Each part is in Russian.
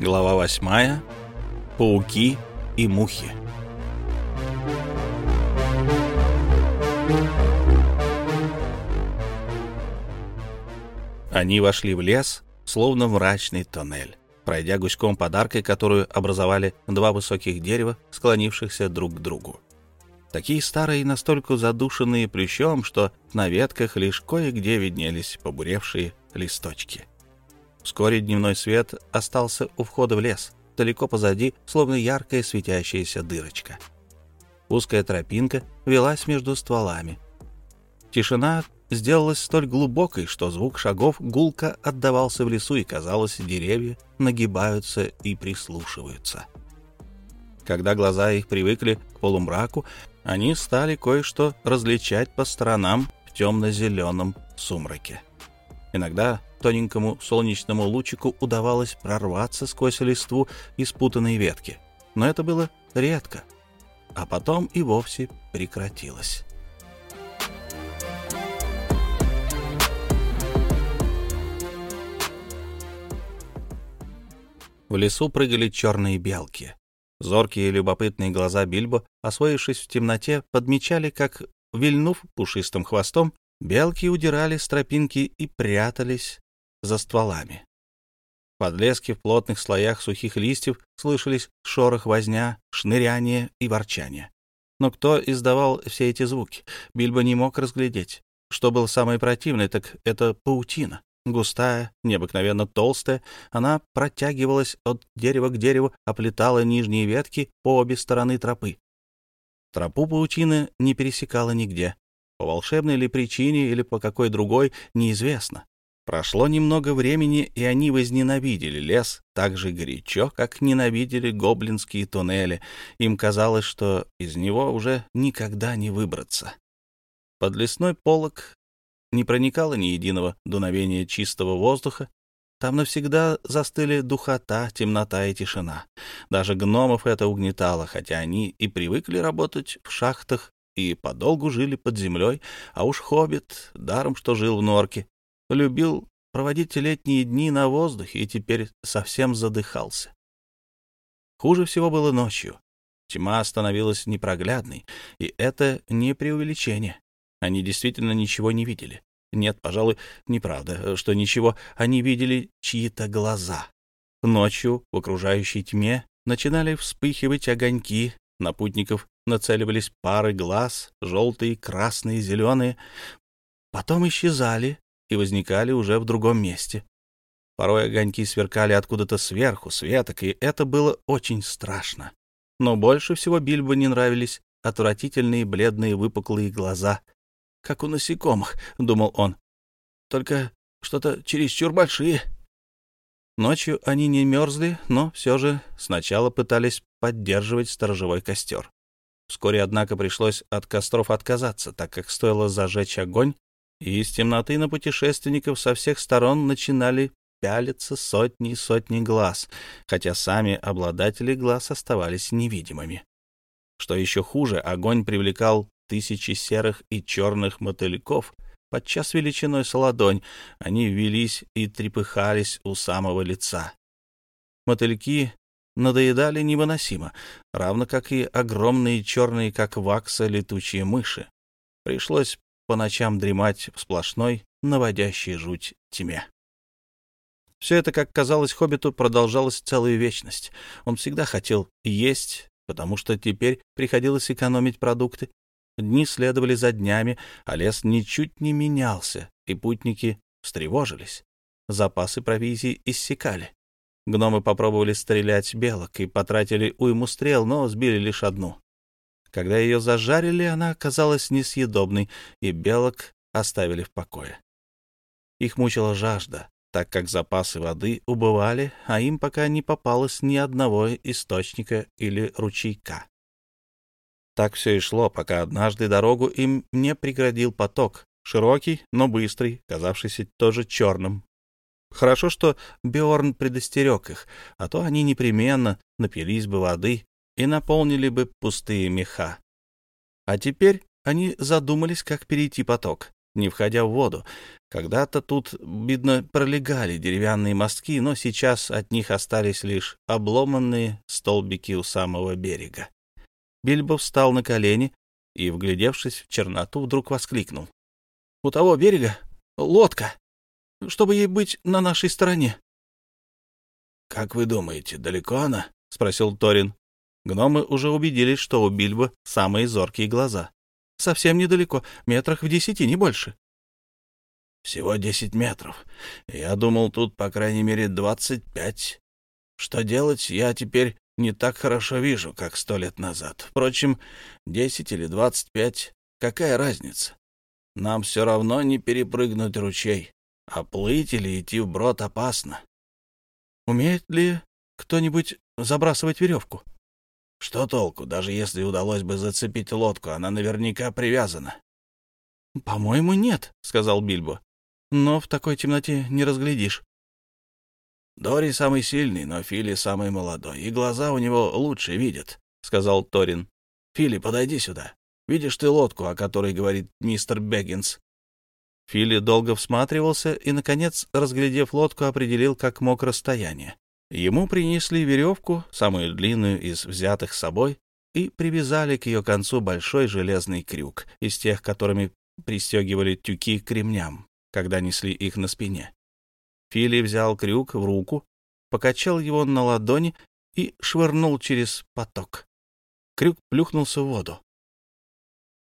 Глава 8. Пауки и мухи. Они вошли в лес, словно в мрачный тоннель, пройдя гуськом под аркой, которую образовали два высоких дерева, склонившихся друг к другу. Такие старые и настолько задушенные плечом, что на ветках лишь кое-где виднелись побуревшие листочки. Вскоре дневной свет остался у входа в лес, далеко позади, словно яркая светящаяся дырочка. Узкая тропинка велась между стволами. Тишина сделалась столь глубокой, что звук шагов гулко отдавался в лесу, и, казалось, деревья нагибаются и прислушиваются. Когда глаза их привыкли к полумраку, они стали кое-что различать по сторонам в темно-зеленом сумраке. Иногда тоненькому солнечному лучику удавалось прорваться сквозь листву и спутанные ветки. Но это было редко, а потом и вовсе прекратилось. В лесу прыгали черные белки. Зоркие и любопытные глаза Бильбо, освоившись в темноте, подмечали, как, вильнув пушистым хвостом, белки удирали с тропинки и прятались за стволами. В подлеске в плотных слоях сухих листьев слышались шорох возня, шныряние и ворчание. Но кто издавал все эти звуки? Бильбо не мог разглядеть. Что было самое противное, так это паутина. Густая, необыкновенно толстая, она протягивалась от дерева к дереву, оплетала нижние ветки по обе стороны тропы. Тропу паутины не пересекала нигде. По волшебной ли причине или по какой другой, неизвестно. Прошло немного времени, и они возненавидели лес так же горячо, как ненавидели гоблинские туннели. Им казалось, что из него уже никогда не выбраться. Под лесной полог не проникало ни единого дуновения чистого воздуха. Там навсегда застыли духота, темнота и тишина. Даже гномов это угнетало, хотя они и привыкли работать в шахтах и подолгу жили под землей, а уж хоббит, даром что жил в норке, Любил проводить летние дни на воздухе и теперь совсем задыхался. Хуже всего было ночью. Тьма становилась непроглядной, и это не преувеличение. Они действительно ничего не видели. Нет, пожалуй, неправда, что ничего. Они видели чьи-то глаза. Ночью в окружающей тьме начинали вспыхивать огоньки, на путников нацеливались пары глаз, желтые, красные, зеленые. Потом исчезали, и возникали уже в другом месте. Порой огоньки сверкали откуда-то сверху, светок, и это было очень страшно. Но больше всего Бильбо не нравились отвратительные бледные выпуклые глаза. «Как у насекомых», — думал он. «Только что-то чересчур большие». Ночью они не мерзли, но все же сначала пытались поддерживать сторожевой костер. Вскоре, однако, пришлось от костров отказаться, так как стоило зажечь огонь, и из темноты на путешественников со всех сторон начинали пялиться сотни и сотни глаз, хотя сами обладатели глаз оставались невидимыми. Что еще хуже, огонь привлекал тысячи серых и черных мотыльков, подчас величиной с ладонь, они велись и трепыхались у самого лица. Мотыльки надоедали невыносимо, равно как и огромные черные, как вакса, летучие мыши. Пришлось по ночам дремать в сплошной, наводящей жуть тьме. Все это, как казалось Хоббиту, продолжалось целую вечность. Он всегда хотел есть, потому что теперь приходилось экономить продукты. Дни следовали за днями, а лес ничуть не менялся, и путники встревожились. Запасы провизии иссякали. Гномы попробовали стрелять белок и потратили уйму стрел, но сбили лишь одну. Когда ее зажарили, она оказалась несъедобной, и белок оставили в покое. Их мучила жажда, так как запасы воды убывали, а им пока не попалось ни одного источника или ручейка. Так все и шло, пока однажды дорогу им не преградил поток, широкий, но быстрый, казавшийся тоже черным. Хорошо, что Биорн предостерег их, а то они непременно напились бы воды и наполнили бы пустые меха. А теперь они задумались, как перейти поток, не входя в воду. Когда-то тут, видно, пролегали деревянные мостки, но сейчас от них остались лишь обломанные столбики у самого берега. Бильбо встал на колени и, вглядевшись в черноту, вдруг воскликнул. — У того берега лодка, чтобы ей быть на нашей стороне. — Как вы думаете, далеко она? — спросил Торин. Гномы уже убедились, что у Бильбо самые зоркие глаза. Совсем недалеко, метрах в десяти, не больше. Всего десять метров. Я думал, тут, по крайней мере, двадцать пять. Что делать, я теперь не так хорошо вижу, как сто лет назад. Впрочем, десять или двадцать пять — какая разница? Нам все равно не перепрыгнуть ручей, а плыть или идти вброд опасно. Умеет ли кто-нибудь забрасывать веревку? Что толку, даже если удалось бы зацепить лодку, она наверняка привязана. «По-моему, нет», — сказал Бильбо. «Но в такой темноте не разглядишь». «Дори самый сильный, но Фили самый молодой, и глаза у него лучше видят», — сказал Торин. «Фили, подойди сюда. Видишь ты лодку, о которой говорит мистер Бэггинс?» Фили долго всматривался и, наконец, разглядев лодку, определил, как мог расстояние. Ему принесли веревку, самую длинную из взятых с собой, и привязали к ее концу большой железный крюк из тех, которыми пристегивали тюки к ремням, когда несли их на спине. Фили взял крюк в руку, покачал его на ладони и швырнул через поток. Крюк плюхнулся в воду.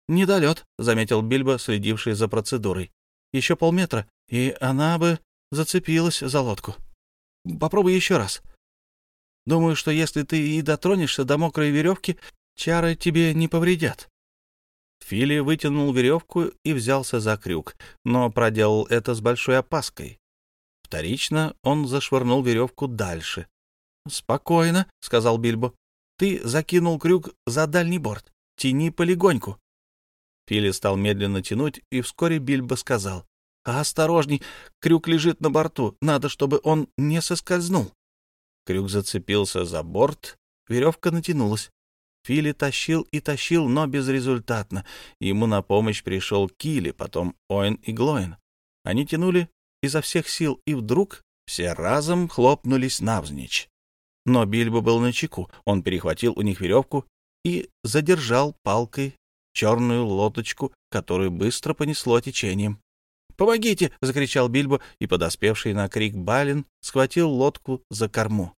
«Недолет», — заметил Бильбо, следивший за процедурой. «Еще полметра, и она бы зацепилась за лодку» попробуй еще раз. Думаю, что если ты и дотронешься до мокрой веревки, чары тебе не повредят. Фили вытянул веревку и взялся за крюк, но проделал это с большой опаской. Вторично он зашвырнул веревку дальше. «Спокойно», — сказал Бильбо. «Ты закинул крюк за дальний борт. Тяни полегоньку». Фили стал медленно тянуть, и вскоре Бильбо сказал. «Осторожней! Крюк лежит на борту. Надо, чтобы он не соскользнул». Крюк зацепился за борт, веревка натянулась. Фили тащил и тащил, но безрезультатно. Ему на помощь пришел Кили, потом Оин и Глоин. Они тянули изо всех сил, и вдруг все разом хлопнулись навзничь. Но Бильбо был на чеку. Он перехватил у них веревку и задержал палкой черную лодочку, которую быстро понесло течением. «Помогите!» — закричал Бильбо, и подоспевший на крик Балин схватил лодку за корму.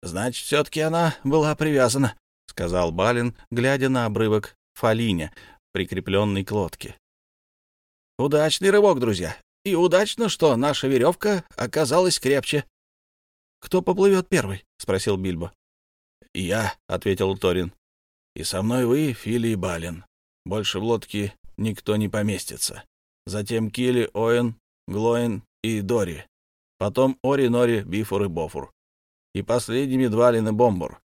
«Значит, все-таки она была привязана», — сказал Балин, глядя на обрывок фалиня, прикрепленный к лодке. «Удачный рывок, друзья, и удачно, что наша веревка оказалась крепче». «Кто поплывет первый?» — спросил Бильбо. «Я», — ответил Торин. «И со мной вы, Фили и Балин. Больше в лодке никто не поместится» затем Кили, Оэн, Глоин и Дори, потом Ори, Нори, Бифур и Бофур, и последними Двалин и Бомбур.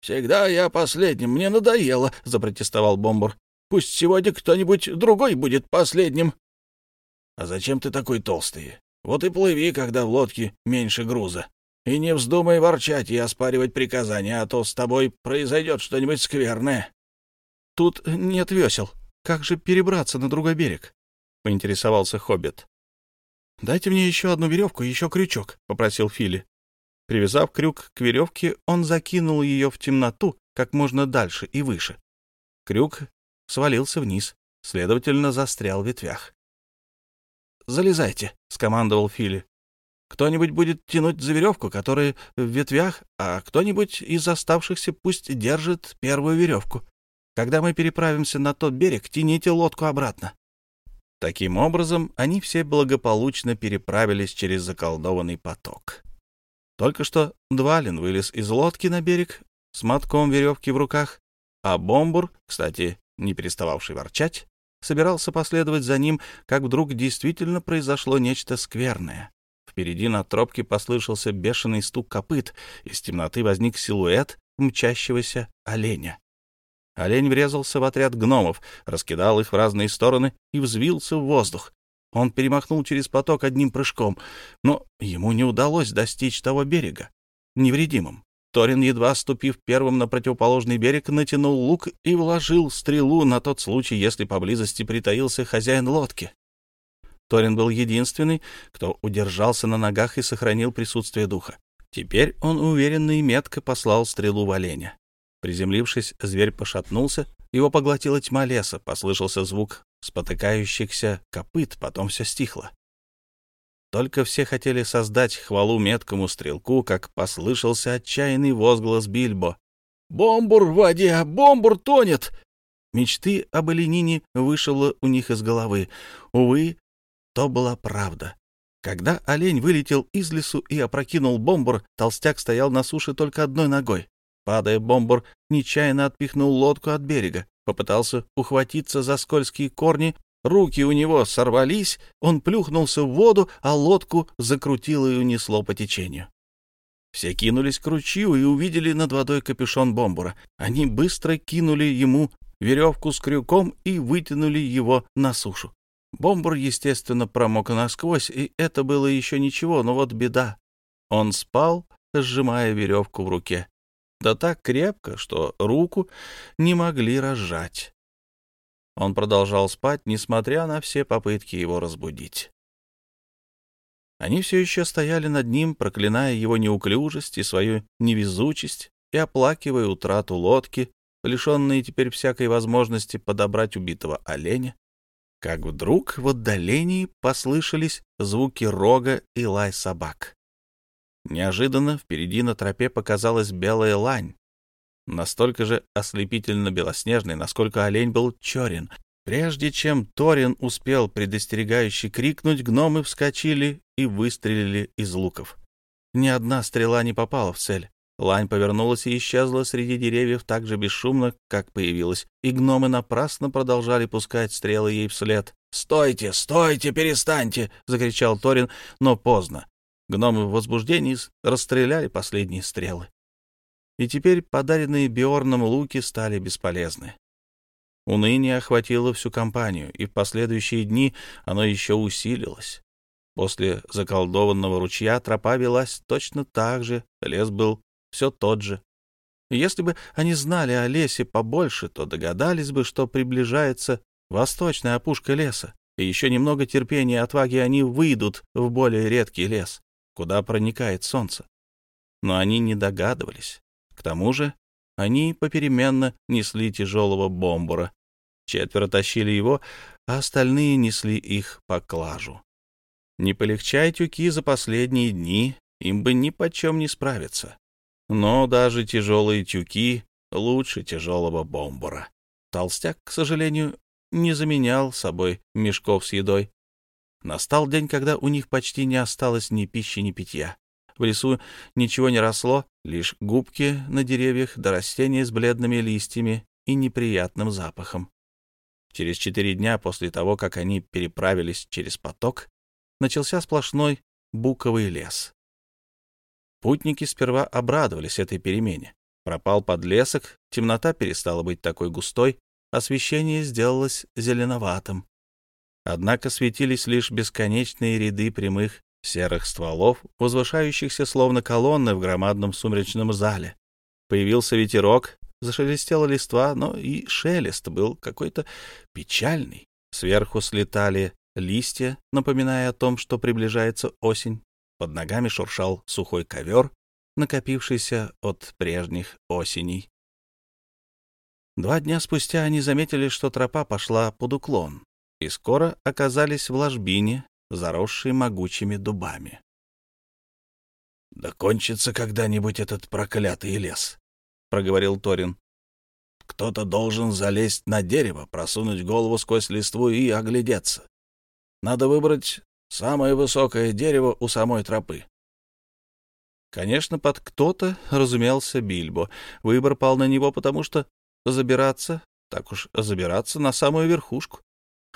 «Всегда я последним, мне надоело», — запротестовал Бомбур. «Пусть сегодня кто-нибудь другой будет последним». «А зачем ты такой толстый? Вот и плыви, когда в лодке меньше груза. И не вздумай ворчать и оспаривать приказания, а то с тобой произойдет что-нибудь скверное». «Тут нет весел. Как же перебраться на другой берег?» — поинтересовался Хоббит. «Дайте мне еще одну веревку и еще крючок», — попросил Фили. Привязав крюк к веревке, он закинул ее в темноту как можно дальше и выше. Крюк свалился вниз, следовательно, застрял в ветвях. «Залезайте», — скомандовал Фили. «Кто-нибудь будет тянуть за веревку, которая в ветвях, а кто-нибудь из оставшихся пусть держит первую веревку. Когда мы переправимся на тот берег, тяните лодку обратно». Таким образом, они все благополучно переправились через заколдованный поток. Только что Двалин вылез из лодки на берег с мотком веревки в руках, а Бомбур, кстати, не перестававший ворчать, собирался последовать за ним, как вдруг действительно произошло нечто скверное. Впереди на тропке послышался бешеный стук копыт, из темноты возник силуэт мчащегося оленя. Олень врезался в отряд гномов, раскидал их в разные стороны и взвился в воздух. Он перемахнул через поток одним прыжком, но ему не удалось достичь того берега. Невредимым. Торин, едва ступив первым на противоположный берег, натянул лук и вложил стрелу на тот случай, если поблизости притаился хозяин лодки. Торин был единственный, кто удержался на ногах и сохранил присутствие духа. Теперь он уверенно и метко послал стрелу в оленя. Приземлившись, зверь пошатнулся, его поглотила тьма леса, послышался звук спотыкающихся копыт, потом все стихло. Только все хотели создать хвалу меткому стрелку, как послышался отчаянный возглас Бильбо. «Бомбур в воде! Бомбур тонет!» Мечты об оленине вышло у них из головы. Увы, то была правда. Когда олень вылетел из лесу и опрокинул бомбур, толстяк стоял на суше только одной ногой. Падая бомбур нечаянно отпихнул лодку от берега, попытался ухватиться за скользкие корни, руки у него сорвались, он плюхнулся в воду, а лодку закрутило и унесло по течению. Все кинулись к ручью и увидели над водой капюшон бомбура. Они быстро кинули ему веревку с крюком и вытянули его на сушу. Бомбур, естественно, промок насквозь, и это было еще ничего, но вот беда. Он спал, сжимая веревку в руке да так крепко, что руку не могли разжать. Он продолжал спать, несмотря на все попытки его разбудить. Они все еще стояли над ним, проклиная его неуклюжесть и свою невезучесть и оплакивая утрату лодки, лишенные теперь всякой возможности подобрать убитого оленя, как вдруг в отдалении послышались звуки рога и лай собак. Неожиданно впереди на тропе показалась белая лань, настолько же ослепительно белоснежный, насколько олень был черен. Прежде чем Торин успел предостерегающе крикнуть, гномы вскочили и выстрелили из луков. Ни одна стрела не попала в цель. Лань повернулась и исчезла среди деревьев так же бесшумно, как появилась, и гномы напрасно продолжали пускать стрелы ей вслед. «Стойте, стойте, перестаньте!» — закричал Торин, но поздно. Гномы в возбуждении расстреляли последние стрелы. И теперь подаренные Биорном луки стали бесполезны. Уныние охватило всю компанию, и в последующие дни оно еще усилилось. После заколдованного ручья тропа велась точно так же, лес был все тот же. Если бы они знали о лесе побольше, то догадались бы, что приближается восточная опушка леса, и еще немного терпения и отваги они выйдут в более редкий лес куда проникает солнце. Но они не догадывались. К тому же они попеременно несли тяжелого бомбура. Четверо тащили его, а остальные несли их по клажу. Не полегчай тюки за последние дни, им бы ни почем не справиться. Но даже тяжелые тюки лучше тяжелого бомбура. Толстяк, к сожалению, не заменял собой мешков с едой, Настал день, когда у них почти не осталось ни пищи, ни питья. В лесу ничего не росло, лишь губки на деревьях да растения с бледными листьями и неприятным запахом. Через четыре дня после того, как они переправились через поток, начался сплошной буковый лес. Путники сперва обрадовались этой перемене. Пропал подлесок, темнота перестала быть такой густой, освещение сделалось зеленоватым. Однако светились лишь бесконечные ряды прямых серых стволов, возвышающихся словно колонны в громадном сумрачном зале. Появился ветерок, зашелестела листва, но и шелест был какой-то печальный. Сверху слетали листья, напоминая о том, что приближается осень. Под ногами шуршал сухой ковер, накопившийся от прежних осеней. Два дня спустя они заметили, что тропа пошла под уклон и скоро оказались в ложбине, заросшей могучими дубами. «Да кончится когда-нибудь этот проклятый лес», — проговорил Торин. «Кто-то должен залезть на дерево, просунуть голову сквозь листву и оглядеться. Надо выбрать самое высокое дерево у самой тропы». Конечно, под «кто-то» разумелся Бильбо. Выбор пал на него, потому что забираться, так уж забираться на самую верхушку,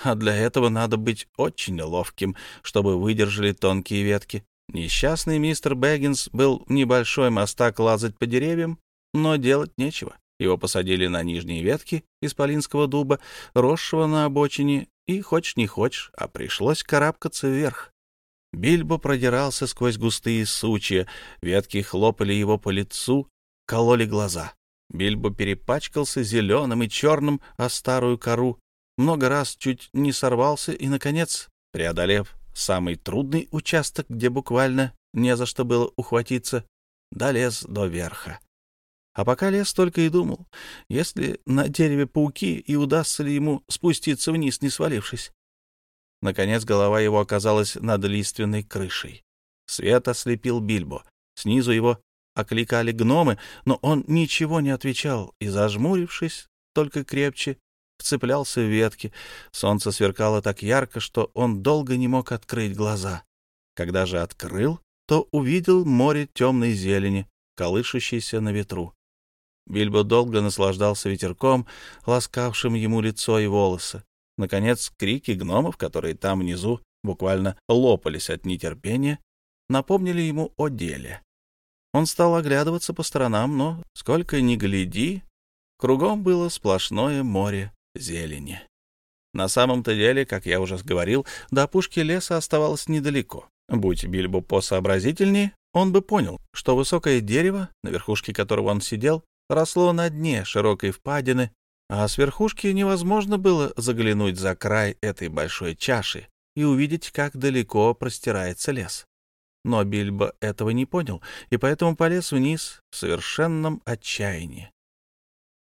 а для этого надо быть очень ловким, чтобы выдержали тонкие ветки. Несчастный мистер Бэггинс был небольшой мастак лазать по деревьям, но делать нечего. Его посадили на нижние ветки исполинского дуба, росшего на обочине, и, хочешь не хочешь, а пришлось карабкаться вверх. Бильбо продирался сквозь густые сучья, ветки хлопали его по лицу, кололи глаза. Бильбо перепачкался зеленым и черным а старую кору, много раз чуть не сорвался и, наконец, преодолев самый трудный участок, где буквально не за что было ухватиться, долез до верха. А пока лес только и думал, если на дереве пауки и удастся ли ему спуститься вниз, не свалившись. Наконец голова его оказалась над лиственной крышей. Свет ослепил Бильбо. Снизу его окликали гномы, но он ничего не отвечал и, зажмурившись, только крепче вцеплялся в ветки. Солнце сверкало так ярко, что он долго не мог открыть глаза. Когда же открыл, то увидел море темной зелени, колышущейся на ветру. Бильбо долго наслаждался ветерком, ласкавшим ему лицо и волосы. Наконец, крики гномов, которые там внизу буквально лопались от нетерпения, напомнили ему о деле. Он стал оглядываться по сторонам, но, сколько ни гляди, кругом было сплошное море зелени. На самом-то деле, как я уже говорил, до опушки леса оставалось недалеко. Будь Бильбо посообразительнее, он бы понял, что высокое дерево, на верхушке которого он сидел, росло на дне широкой впадины, а с верхушки невозможно было заглянуть за край этой большой чаши и увидеть, как далеко простирается лес. Но Бильбо этого не понял, и поэтому полез вниз в совершенном отчаянии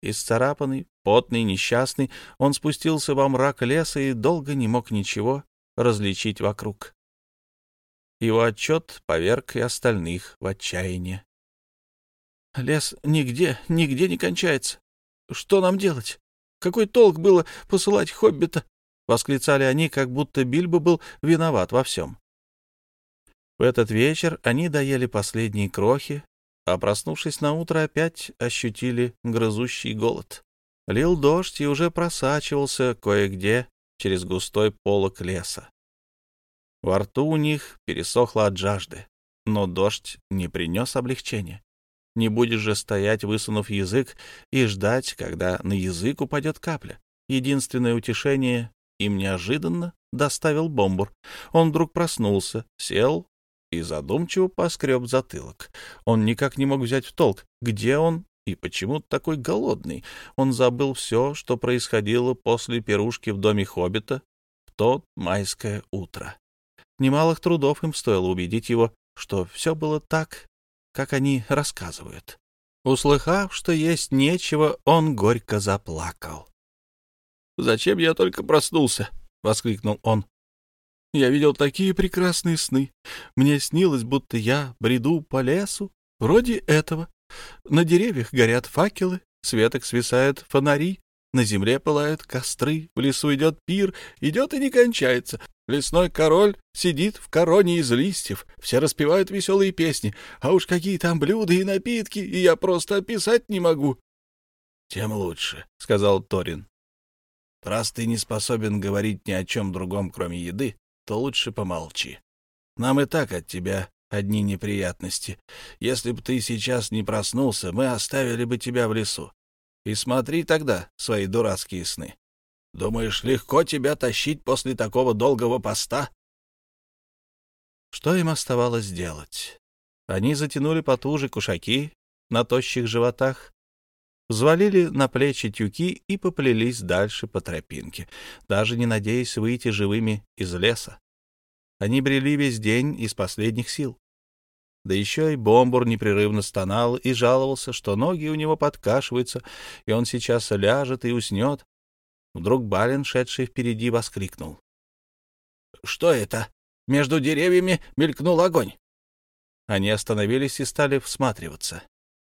исцарапанный, потный, несчастный, он спустился во мрак леса и долго не мог ничего различить вокруг. Его отчет поверг и остальных в отчаяние. «Лес нигде, нигде не кончается. Что нам делать? Какой толк было посылать хоббита?» — восклицали они, как будто Бильбо был виноват во всем. В этот вечер они доели последние крохи, а проснувшись на утро, опять ощутили грызущий голод. Лил дождь и уже просачивался кое-где через густой полок леса. Во рту у них пересохло от жажды, но дождь не принес облегчения. Не будешь же стоять, высунув язык, и ждать, когда на язык упадет капля. Единственное утешение им неожиданно доставил бомбур. Он вдруг проснулся, сел, и задумчиво поскреб затылок. Он никак не мог взять в толк, где он и почему такой голодный. Он забыл все, что происходило после пирушки в доме Хоббита в тот майское утро. Немалых трудов им стоило убедить его, что все было так, как они рассказывают. Услыхав, что есть нечего, он горько заплакал. «Зачем я только проснулся?» — воскликнул он. Я видел такие прекрасные сны. Мне снилось, будто я бреду по лесу, вроде этого. На деревьях горят факелы, с свисают фонари, на земле пылают костры, в лесу идет пир, идет и не кончается. Лесной король сидит в короне из листьев, все распевают веселые песни, а уж какие там блюда и напитки, и я просто описать не могу. — Тем лучше, — сказал Торин. — Раз ты не способен говорить ни о чем другом, кроме еды, пожалуйста, лучше помолчи. Нам и так от тебя одни неприятности. Если бы ты сейчас не проснулся, мы оставили бы тебя в лесу. И смотри тогда свои дурацкие сны. Думаешь, легко тебя тащить после такого долгого поста? Что им оставалось делать? Они затянули потуже кушаки на тощих животах, взвалили на плечи тюки и поплелись дальше по тропинке, даже не надеясь выйти живыми из леса. Они брели весь день из последних сил. Да еще и Бомбур непрерывно стонал и жаловался, что ноги у него подкашиваются, и он сейчас ляжет и уснет. Вдруг Балин, шедший впереди, воскликнул. — Что это? Между деревьями мелькнул огонь. Они остановились и стали всматриваться.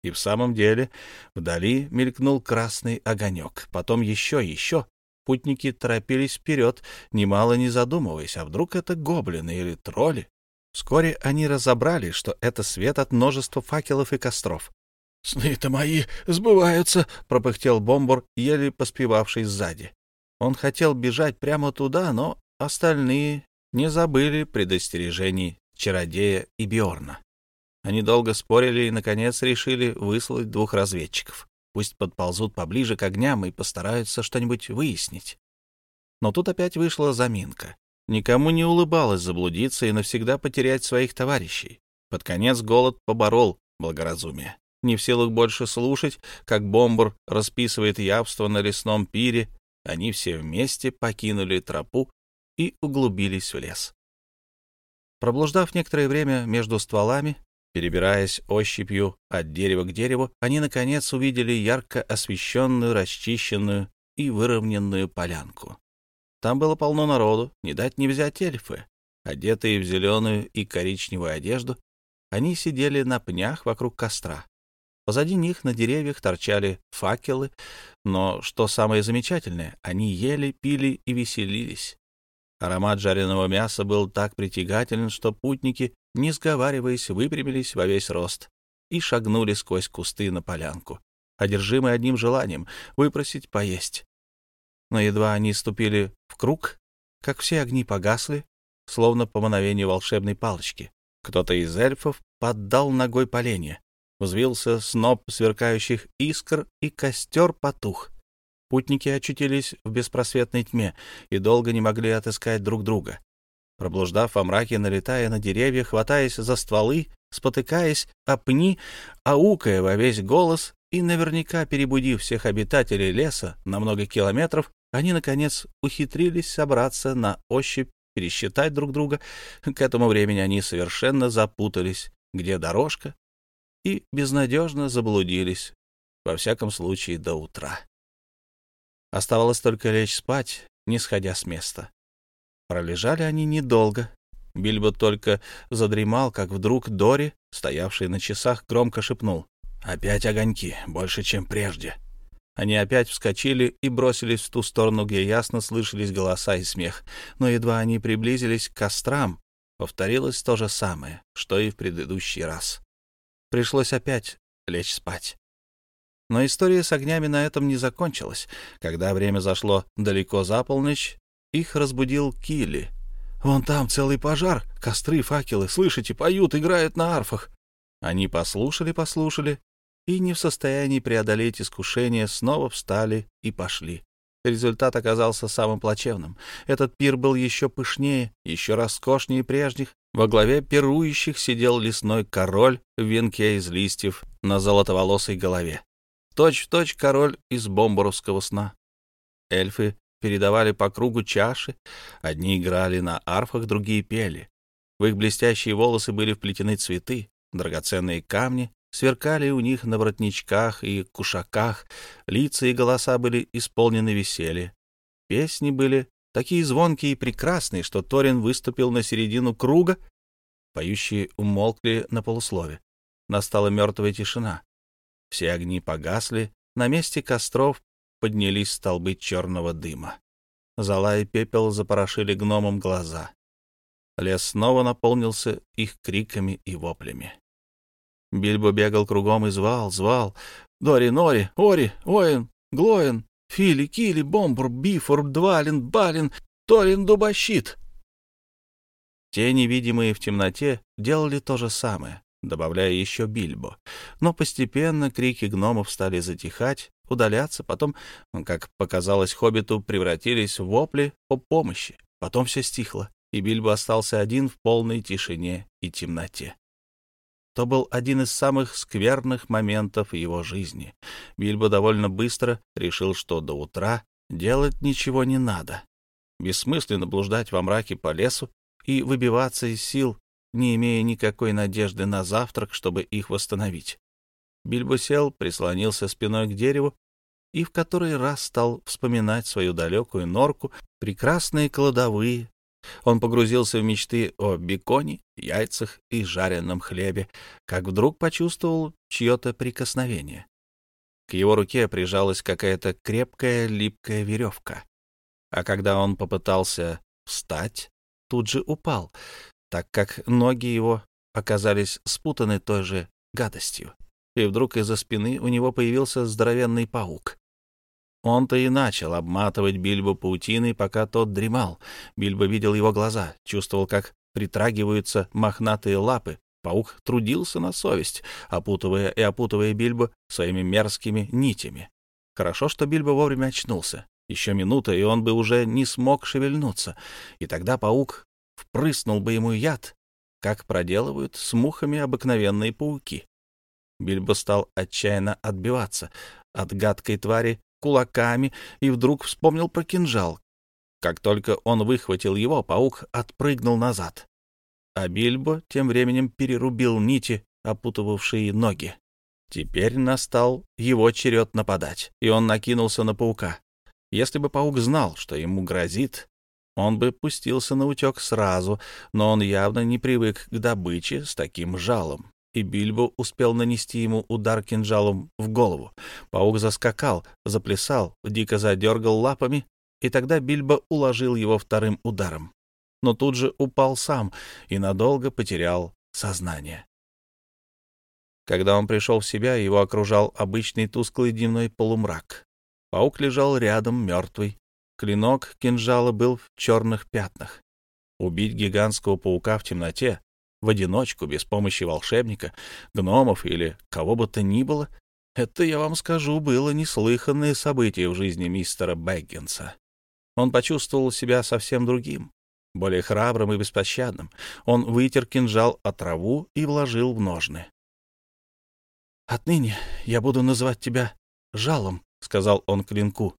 И в самом деле вдали мелькнул красный огонек, потом еще еще, путники торопились вперед, немало не задумываясь, а вдруг это гоблины или тролли. Вскоре они разобрали, что это свет от множества факелов и костров. — Сны-то мои сбываются! — пропыхтел бомбур, еле поспевавший сзади. Он хотел бежать прямо туда, но остальные не забыли предостережений чародея и Биорна. Они долго спорили и, наконец, решили выслать двух разведчиков. Пусть подползут поближе к огням и постараются что-нибудь выяснить. Но тут опять вышла заминка. Никому не улыбалось заблудиться и навсегда потерять своих товарищей. Под конец голод поборол благоразумие. Не в силах больше слушать, как бомбур расписывает явство на лесном пире, они все вместе покинули тропу и углубились в лес. Проблуждав некоторое время между стволами, Перебираясь ощупью а от дерева к дереву, а они, наконец, увидели ярко освещенную, расчищенную и выровненную полянку. Там было полно народу, не дать не взять эльфы. Одетые в зеленую и коричневую одежду, они сидели на пнях вокруг костра. Позади них на деревьях торчали факелы, но, что самое замечательное, они ели, пили и веселились. Аромат жареного мяса был так притягателен, что путники не сговариваясь, выпрямились во весь рост и шагнули сквозь кусты на полянку, одержимые одним желанием — выпросить поесть. Но едва они ступили в круг, как все огни погасли, словно по мановению волшебной палочки. Кто-то из эльфов поддал ногой поленье, Взвился сноп сверкающих искр, и костер потух. Путники очутились в беспросветной тьме и долго не могли отыскать друг друга. Проблуждав во мраке, налетая на деревья, хватаясь за стволы, спотыкаясь о пни, аукая во весь голос и наверняка перебудив всех обитателей леса на много километров, они, наконец, ухитрились собраться на ощупь, пересчитать друг друга. К этому времени они совершенно запутались, где дорожка, и безнадежно заблудились, во всяком случае, до утра. Оставалось только лечь спать, не сходя с места. Пролежали они недолго. Бильбо только задремал, как вдруг Дори, стоявший на часах, громко шепнул. «Опять огоньки, больше, чем прежде». Они опять вскочили и бросились в ту сторону, где ясно слышались голоса и смех. Но едва они приблизились к кострам, повторилось то же самое, что и в предыдущий раз. Пришлось опять лечь спать. Но история с огнями на этом не закончилась. Когда время зашло далеко за полночь, их разбудил Килли. «Вон там целый пожар, костры, факелы, слышите, поют, играют на арфах». Они послушали, послушали, и не в состоянии преодолеть искушение, снова встали и пошли. Результат оказался самым плачевным. Этот пир был еще пышнее, еще роскошнее прежних. Во главе пирующих сидел лесной король в венке из листьев на золотоволосой голове. Точь в точь король из бомбаровского сна. Эльфы передавали по кругу чаши, одни играли на арфах, другие пели. В их блестящие волосы были вплетены цветы, драгоценные камни сверкали у них на воротничках и кушаках, лица и голоса были исполнены веселья. Песни были такие звонкие и прекрасные, что Торин выступил на середину круга, поющие умолкли на полуслове. Настала мертвая тишина. Все огни погасли, на месте костров поднялись столбы черного дыма. Зола и пепел запорошили гномам глаза. Лес снова наполнился их криками и воплями. Бильбо бегал кругом и звал, звал. «Дори, Нори, Ори, Оин, Глоин, Фили, Кили, Бомбур, Бифур, Двалин, Балин, Торин, Дубащит!» Те невидимые в темноте делали то же самое, добавляя еще Бильбо. Но постепенно крики гномов стали затихать, удаляться, потом, ну, как показалось хоббиту, превратились в вопли о помощи. Потом все стихло, и Бильбо остался один в полной тишине и темноте. То был один из самых скверных моментов его жизни. Бильбо довольно быстро решил, что до утра делать ничего не надо. Бессмысленно блуждать во мраке по лесу и выбиваться из сил, не имея никакой надежды на завтрак, чтобы их восстановить. Бильбо сел, прислонился спиной к дереву и в который раз стал вспоминать свою далекую норку, прекрасные кладовые. Он погрузился в мечты о беконе, яйцах и жареном хлебе, как вдруг почувствовал чье-то прикосновение. К его руке прижалась какая-то крепкая липкая веревка. А когда он попытался встать, тут же упал, так как ноги его оказались спутаны той же гадостью и вдруг из-за спины у него появился здоровенный паук. Он-то и начал обматывать Бильбо паутиной, пока тот дремал. Бильбо видел его глаза, чувствовал, как притрагиваются мохнатые лапы. Паук трудился на совесть, опутывая и опутывая Бильбо своими мерзкими нитями. Хорошо, что Бильбо вовремя очнулся. Еще минута, и он бы уже не смог шевельнуться. И тогда паук впрыснул бы ему яд, как проделывают с мухами обыкновенные пауки. Бильбо стал отчаянно отбиваться от гадкой твари кулаками и вдруг вспомнил про кинжал. Как только он выхватил его, паук отпрыгнул назад. А Бильбо тем временем перерубил нити, опутывавшие ноги. Теперь настал его черед нападать, и он накинулся на паука. Если бы паук знал, что ему грозит, он бы пустился на утек сразу, но он явно не привык к добыче с таким жалом и Бильбо успел нанести ему удар кинжалом в голову. Паук заскакал, заплясал, дико задергал лапами, и тогда Бильбо уложил его вторым ударом. Но тут же упал сам и надолго потерял сознание. Когда он пришел в себя, его окружал обычный тусклый дневной полумрак. Паук лежал рядом, мертвый. Клинок кинжала был в черных пятнах. Убить гигантского паука в темноте в одиночку, без помощи волшебника, гномов или кого бы то ни было, это, я вам скажу, было неслыханное событие в жизни мистера Бэггинса. Он почувствовал себя совсем другим, более храбрым и беспощадным. Он вытер кинжал от траву и вложил в ножны. «Отныне я буду называть тебя Жалом», — сказал он клинку.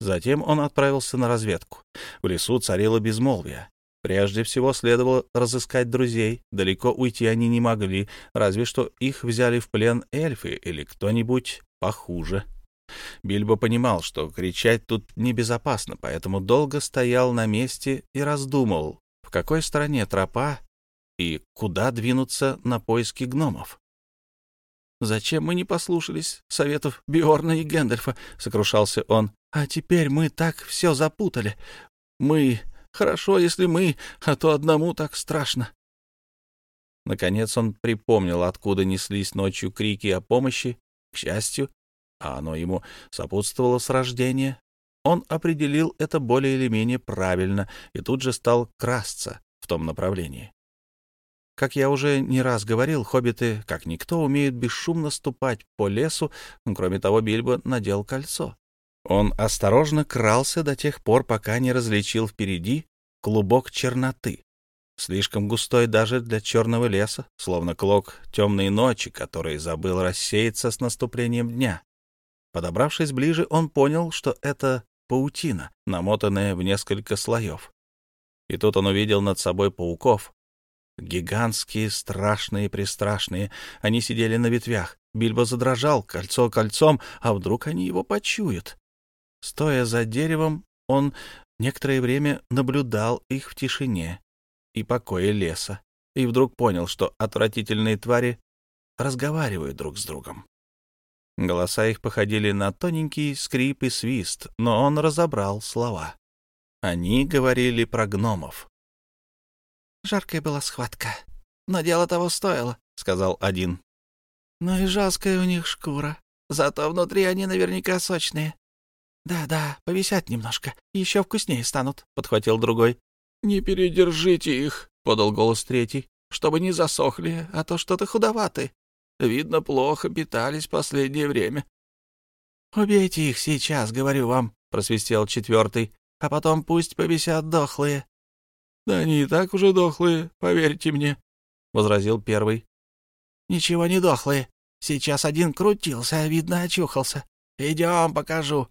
Затем он отправился на разведку. В лесу царило безмолвие. Прежде всего следовало разыскать друзей. Далеко уйти они не могли, разве что их взяли в плен эльфы или кто-нибудь похуже. Бильбо понимал, что кричать тут небезопасно, поэтому долго стоял на месте и раздумывал, в какой стране тропа и куда двинуться на поиски гномов. «Зачем мы не послушались советов Биорна и Гэндальфа?» — сокрушался он. «А теперь мы так все запутали. Мы Хорошо, если мы, а то одному так страшно. Наконец он припомнил, откуда неслись ночью крики о помощи. К счастью, а оно ему сопутствовало с рождения, он определил это более или менее правильно и тут же стал красться в том направлении. Как я уже не раз говорил, хоббиты, как никто, умеют бесшумно ступать по лесу, кроме того, Бильбо надел кольцо. Он осторожно крался до тех пор, пока не различил впереди клубок черноты, слишком густой даже для черного леса, словно клок темной ночи, который забыл рассеяться с наступлением дня. Подобравшись ближе, он понял, что это паутина, намотанная в несколько слоев. И тут он увидел над собой пауков. Гигантские, страшные-престрашные. Они сидели на ветвях. Бильбо задрожал, кольцо кольцом, а вдруг они его почуют? Стоя за деревом, он некоторое время наблюдал их в тишине и покое леса, и вдруг понял, что отвратительные твари разговаривают друг с другом. Голоса их походили на тоненький скрип и свист, но он разобрал слова. Они говорили про гномов. «Жаркая была схватка, но дело того стоило», — сказал один. «Ну и жесткая у них шкура, зато внутри они наверняка сочные. «Да-да, повисят немножко, еще вкуснее станут», — подхватил другой. «Не передержите их», — подал голос третий, — «чтобы не засохли, а то что-то худоваты. Видно, плохо питались последнее время». «Убейте их сейчас, говорю вам», — просвистел четвертый, — «а потом пусть повисят дохлые». «Да они и так уже дохлые, поверьте мне», — возразил первый. «Ничего не дохлые. Сейчас один крутился, видно, очухался. Идем, покажу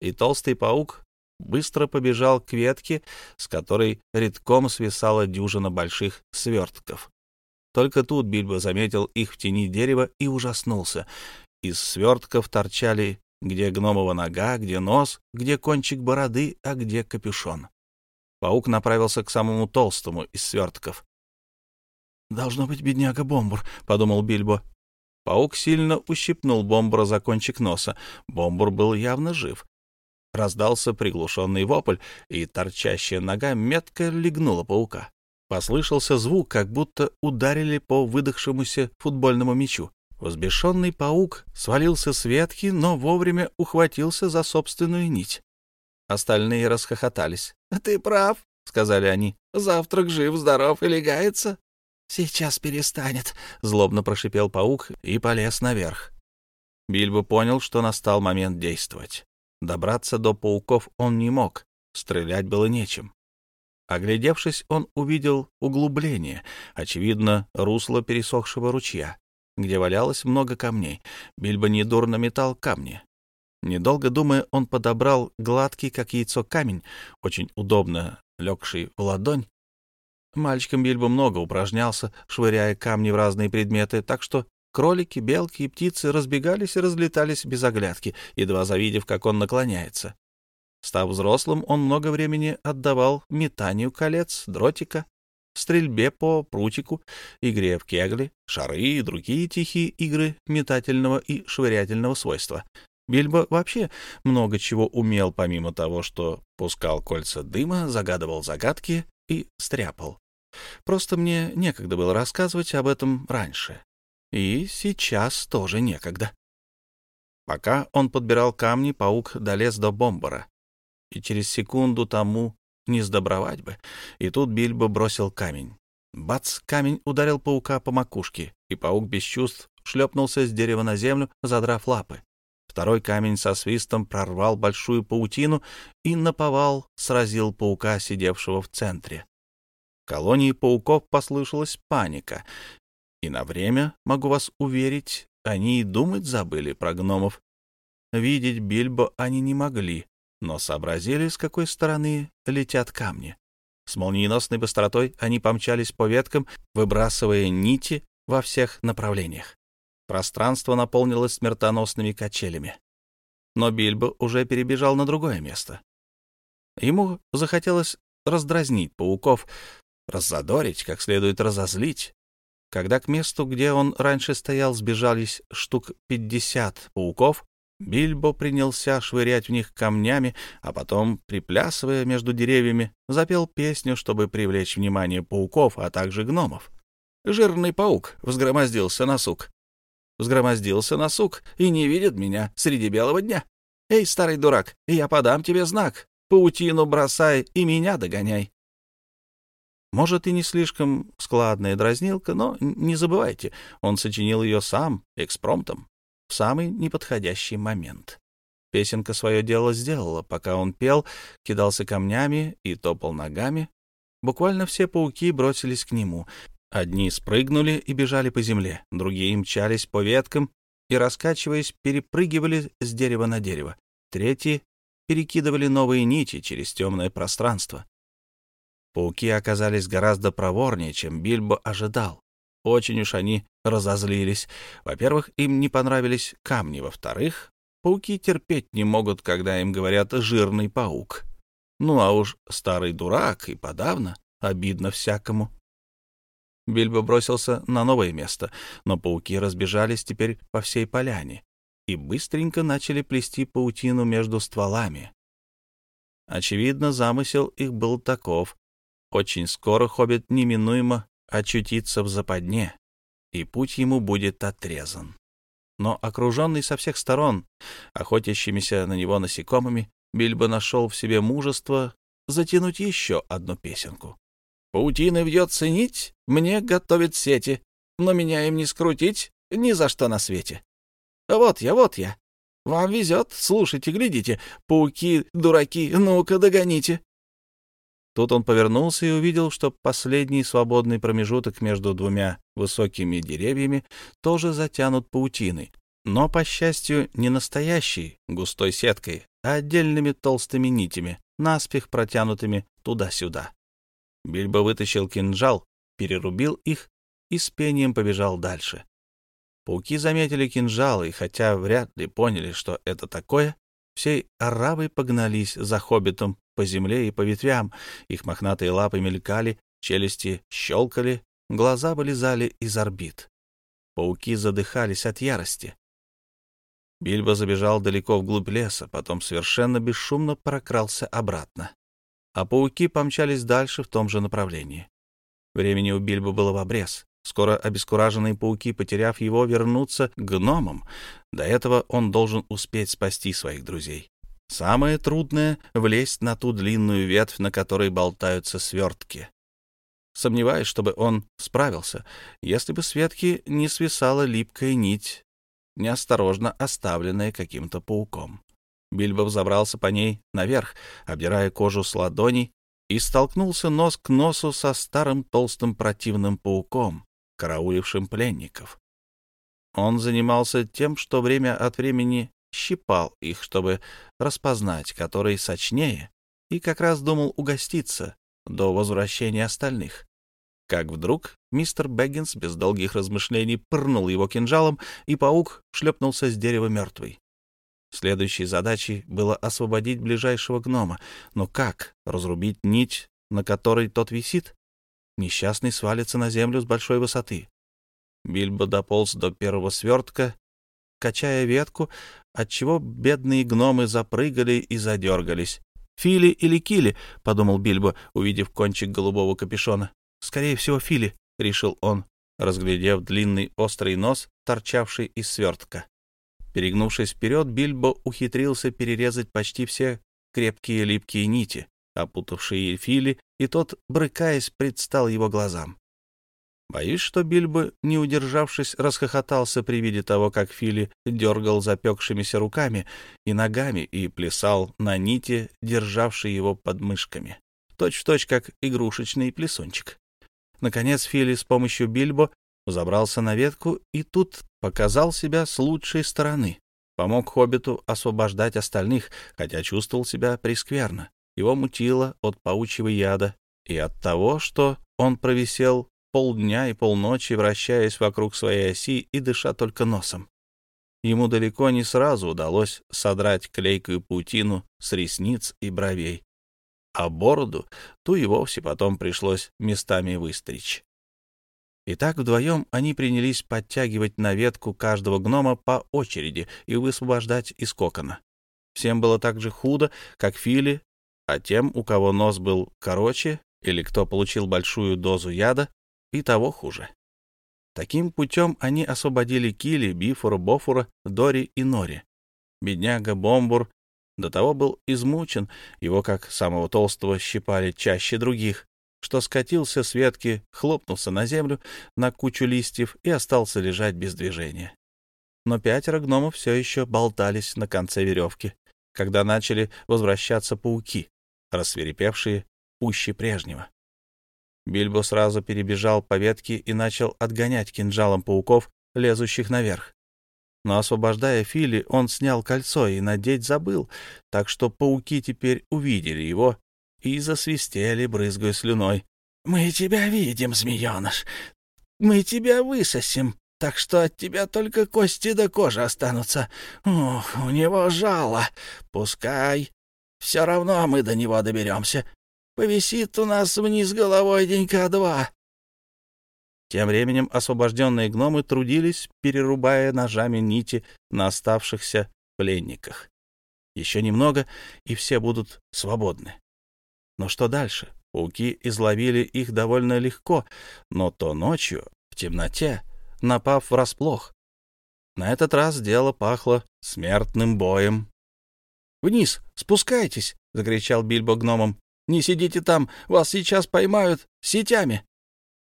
и толстый паук быстро побежал к ветке, с которой редком свисала дюжина больших свертков. Только тут Бильбо заметил их в тени дерева и ужаснулся. Из свертков торчали где гномова нога, где нос, где кончик бороды, а где капюшон. Паук направился к самому толстому из свертков. «Должно быть, бедняга Бомбур», — подумал Бильбо. Паук сильно ущипнул Бомбура за кончик носа. Бомбур был явно жив. Раздался приглушенный вопль, и торчащая нога метко легнула паука. Послышался звук, как будто ударили по выдохшемуся футбольному мячу. Возбешенный паук свалился с ветки, но вовремя ухватился за собственную нить. Остальные расхохотались. «Ты прав», — сказали они. «Завтрак жив, здоров и легается». «Сейчас перестанет», — злобно прошипел паук и полез наверх. Бильбо понял, что настал момент действовать. Добраться до пауков он не мог, стрелять было нечем. Оглядевшись, он увидел углубление, очевидно, русло пересохшего ручья, где валялось много камней. Бильбо недурно метал камни. Недолго думая, он подобрал гладкий, как яйцо, камень, очень удобно легший в ладонь. Мальчиком Бильбо много упражнялся, швыряя камни в разные предметы, так что Кролики, белки и птицы разбегались и разлетались без оглядки, едва завидев, как он наклоняется. Став взрослым, он много времени отдавал метанию колец, дротика, стрельбе по прутику, игре в кегли, шары и другие тихие игры метательного и швырятельного свойства. Бильбо вообще много чего умел, помимо того, что пускал кольца дыма, загадывал загадки и стряпал. Просто мне некогда было рассказывать об этом раньше. И сейчас тоже некогда. Пока он подбирал камни, паук долез до бомбара. И через секунду тому не сдобровать бы. И тут Бильбо бросил камень. Бац, камень ударил паука по макушке, и паук без чувств шлепнулся с дерева на землю, задрав лапы. Второй камень со свистом прорвал большую паутину и наповал сразил паука, сидевшего в центре. В колонии пауков послышалась паника и на время, могу вас уверить, они и думать забыли про гномов. Видеть Бильбо они не могли, но сообразили, с какой стороны летят камни. С молниеносной быстротой они помчались по веткам, выбрасывая нити во всех направлениях. Пространство наполнилось смертоносными качелями. Но Бильбо уже перебежал на другое место. Ему захотелось раздразнить пауков, раззадорить, как следует разозлить когда к месту, где он раньше стоял, сбежались штук пятьдесят пауков, Бильбо принялся швырять в них камнями, а потом, приплясывая между деревьями, запел песню, чтобы привлечь внимание пауков, а также гномов. Жирный паук взгромоздился на сук. Взгромоздился на сук и не видит меня среди белого дня. Эй, старый дурак, я подам тебе знак. Паутину бросай и меня догоняй. Может, и не слишком складная дразнилка, но не забывайте, он сочинил ее сам, экспромтом, в самый неподходящий момент. Песенка свое дело сделала, пока он пел, кидался камнями и топал ногами. Буквально все пауки бросились к нему. Одни спрыгнули и бежали по земле, другие мчались по веткам и, раскачиваясь, перепрыгивали с дерева на дерево. Третьи перекидывали новые нити через темное пространство. Пауки оказались гораздо проворнее, чем Бильбо ожидал. Очень уж они разозлились. Во-первых, им не понравились камни. Во-вторых, пауки терпеть не могут, когда им говорят «жирный паук». Ну а уж старый дурак и подавно обидно всякому. Бильбо бросился на новое место, но пауки разбежались теперь по всей поляне и быстренько начали плести паутину между стволами. Очевидно, замысел их был таков очень скоро хоббит неминуемо очутится в западне, и путь ему будет отрезан. Но окруженный со всех сторон, охотящимися на него насекомыми, Бильбо нашел в себе мужество затянуть еще одну песенку. «Паутины вьет нить, мне готовят сети, но меня им не скрутить ни за что на свете. Вот я, вот я. Вам везет, слушайте, глядите, пауки, дураки, ну-ка догоните. Тут он повернулся и увидел, что последний свободный промежуток между двумя высокими деревьями тоже затянут паутиной, но, по счастью, не настоящей густой сеткой, а отдельными толстыми нитями, наспех протянутыми туда-сюда. Бильбо вытащил кинжал, перерубил их и с пением побежал дальше. Пауки заметили кинжал и, хотя вряд ли поняли, что это такое, все арабы погнались за хоббитом по земле и по ветвям. Их мохнатые лапы мелькали, челюсти щелкали, глаза вылезали из орбит. Пауки задыхались от ярости. Бильбо забежал далеко вглубь леса, потом совершенно бесшумно прокрался обратно. А пауки помчались дальше в том же направлении. Времени у Бильбо было в обрез. Скоро обескураженные пауки, потеряв его, вернутся к гномам. До этого он должен успеть спасти своих друзей. Самое трудное — влезть на ту длинную ветвь, на которой болтаются свертки. Сомневаюсь, чтобы он справился, если бы с ветки не свисала липкая нить, неосторожно оставленная каким-то пауком. Бильбо взобрался по ней наверх, обдирая кожу с ладоней, и столкнулся нос к носу со старым толстым противным пауком караулившим пленников. Он занимался тем, что время от времени щипал их, чтобы распознать, который сочнее, и как раз думал угоститься до возвращения остальных. Как вдруг мистер Бэггинс без долгих размышлений пырнул его кинжалом, и паук шлепнулся с дерева мертвый. Следующей задачей было освободить ближайшего гнома, но как разрубить нить, на которой тот висит? Несчастный свалится на землю с большой высоты. Бильбо дополз до первого свертка, качая ветку, отчего бедные гномы запрыгали и задергались. «Фили или Кили?» — подумал Бильбо, увидев кончик голубого капюшона. «Скорее всего, Фили», — решил он, разглядев длинный острый нос, торчавший из свертка. Перегнувшись вперед, Бильбо ухитрился перерезать почти все крепкие липкие нити, опутавшие Фили и тот, брыкаясь, предстал его глазам. Боюсь, что Бильбо, не удержавшись, расхохотался при виде того, как Фили дергал запекшимися руками и ногами и плясал на нити, державшей его подмышками, точь-в-точь, -точь, как игрушечный плясончик. Наконец Фили с помощью Бильбо забрался на ветку и тут показал себя с лучшей стороны, помог Хоббиту освобождать остальных, хотя чувствовал себя прескверно его мутило от паучьего яда и от того, что он провисел полдня и полночи, вращаясь вокруг своей оси и дыша только носом. Ему далеко не сразу удалось содрать клейкую паутину с ресниц и бровей, а бороду ту и вовсе потом пришлось местами выстричь. И так вдвоем они принялись подтягивать на ветку каждого гнома по очереди и высвобождать из кокона. Всем было так же худо, как Фили а тем, у кого нос был короче или кто получил большую дозу яда, и того хуже. Таким путем они освободили Кили, Бифора, Бофура Дори и Нори. Бедняга Бомбур до того был измучен, его, как самого толстого, щипали чаще других, что скатился с ветки, хлопнулся на землю, на кучу листьев и остался лежать без движения. Но пятеро гномов все еще болтались на конце веревки, когда начали возвращаться пауки рассверепевшие, пуще прежнего. Бильбо сразу перебежал по ветке и начал отгонять кинжалом пауков, лезущих наверх. Но освобождая Фили, он снял кольцо и надеть забыл, так что пауки теперь увидели его и засвистели, брызгая слюной. — Мы тебя видим, змееныш! Мы тебя высосим, так что от тебя только кости да кожи останутся. Ох, у него жало! Пускай все равно мы до него доберемся. Повисит у нас вниз головой денька-два». Тем временем освобожденные гномы трудились, перерубая ножами нити на оставшихся пленниках. Еще немного, и все будут свободны. Но что дальше? Пауки изловили их довольно легко, но то ночью, в темноте, напав врасплох. На этот раз дело пахло смертным боем. «Вниз! Спускайтесь!» — закричал Бильбо гномом. «Не сидите там! Вас сейчас поймают! Сетями!»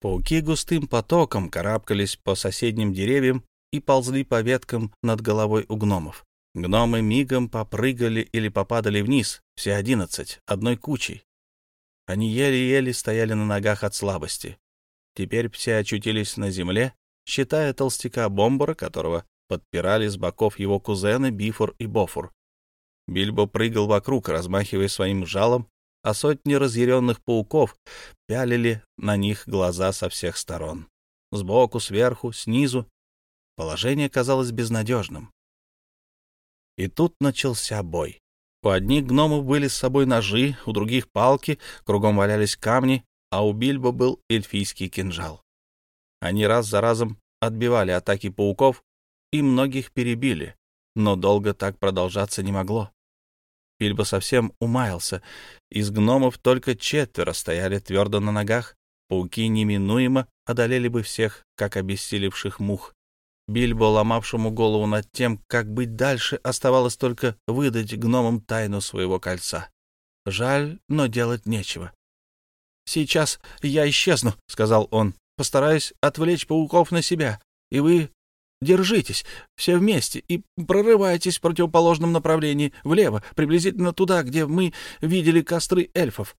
Пауки густым потоком карабкались по соседним деревьям и ползли по веткам над головой у гномов. Гномы мигом попрыгали или попадали вниз, все одиннадцать, одной кучей. Они еле-еле стояли на ногах от слабости. Теперь все очутились на земле, считая толстяка Бомбара, которого подпирали с боков его кузены Бифур и Бофур. Бильбо прыгал вокруг, размахивая своим жалом, а сотни разъяренных пауков пялили на них глаза со всех сторон. Сбоку, сверху, снизу. Положение казалось безнадежным. И тут начался бой. У одних гномов были с собой ножи, у других палки, кругом валялись камни, а у Бильбо был эльфийский кинжал. Они раз за разом отбивали атаки пауков и многих перебили, но долго так продолжаться не могло. Фильба совсем умаялся. Из гномов только четверо стояли твердо на ногах. Пауки неминуемо одолели бы всех, как обессилевших мух. Бильбо, ломавшему голову над тем, как быть дальше, оставалось только выдать гномам тайну своего кольца. Жаль, но делать нечего. «Сейчас я исчезну», — сказал он. «Постараюсь отвлечь пауков на себя, и вы Держитесь все вместе и прорывайтесь в противоположном направлении, влево, приблизительно туда, где мы видели костры эльфов».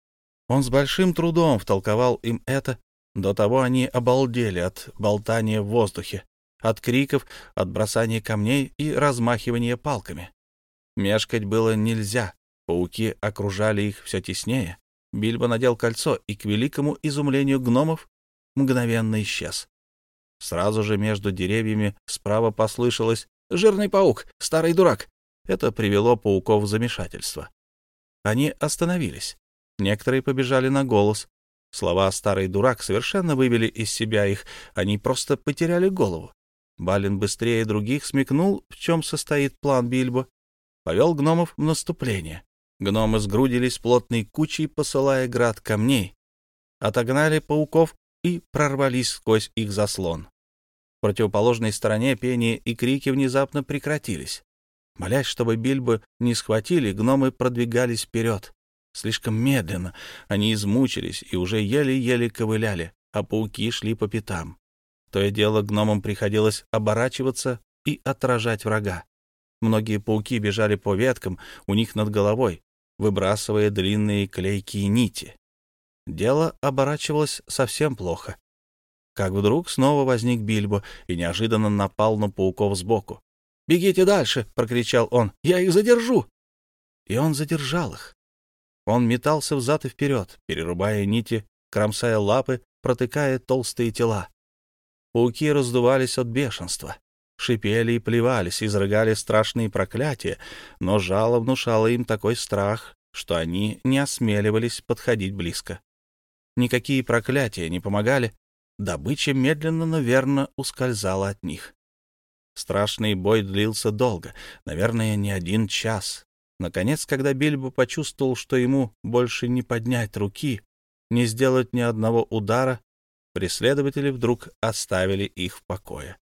Он с большим трудом втолковал им это. До того они обалдели от болтания в воздухе, от криков, от бросания камней и размахивания палками. Мешкать было нельзя, пауки окружали их все теснее. Бильбо надел кольцо и, к великому изумлению гномов, мгновенно исчез. Сразу же между деревьями справа послышалось «Жирный паук! Старый дурак!» Это привело пауков в замешательство. Они остановились. Некоторые побежали на голос. Слова «старый дурак» совершенно вывели из себя их, они просто потеряли голову. Балин быстрее других смекнул, в чем состоит план Бильбо. Повел гномов в наступление. Гномы сгрудились плотной кучей, посылая град камней. Отогнали пауков и прорвались сквозь их заслон. В противоположной стороне пение и крики внезапно прекратились. Молясь, чтобы Бильбо не схватили, гномы продвигались вперед. Слишком медленно они измучились и уже еле-еле ковыляли, а пауки шли по пятам. То и дело гномам приходилось оборачиваться и отражать врага. Многие пауки бежали по веткам у них над головой, выбрасывая длинные клейкие нити. Дело оборачивалось совсем плохо. Как вдруг снова возник Бильбо и неожиданно напал на пауков сбоку. «Бегите дальше!» — прокричал он. «Я их задержу!» И он задержал их. Он метался взад и вперед, перерубая нити, кромсая лапы, протыкая толстые тела. Пауки раздувались от бешенства шипели и плевались, изрыгали страшные проклятия, но жало внушало им такой страх, что они не осмеливались подходить близко. Никакие проклятия не помогали. Добыча медленно, наверное, ускользала от них. Страшный бой длился долго, наверное, не один час. Наконец, когда Бильбо почувствовал, что ему больше не поднять руки, не сделать ни одного удара, преследователи вдруг оставили их в покое.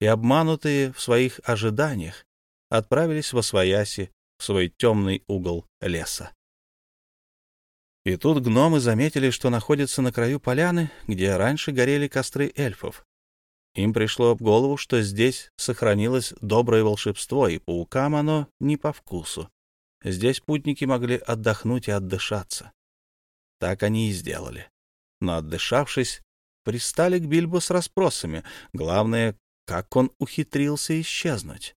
И обманутые в своих ожиданиях отправились во свояси в свой темный угол леса. И тут гномы заметили, что находятся на краю поляны, где раньше горели костры эльфов. Им пришло в голову, что здесь сохранилось доброе волшебство, и паукам оно не по вкусу. Здесь путники могли отдохнуть и отдышаться. Так они и сделали. Но отдышавшись, пристали к Бильбо с расспросами. Главное, как он ухитрился исчезнуть.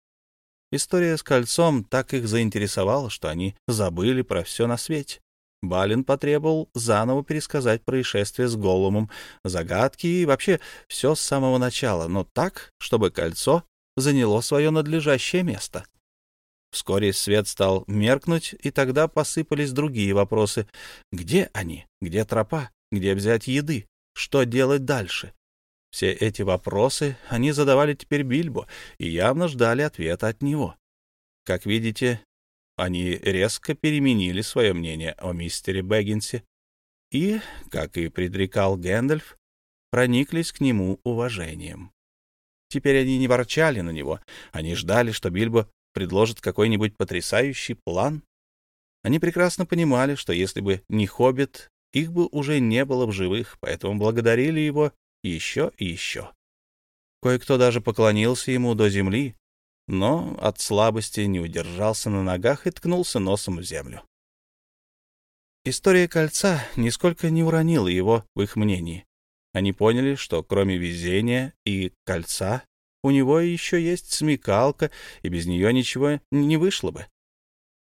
История с кольцом так их заинтересовала, что они забыли про все на свете. Балин потребовал заново пересказать происшествие с Голумом, загадки и вообще все с самого начала, но так, чтобы кольцо заняло свое надлежащее место. Вскоре свет стал меркнуть, и тогда посыпались другие вопросы. Где они? Где тропа? Где взять еды? Что делать дальше? Все эти вопросы они задавали теперь Бильбо и явно ждали ответа от него. Как видите, они резко переменили свое мнение о мистере Бэггинсе и, как и предрекал Гэндальф, прониклись к нему уважением. Теперь они не ворчали на него, они ждали, что Бильбо предложит какой-нибудь потрясающий план. Они прекрасно понимали, что если бы не Хоббит, их бы уже не было в живых, поэтому благодарили его еще и еще. Кое-кто даже поклонился ему до земли, но от слабости не удержался на ногах и ткнулся носом в землю. История кольца нисколько не уронила его в их мнении. Они поняли, что кроме везения и кольца у него еще есть смекалка, и без нее ничего не вышло бы.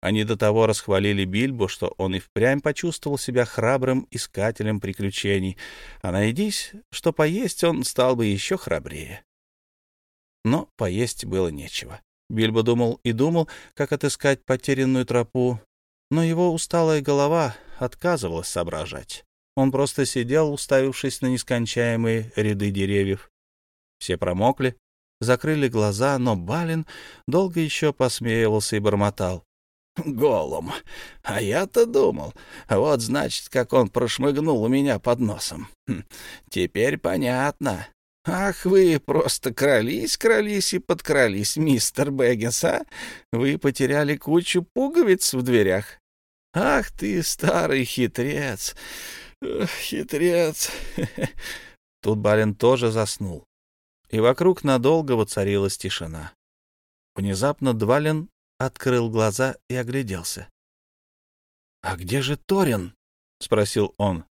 Они до того расхвалили Бильбу, что он и впрямь почувствовал себя храбрым искателем приключений, а найдись, что поесть он стал бы еще храбрее но поесть было нечего. Бильбо думал и думал, как отыскать потерянную тропу, но его усталая голова отказывалась соображать. Он просто сидел, уставившись на нескончаемые ряды деревьев. Все промокли, закрыли глаза, но Балин долго еще посмеивался и бормотал. "Голом, А я-то думал. Вот, значит, как он прошмыгнул у меня под носом. Хм, теперь понятно. «Ах вы просто крались, крались и подкрались, мистер Бэггинс! Вы потеряли кучу пуговиц в дверях. Ах ты, старый хитрец! Хитрец!» Тут Балин тоже заснул, и вокруг надолго воцарилась тишина. Внезапно Двален открыл глаза и огляделся. «А где же Торин?» — спросил он.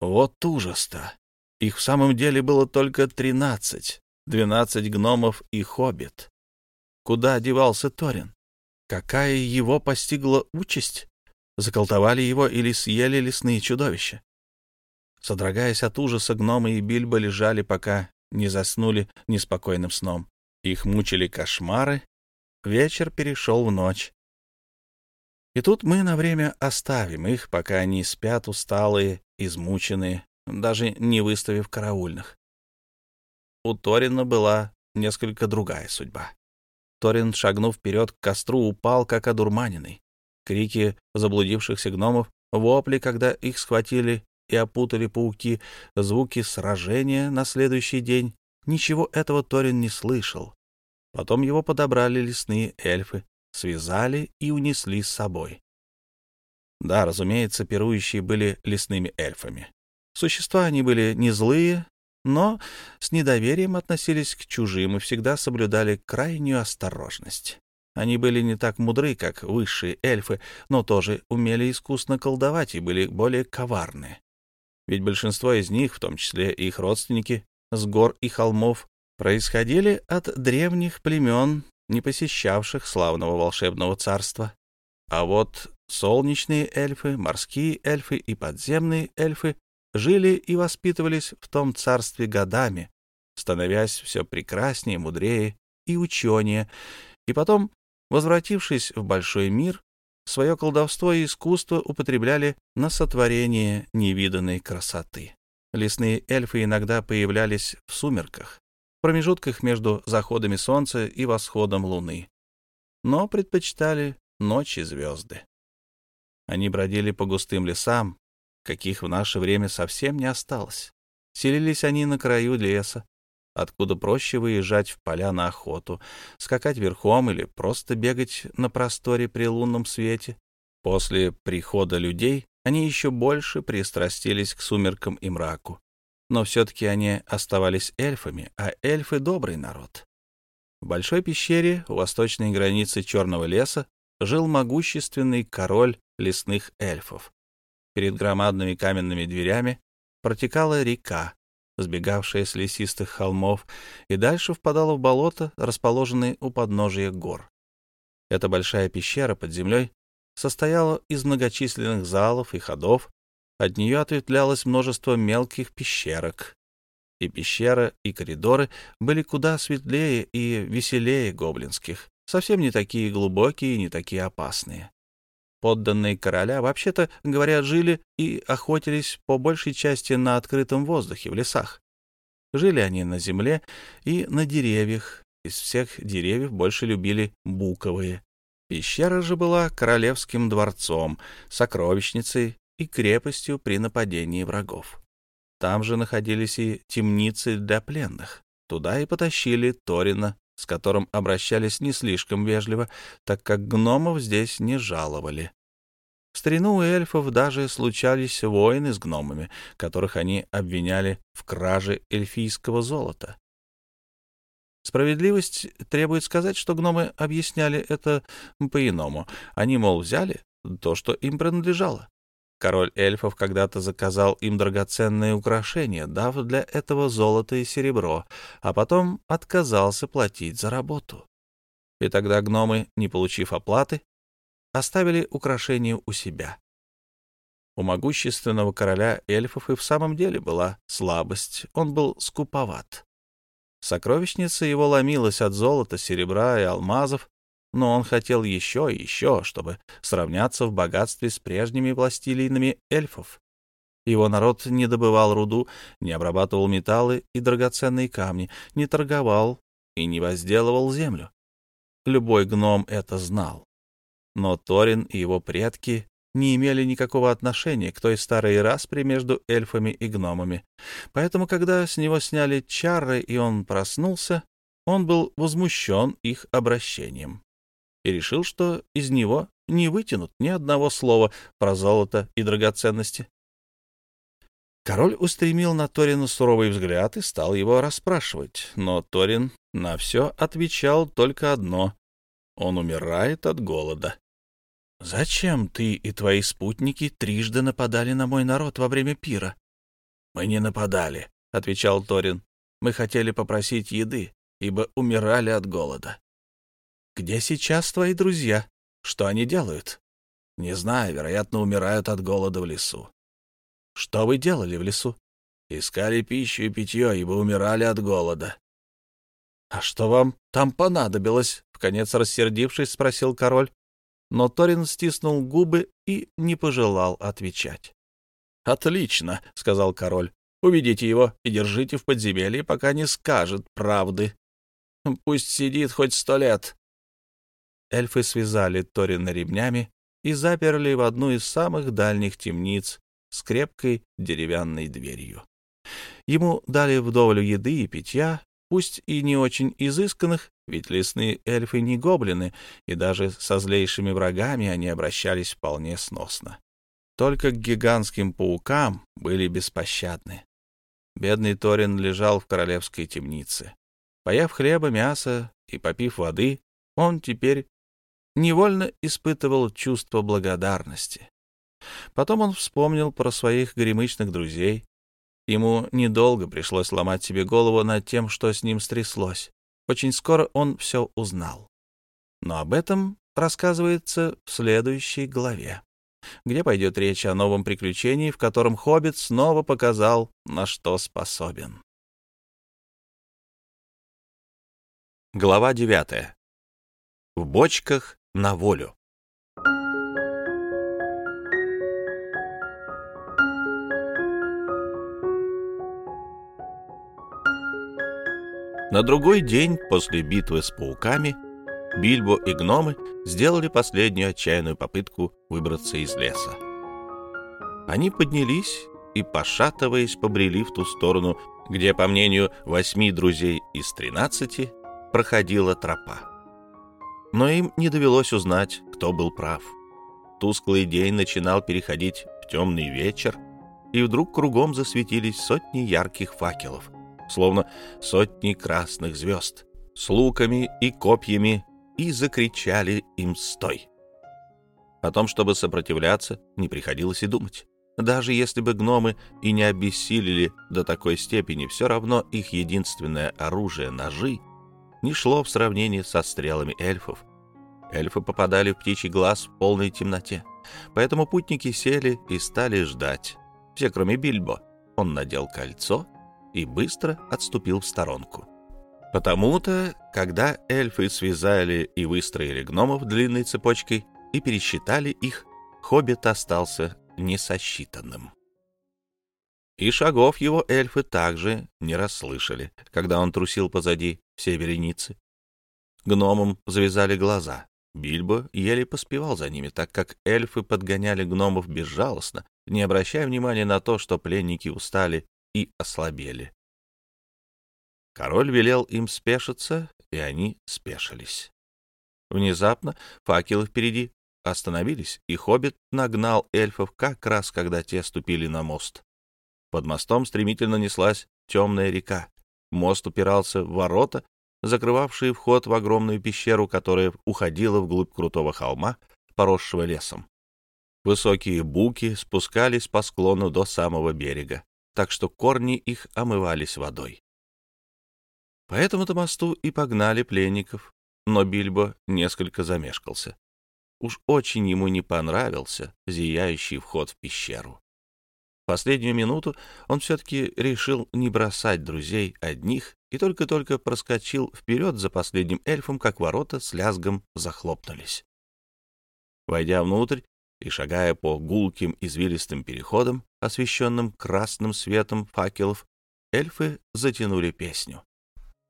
«Вот ужас-то! Их в самом деле было только тринадцать, двенадцать гномов и хоббит. Куда одевался Торин? Какая его постигла участь? Заколтовали его или съели лесные чудовища? Содрогаясь от ужаса, гномы и Бильбо лежали, пока не заснули неспокойным сном. Их мучили кошмары. Вечер перешел в ночь. И тут мы на время оставим их, пока они спят усталые, измученные, даже не выставив караульных. У Торина была несколько другая судьба. Торин, шагнув вперед к костру, упал, как одурманенный. Крики заблудившихся гномов, вопли, когда их схватили и опутали пауки, звуки сражения на следующий день. Ничего этого Торин не слышал. Потом его подобрали лесные эльфы, связали и унесли с собой. Да, разумеется, пирующие были лесными эльфами. Существа они были не злые, но с недоверием относились к чужим и всегда соблюдали крайнюю осторожность. Они были не так мудры, как высшие эльфы, но тоже умели искусно колдовать и были более коварны. Ведь большинство из них, в том числе и их родственники, с гор и холмов, происходили от древних племен, не посещавших славного волшебного царства. А вот солнечные эльфы, морские эльфы и подземные эльфы жили и воспитывались в том царстве годами, становясь все прекраснее, мудрее и ученее, и потом, возвратившись в большой мир, свое колдовство и искусство употребляли на сотворение невиданной красоты. Лесные эльфы иногда появлялись в сумерках, в промежутках между заходами солнца и восходом луны, но предпочитали ночи звезды. Они бродили по густым лесам, каких в наше время совсем не осталось. Селились они на краю леса, откуда проще выезжать в поля на охоту, скакать верхом или просто бегать на просторе при лунном свете. После прихода людей они еще больше пристрастились к сумеркам и мраку. Но все-таки они оставались эльфами, а эльфы — добрый народ. В большой пещере у восточной границы Черного леса жил могущественный король лесных эльфов, перед громадными каменными дверями протекала река, сбегавшая с лесистых холмов, и дальше впадала в болото, расположенное у подножия гор. Эта большая пещера под землей состояла из многочисленных залов и ходов, от нее ответвлялось множество мелких пещерок. И пещера, и коридоры были куда светлее и веселее гоблинских, совсем не такие глубокие и не такие опасные. Подданные короля вообще-то, говоря, жили и охотились по большей части на открытом воздухе, в лесах. Жили они на земле и на деревьях. Из всех деревьев больше любили буковые. Пещера же была королевским дворцом, сокровищницей и крепостью при нападении врагов. Там же находились и темницы для пленных. Туда и потащили Торина с которым обращались не слишком вежливо, так как гномов здесь не жаловали. В старину у эльфов даже случались войны с гномами, которых они обвиняли в краже эльфийского золота. Справедливость требует сказать, что гномы объясняли это по-иному. Они, мол, взяли то, что им принадлежало. Король эльфов когда-то заказал им драгоценные украшения, дав для этого золото и серебро, а потом отказался платить за работу. И тогда гномы, не получив оплаты, оставили украшения у себя. У могущественного короля эльфов и в самом деле была слабость, он был скуповат. Сокровищница его ломилась от золота, серебра и алмазов, но он хотел еще и еще, чтобы сравняться в богатстве с прежними властелинами эльфов. Его народ не добывал руду, не обрабатывал металлы и драгоценные камни, не торговал и не возделывал землю. Любой гном это знал. Но Торин и его предки не имели никакого отношения к той старой распри между эльфами и гномами. Поэтому, когда с него сняли чары и он проснулся, он был возмущен их обращением и решил, что из него не вытянут ни одного слова про золото и драгоценности. Король устремил на Торина суровый взгляд и стал его расспрашивать, но Торин на все отвечал только одно — он умирает от голода. «Зачем ты и твои спутники трижды нападали на мой народ во время пира?» «Мы не нападали», — отвечал Торин. «Мы хотели попросить еды, ибо умирали от голода». Где сейчас твои друзья? Что они делают? Не знаю, вероятно, умирают от голода в лесу. Что вы делали в лесу? Искали пищу и питье, ибо умирали от голода. А что вам там понадобилось? Вконец рассердившись, спросил король. Но Торин стиснул губы и не пожелал отвечать. «Отлично», — сказал король. «Уведите его и держите в подземелье, пока не скажет правды. Пусть сидит хоть сто лет, Эльфы связали Торина ремнями и заперли в одну из самых дальних темниц с крепкой деревянной дверью. Ему дали вдоволь еды и питья, пусть и не очень изысканных, ведь лесные эльфы не гоблины, и даже со злейшими врагами они обращались вполне сносно. Только к гигантским паукам были беспощадны. Бедный Торин лежал в королевской темнице. Поев хлеба, мяса и попив воды, он теперь невольно испытывал чувство благодарности. Потом он вспомнил про своих гремычных друзей. Ему недолго пришлось ломать себе голову над тем, что с ним стряслось. Очень скоро он все узнал. Но об этом рассказывается в следующей главе, где пойдет речь о новом приключении, в котором Хоббит снова показал, на что способен. Глава девятая. В бочках на волю. На другой день после битвы с пауками Бильбо и гномы сделали последнюю отчаянную попытку выбраться из леса. Они поднялись и, пошатываясь, побрели в ту сторону, где, по мнению восьми друзей из тринадцати, проходила тропа но им не довелось узнать, кто был прав. Тусклый день начинал переходить в темный вечер, и вдруг кругом засветились сотни ярких факелов, словно сотни красных звезд, с луками и копьями, и закричали им «Стой!». О том, чтобы сопротивляться, не приходилось и думать. Даже если бы гномы и не обессилели до такой степени, все равно их единственное оружие — ножи не шло в сравнении со стрелами эльфов. Эльфы попадали в птичий глаз в полной темноте, поэтому путники сели и стали ждать. Все, кроме Бильбо. Он надел кольцо и быстро отступил в сторонку. Потому-то, когда эльфы связали и выстроили гномов длинной цепочкой и пересчитали их, хоббит остался несосчитанным. И шагов его эльфы также не расслышали, когда он трусил позади всей вереницы. Гномам завязали глаза. Бильбо еле поспевал за ними, так как эльфы подгоняли гномов безжалостно, не обращая внимания на то, что пленники устали и ослабели. Король велел им спешиться, и они спешились. Внезапно факелы впереди остановились, и хоббит нагнал эльфов как раз, когда те ступили на мост. Под мостом стремительно неслась темная река. Мост упирался в ворота, закрывавшие вход в огромную пещеру, которая уходила вглубь крутого холма, поросшего лесом. Высокие буки спускались по склону до самого берега, так что корни их омывались водой. По этому-то мосту и погнали пленников, но Бильбо несколько замешкался. Уж очень ему не понравился зияющий вход в пещеру последнюю минуту он все-таки решил не бросать друзей одних и только-только проскочил вперед за последним эльфом, как ворота с лязгом захлопнулись. Войдя внутрь и шагая по гулким извилистым переходам, освещенным красным светом факелов, эльфы затянули песню.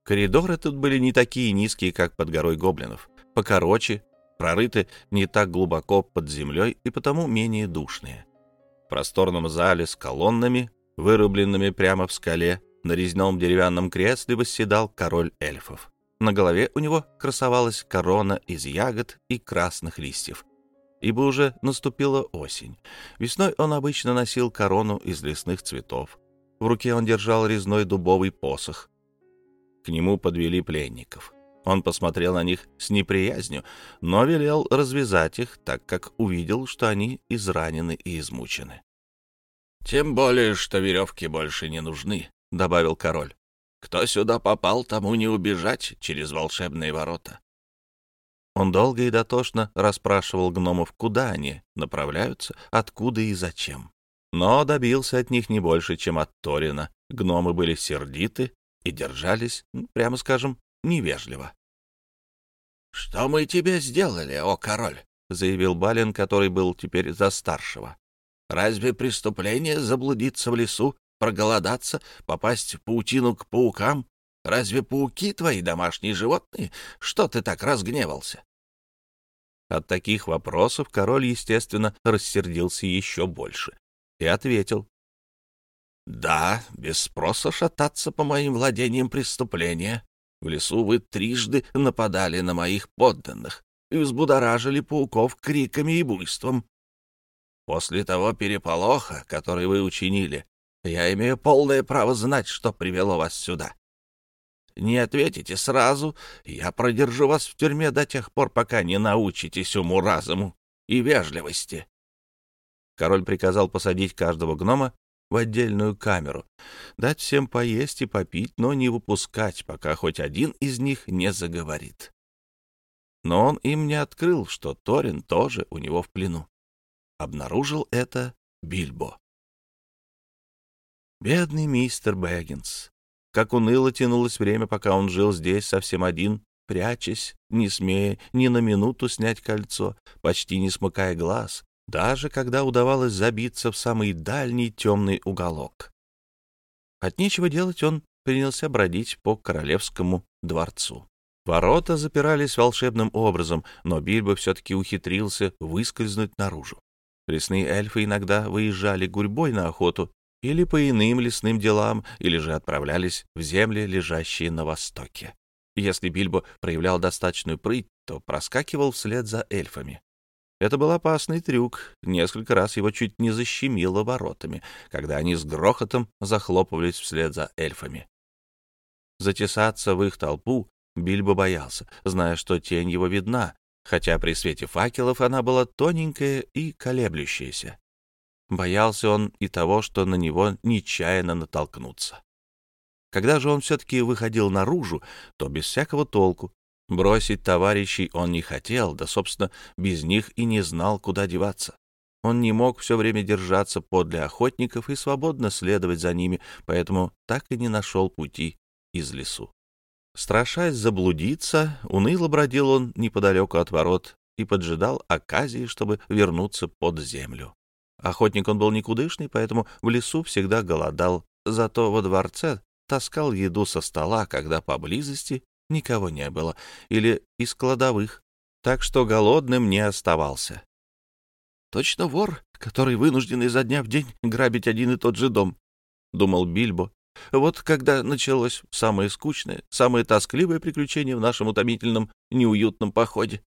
Коридоры тут были не такие низкие, как под горой гоблинов, покороче, прорыты не так глубоко под землей и потому менее душные просторном зале с колоннами, вырубленными прямо в скале, на резном деревянном кресле восседал король эльфов. На голове у него красовалась корона из ягод и красных листьев, ибо уже наступила осень. Весной он обычно носил корону из лесных цветов. В руке он держал резной дубовый посох. К нему подвели пленников — он посмотрел на них с неприязнью, но велел развязать их, так как увидел, что они изранены и измучены. «Тем более, что веревки больше не нужны», — добавил король. «Кто сюда попал, тому не убежать через волшебные ворота». Он долго и дотошно расспрашивал гномов, куда они направляются, откуда и зачем. Но добился от них не больше, чем от Торина. Гномы были сердиты и держались, прямо скажем, невежливо. «Что мы тебе сделали, о король?» — заявил Балин, который был теперь за старшего. «Разве преступление заблудиться в лесу, проголодаться, попасть в паутину к паукам? Разве пауки твои домашние животные? Что ты так разгневался?» От таких вопросов король, естественно, рассердился еще больше и ответил. «Да, без спроса шататься по моим владениям преступления. В лесу вы трижды нападали на моих подданных и взбудоражили пауков криками и буйством. После того переполоха, который вы учинили, я имею полное право знать, что привело вас сюда. Не ответите сразу, я продержу вас в тюрьме до тех пор, пока не научитесь уму-разуму и вежливости. Король приказал посадить каждого гнома в отдельную камеру, дать всем поесть и попить, но не выпускать, пока хоть один из них не заговорит. Но он им не открыл, что Торин тоже у него в плену. Обнаружил это Бильбо. Бедный мистер Бэггинс. Как уныло тянулось время, пока он жил здесь совсем один, прячась, не смея ни на минуту снять кольцо, почти не смыкая глаз, даже когда удавалось забиться в самый дальний темный уголок. От нечего делать он принялся бродить по королевскому дворцу. Ворота запирались волшебным образом, но Бильбо все-таки ухитрился выскользнуть наружу. Лесные эльфы иногда выезжали гурьбой на охоту или по иным лесным делам, или же отправлялись в земли, лежащие на востоке. Если Бильбо проявлял достаточную прыть, то проскакивал вслед за эльфами. Это был опасный трюк. Несколько раз его чуть не защемило воротами, когда они с грохотом захлопывались вслед за эльфами. Затесаться в их толпу Бильбо боялся, зная, что тень его видна, хотя при свете факелов она была тоненькая и колеблющаяся. Боялся он и того, что на него нечаянно натолкнуться. Когда же он все-таки выходил наружу, то без всякого толку, Бросить товарищей он не хотел, да, собственно, без них и не знал, куда деваться. Он не мог все время держаться подле охотников и свободно следовать за ними, поэтому так и не нашел пути из лесу. Страшась заблудиться, уныло бродил он неподалеку от ворот и поджидал оказии, чтобы вернуться под землю. Охотник он был никудышный, поэтому в лесу всегда голодал, зато во дворце таскал еду со стола, когда поблизости никого не было, или из кладовых, так что голодным не оставался. «Точно вор, который вынужден изо дня в день грабить один и тот же дом», — думал Бильбо. «Вот когда началось самое скучное, самое тоскливое приключение в нашем утомительном, неуютном походе.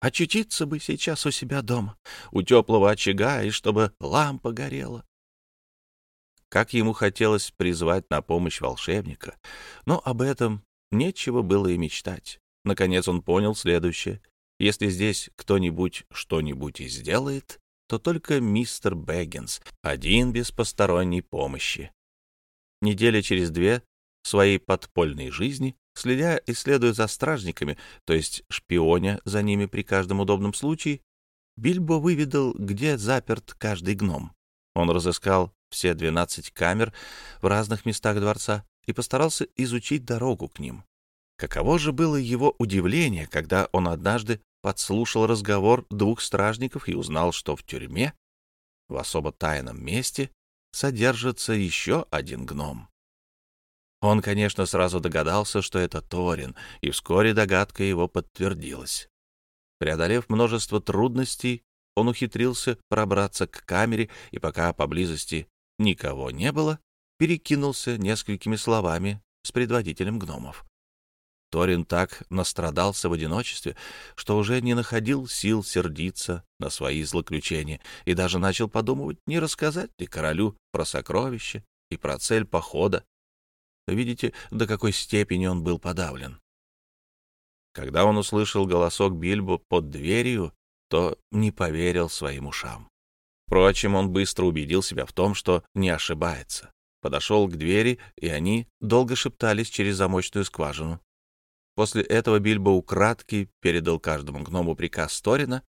Очутиться бы сейчас у себя дома, у теплого очага, и чтобы лампа горела, как ему хотелось призвать на помощь волшебника, но об этом Нечего было и мечтать. Наконец он понял следующее. Если здесь кто-нибудь что-нибудь и сделает, то только мистер Бэггинс, один без посторонней помощи. Недели через две своей подпольной жизни, следя и следуя за стражниками, то есть шпионя за ними при каждом удобном случае, Бильбо выведал, где заперт каждый гном. Он разыскал все 12 камер в разных местах дворца, и постарался изучить дорогу к ним. Каково же было его удивление, когда он однажды подслушал разговор двух стражников и узнал, что в тюрьме, в особо тайном месте, содержится еще один гном. Он, конечно, сразу догадался, что это Торин, и вскоре догадка его подтвердилась. Преодолев множество трудностей, он ухитрился пробраться к камере, и пока поблизости никого не было, перекинулся несколькими словами с предводителем гномов. Торин так настрадался в одиночестве, что уже не находил сил сердиться на свои злоключения и даже начал подумывать, не рассказать ли королю про сокровище и про цель похода. Видите, до какой степени он был подавлен. Когда он услышал голосок Бильбо под дверью, то не поверил своим ушам. Впрочем, он быстро убедил себя в том, что не ошибается подошел к двери, и они долго шептались через замочную скважину. После этого Бильбо украдки передал каждому гному приказ Торина,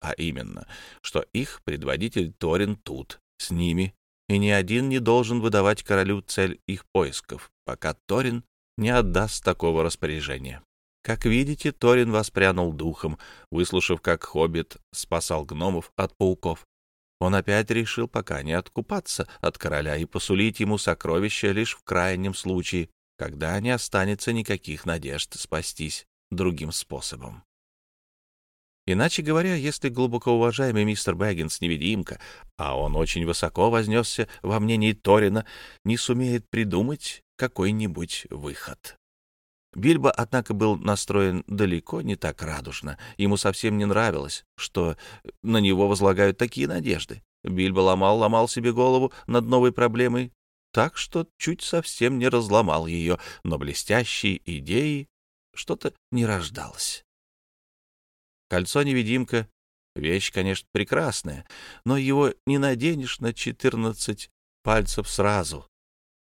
а именно, что их предводитель Торин тут, с ними, и ни один не должен выдавать королю цель их поисков, пока Торин не отдаст такого распоряжения. Как видите, Торин воспрянул духом, выслушав, как хоббит спасал гномов от пауков. Он опять решил пока не откупаться от короля и посулить ему сокровища лишь в крайнем случае, когда не останется никаких надежд спастись другим способом. Иначе говоря, если глубоко уважаемый мистер Бэггинс невидимка, а он очень высоко вознесся во мнении Торина, не сумеет придумать какой-нибудь выход. Бильбо, однако, был настроен далеко не так радушно. Ему совсем не нравилось, что на него возлагают такие надежды. Бильбо ломал-ломал себе голову над новой проблемой, так что чуть совсем не разломал ее, но блестящей идеи что-то не рождалось. Кольцо-невидимка — вещь, конечно, прекрасная, но его не наденешь на четырнадцать пальцев сразу.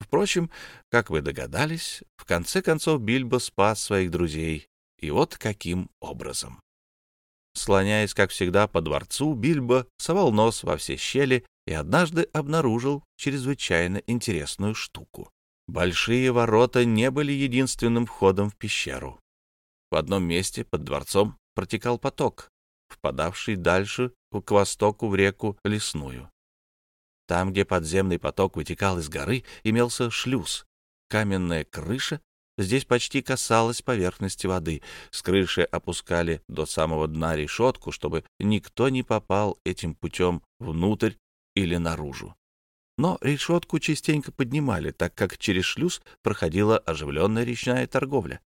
Впрочем, как вы догадались, в конце концов Бильбо спас своих друзей. И вот каким образом. Слоняясь, как всегда, по дворцу, Бильбо совал нос во все щели и однажды обнаружил чрезвычайно интересную штуку. Большие ворота не были единственным входом в пещеру. В одном месте под дворцом протекал поток, впадавший дальше к востоку в реку Лесную. Там, где подземный поток вытекал из горы, имелся шлюз. Каменная крыша здесь почти касалась поверхности воды. С крыши опускали до самого дна решетку, чтобы никто не попал этим путем внутрь или наружу. Но решетку частенько поднимали, так как через шлюз проходила оживленная речная торговля.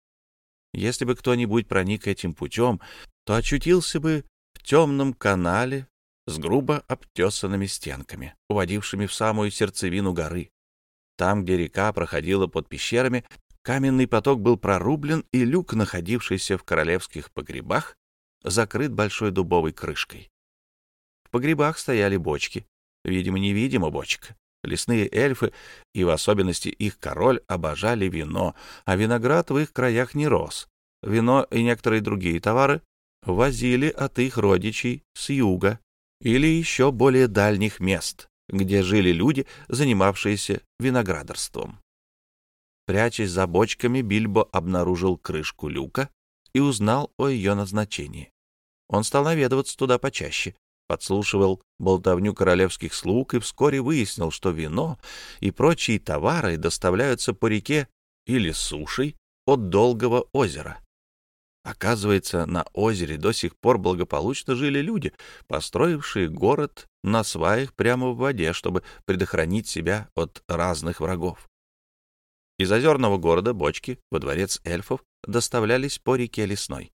Если бы кто-нибудь проник этим путем, то очутился бы в темном канале с грубо обтесанными стенками, уводившими в самую сердцевину горы. Там, где река проходила под пещерами, каменный поток был прорублен, и люк, находившийся в королевских погребах, закрыт большой дубовой крышкой. В погребах стояли бочки, видимо-невидимо бочка. Лесные эльфы, и в особенности их король, обожали вино, а виноград в их краях не рос. Вино и некоторые другие товары возили от их родичей с юга или еще более дальних мест, где жили люди, занимавшиеся виноградарством. Прячась за бочками, Бильбо обнаружил крышку люка и узнал о ее назначении. Он стал наведываться туда почаще, подслушивал болтовню королевских слуг и вскоре выяснил, что вино и прочие товары доставляются по реке или сушей от Долгого озера. Оказывается, на озере до сих пор благополучно жили люди, построившие город на сваях прямо в воде, чтобы предохранить себя от разных врагов. Из озерного города бочки во дворец эльфов доставлялись по реке Лесной.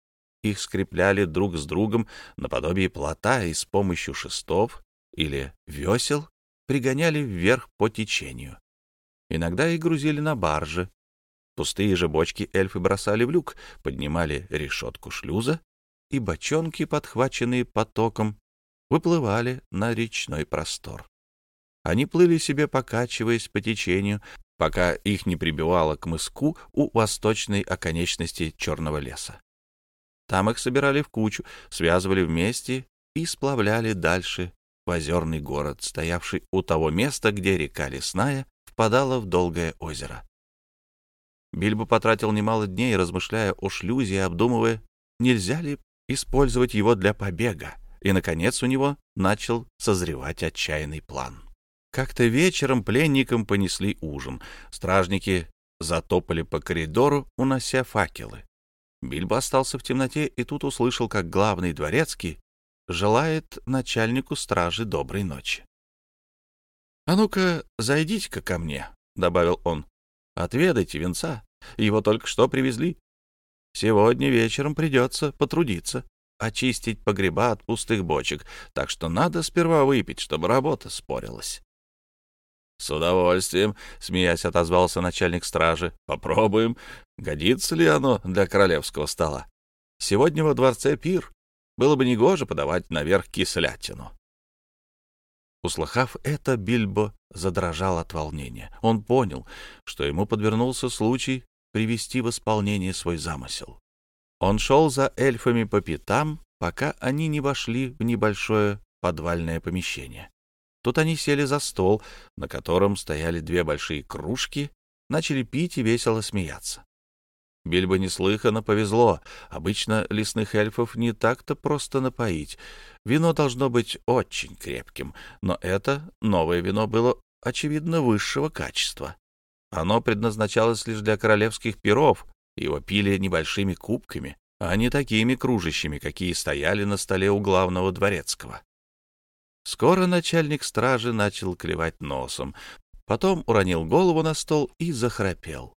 Их скрепляли друг с другом наподобие плота и с помощью шестов или весел пригоняли вверх по течению. Иногда их грузили на баржи, Пустые же бочки эльфы бросали в люк, поднимали решетку шлюза, и бочонки, подхваченные потоком, выплывали на речной простор. Они плыли себе, покачиваясь по течению, пока их не прибивало к мыску у восточной оконечности черного леса. Там их собирали в кучу, связывали вместе и сплавляли дальше в озерный город, стоявший у того места, где река Лесная впадала в долгое озеро. Бильбо потратил немало дней, размышляя о шлюзе и обдумывая, нельзя ли использовать его для побега. И, наконец, у него начал созревать отчаянный план. Как-то вечером пленникам понесли ужин. Стражники затопали по коридору, унося факелы. Бильбо остался в темноте и тут услышал, как главный дворецкий желает начальнику стражи доброй ночи. «А ну-ка, зайдите-ка ко мне», — добавил он. Отведайте венца. Его только что привезли. Сегодня вечером придется потрудиться, очистить погреба от пустых бочек, так что надо сперва выпить, чтобы работа спорилась. «С удовольствием», — смеясь отозвался начальник стражи. «Попробуем, годится ли оно для королевского стола. Сегодня во дворце пир. Было бы негоже подавать наверх кислятину». Услыхав это, Бильбо задрожал от волнения. Он понял, что ему подвернулся случай привести в исполнение свой замысел. Он шел за эльфами по пятам, пока они не вошли в небольшое подвальное помещение. Тут они сели за стол, на котором стояли две большие кружки, начали пить и весело смеяться. Бильбо неслыханно повезло. Обычно лесных эльфов не так-то просто напоить. Вино должно быть очень крепким, но это новое вино было, очевидно, высшего качества. Оно предназначалось лишь для королевских перов, его пили небольшими кубками, а не такими кружащими, какие стояли на столе у главного дворецкого. Скоро начальник стражи начал клевать носом, потом уронил голову на стол и захрапел.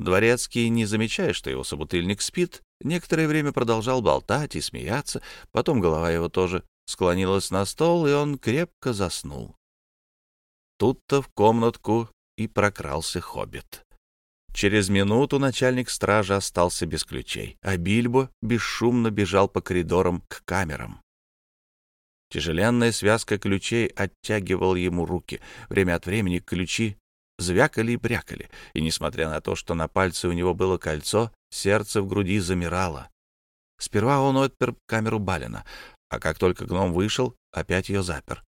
Дворецкий не замечая, что его собутыльник спит, некоторое время продолжал болтать и смеяться, потом голова его тоже склонилась на стол, и он крепко заснул. Тут-то в комнатку и прокрался хоббит. Через минуту начальник стражи остался без ключей, а Бильбо бесшумно бежал по коридорам к камерам. Тяжеленная связка ключей оттягивала ему руки. Время от времени ключи звякали и брякали, и, несмотря на то, что на пальце у него было кольцо, сердце в груди замирало. Сперва он отпер камеру Балина, а как только гном вышел, опять ее запер.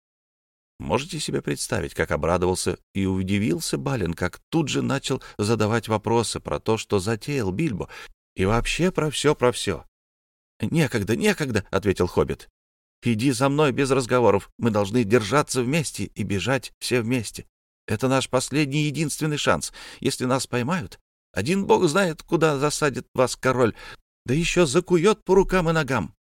Можете себе представить, как обрадовался и удивился Балин, как тут же начал задавать вопросы про то, что затеял Бильбо, и вообще про все, про все. «Некогда, некогда», — ответил Хоббит. «Иди за мной без разговоров. Мы должны держаться вместе и бежать все вместе. Это наш последний единственный шанс. Если нас поймают, один бог знает, куда засадит вас король, да еще закует по рукам и ногам.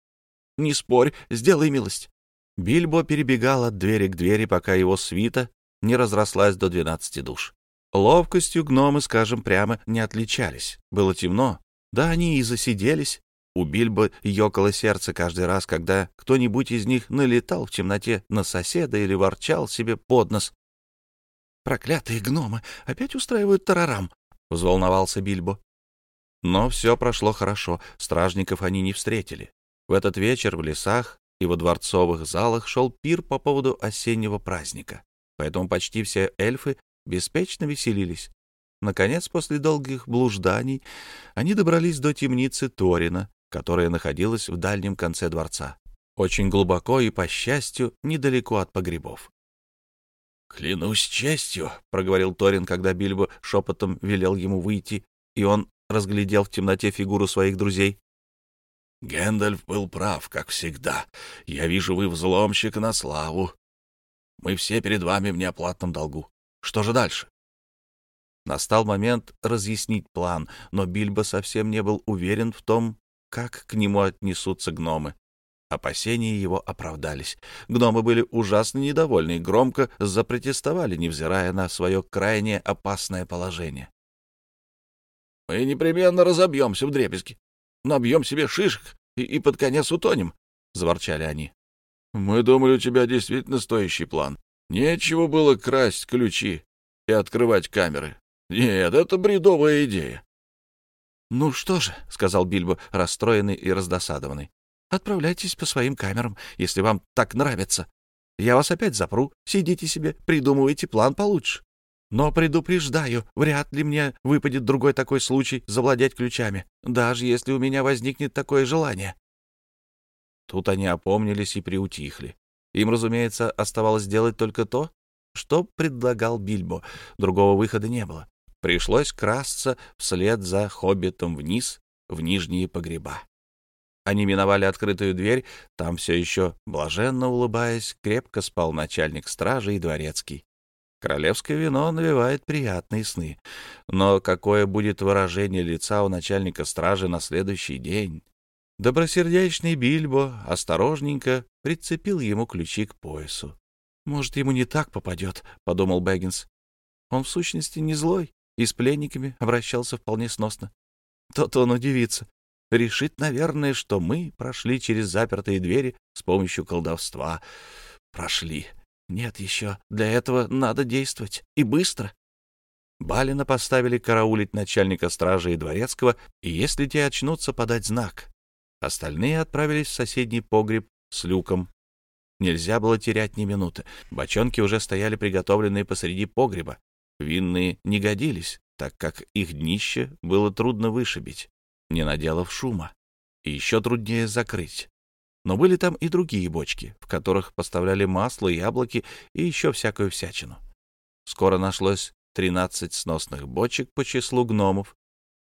Не спорь, сделай милость». Бильбо перебегал от двери к двери, пока его свита не разрослась до двенадцати душ. Ловкостью гномы, скажем прямо, не отличались. Было темно. Да, они и засиделись. У Бильбо ёкало сердце каждый раз, когда кто-нибудь из них налетал в темноте на соседа или ворчал себе под нос. Проклятые гномы! Опять устраивают тарарам!» — взволновался Бильбо. Но все прошло хорошо, стражников они не встретили. В этот вечер в лесах и во дворцовых залах шел пир по поводу осеннего праздника, поэтому почти все эльфы беспечно веселились. Наконец, после долгих блужданий, они добрались до темницы Торина, которая находилась в дальнем конце дворца, очень глубоко и, по счастью, недалеко от погребов. «Клянусь честью», — проговорил Торин, когда Бильбо шепотом велел ему выйти, и он разглядел в темноте фигуру своих друзей. «Гэндальф был прав, как всегда. Я вижу, вы взломщик на славу. Мы все перед вами в неоплатном долгу. Что же дальше?» Настал момент разъяснить план, но Бильбо совсем не был уверен в том, как к нему отнесутся гномы. Опасения его оправдались. Гномы были ужасно недовольны и громко запротестовали, невзирая на свое крайне опасное положение. «Мы непременно разобьемся в дребезги, набьем себе шишек и, и под конец утонем», — заворчали они. «Мы думали, у тебя действительно стоящий план. Нечего было красть ключи и открывать камеры. Нет, это бредовая идея». «Ну что же», — сказал Бильбо, расстроенный и раздосадованный, Отправляйтесь по своим камерам, если вам так нравится. Я вас опять запру, сидите себе, придумывайте план получше. Но предупреждаю, вряд ли мне выпадет другой такой случай завладеть ключами, даже если у меня возникнет такое желание». Тут они опомнились и приутихли. Им, разумеется, оставалось делать только то, что предлагал Бильбо. Другого выхода не было. Пришлось красться вслед за хоббитом вниз, в нижние погреба. Они миновали открытую дверь, там все еще, блаженно улыбаясь, крепко спал начальник стражи и дворецкий. Королевское вино навевает приятные сны. Но какое будет выражение лица у начальника стражи на следующий день? Добросердечный Бильбо осторожненько прицепил ему ключи к поясу. «Может, ему не так попадет», — подумал Бэггинс. «Он в сущности не злой и с пленниками обращался вполне сносно. То-то он удивится решит, наверное, что мы прошли через запертые двери с помощью колдовства. Прошли. Нет еще. Для этого надо действовать. И быстро. Балина поставили караулить начальника стражи и дворецкого, и если те очнутся, подать знак. Остальные отправились в соседний погреб с люком. Нельзя было терять ни минуты. Бочонки уже стояли приготовленные посреди погреба. Винные не годились, так как их днище было трудно вышибить не наделав шума, и еще труднее закрыть. Но были там и другие бочки, в которых поставляли масло, яблоки и еще всякую всячину. Скоро нашлось 13 сносных бочек по числу гномов.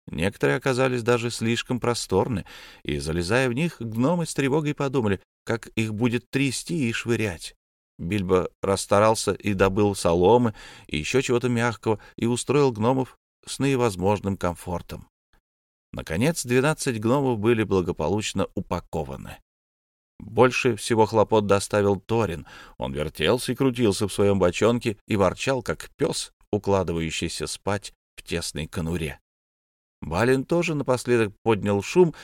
Некоторые оказались даже слишком просторны, и, залезая в них, гномы с тревогой подумали, как их будет трясти и швырять. Бильбо расстарался и добыл соломы и еще чего-то мягкого, и устроил гномов с наивозможным комфортом. Наконец, 12 гномов были благополучно упакованы. Больше всего хлопот доставил Торин. Он вертелся и крутился в своем бочонке и ворчал, как пес, укладывающийся спать в тесной конуре. Балин тоже напоследок поднял шум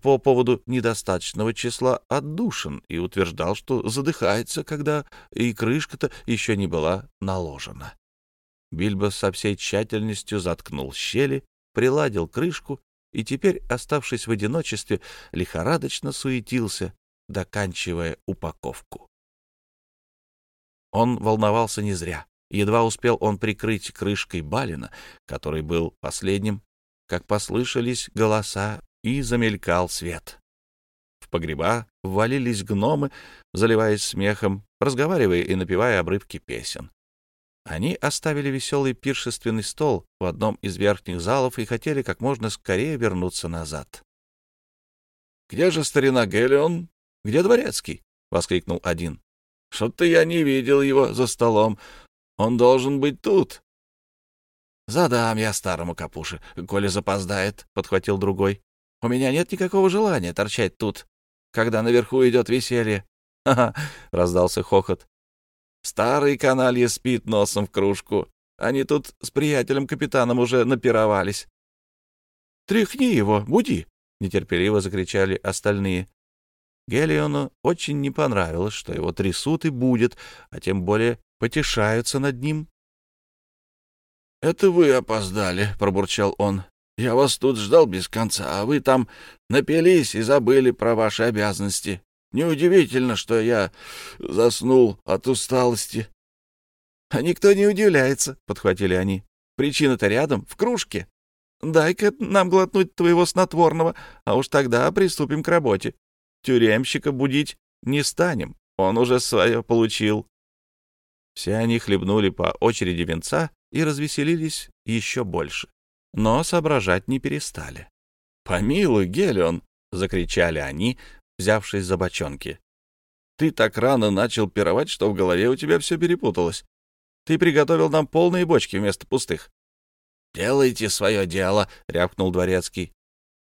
по поводу недостаточного числа отдушин и утверждал, что задыхается, когда и крышка-то еще не была наложена. Бильбо со всей тщательностью заткнул щели, приладил крышку и теперь, оставшись в одиночестве, лихорадочно суетился, доканчивая упаковку. Он волновался не зря. Едва успел он прикрыть крышкой балина, который был последним, как послышались голоса и замелькал свет. В погреба ввалились гномы, заливаясь смехом, разговаривая и напевая обрывки песен. Они оставили веселый пиршественный стол в одном из верхних залов и хотели как можно скорее вернуться назад. — Где же старина Гелион? Где Дворецкий? — воскликнул один. — Что-то я не видел его за столом. Он должен быть тут. — Задам я старому капуше, коли запоздает, — подхватил другой. — У меня нет никакого желания торчать тут, когда наверху идет веселье. — раздался хохот. Старый каналья спит носом в кружку. Они тут с приятелем-капитаном уже напировались. «Тряхни его, буди!» — нетерпеливо закричали остальные. Гелиону очень не понравилось, что его трясут и будет, а тем более потешаются над ним. «Это вы опоздали», — пробурчал он. «Я вас тут ждал без конца, а вы там напились и забыли про ваши обязанности. Неудивительно, что я заснул от усталости. — А никто не удивляется, — подхватили они. — Причина-то рядом, в кружке. Дай-ка нам глотнуть твоего снотворного, а уж тогда приступим к работе. Тюремщика будить не станем, он уже свое получил. Все они хлебнули по очереди венца и развеселились еще больше, но соображать не перестали. «Помилуй, Гелион!» — закричали они, взявшись за бочонки. «Ты так рано начал пировать, что в голове у тебя все перепуталось. Ты приготовил нам полные бочки вместо пустых». «Делайте свое дело», — рявкнул дворецкий.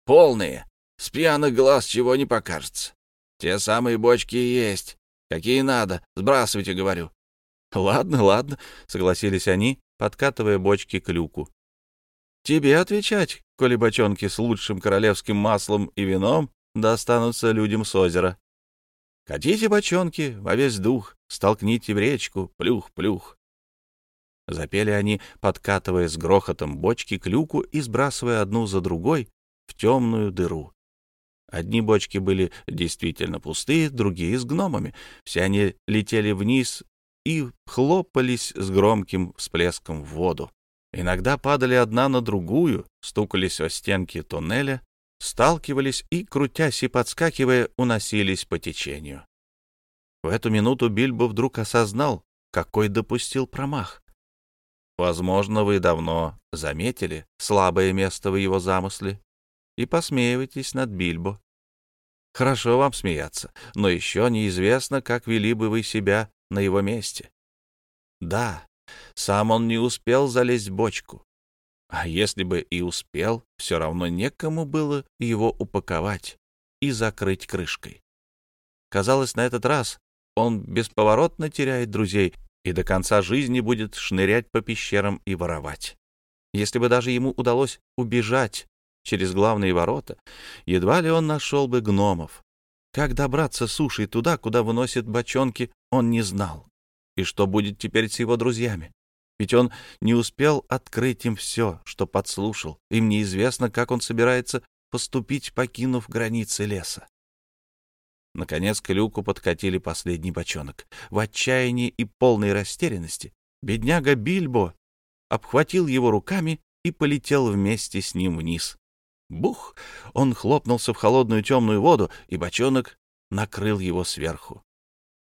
«Полные. С пьяных глаз чего не покажется. Те самые бочки и есть. Какие надо. Сбрасывайте, говорю». «Ладно, ладно», — согласились они, подкатывая бочки к люку. «Тебе отвечать, коли бочонки с лучшим королевским маслом и вином достанутся людям с озера. Катите бочонки во весь дух, столкните в речку, плюх-плюх. Запели они, подкатывая с грохотом бочки к люку и сбрасывая одну за другой в темную дыру. Одни бочки были действительно пустые, другие — с гномами. Все они летели вниз и хлопались с громким всплеском в воду. Иногда падали одна на другую, стукались о стенки тоннеля, сталкивались и, крутясь и подскакивая, уносились по течению. В эту минуту Бильбо вдруг осознал, какой допустил промах. Возможно, вы давно заметили слабое место в его замысле и посмеиваетесь над Бильбо. Хорошо вам смеяться, но еще неизвестно, как вели бы вы себя на его месте. Да, сам он не успел залезть в бочку, а если бы и успел, все равно некому было его упаковать и закрыть крышкой. Казалось, на этот раз он бесповоротно теряет друзей и до конца жизни будет шнырять по пещерам и воровать. Если бы даже ему удалось убежать через главные ворота, едва ли он нашел бы гномов. Как добраться сушей туда, куда выносят бочонки, он не знал. И что будет теперь с его друзьями? Ведь он не успел открыть им все, что подслушал. Им неизвестно, как он собирается поступить, покинув границы леса. Наконец к люку подкатили последний бочонок. В отчаянии и полной растерянности бедняга Бильбо обхватил его руками и полетел вместе с ним вниз. Бух! Он хлопнулся в холодную темную воду, и бочонок накрыл его сверху.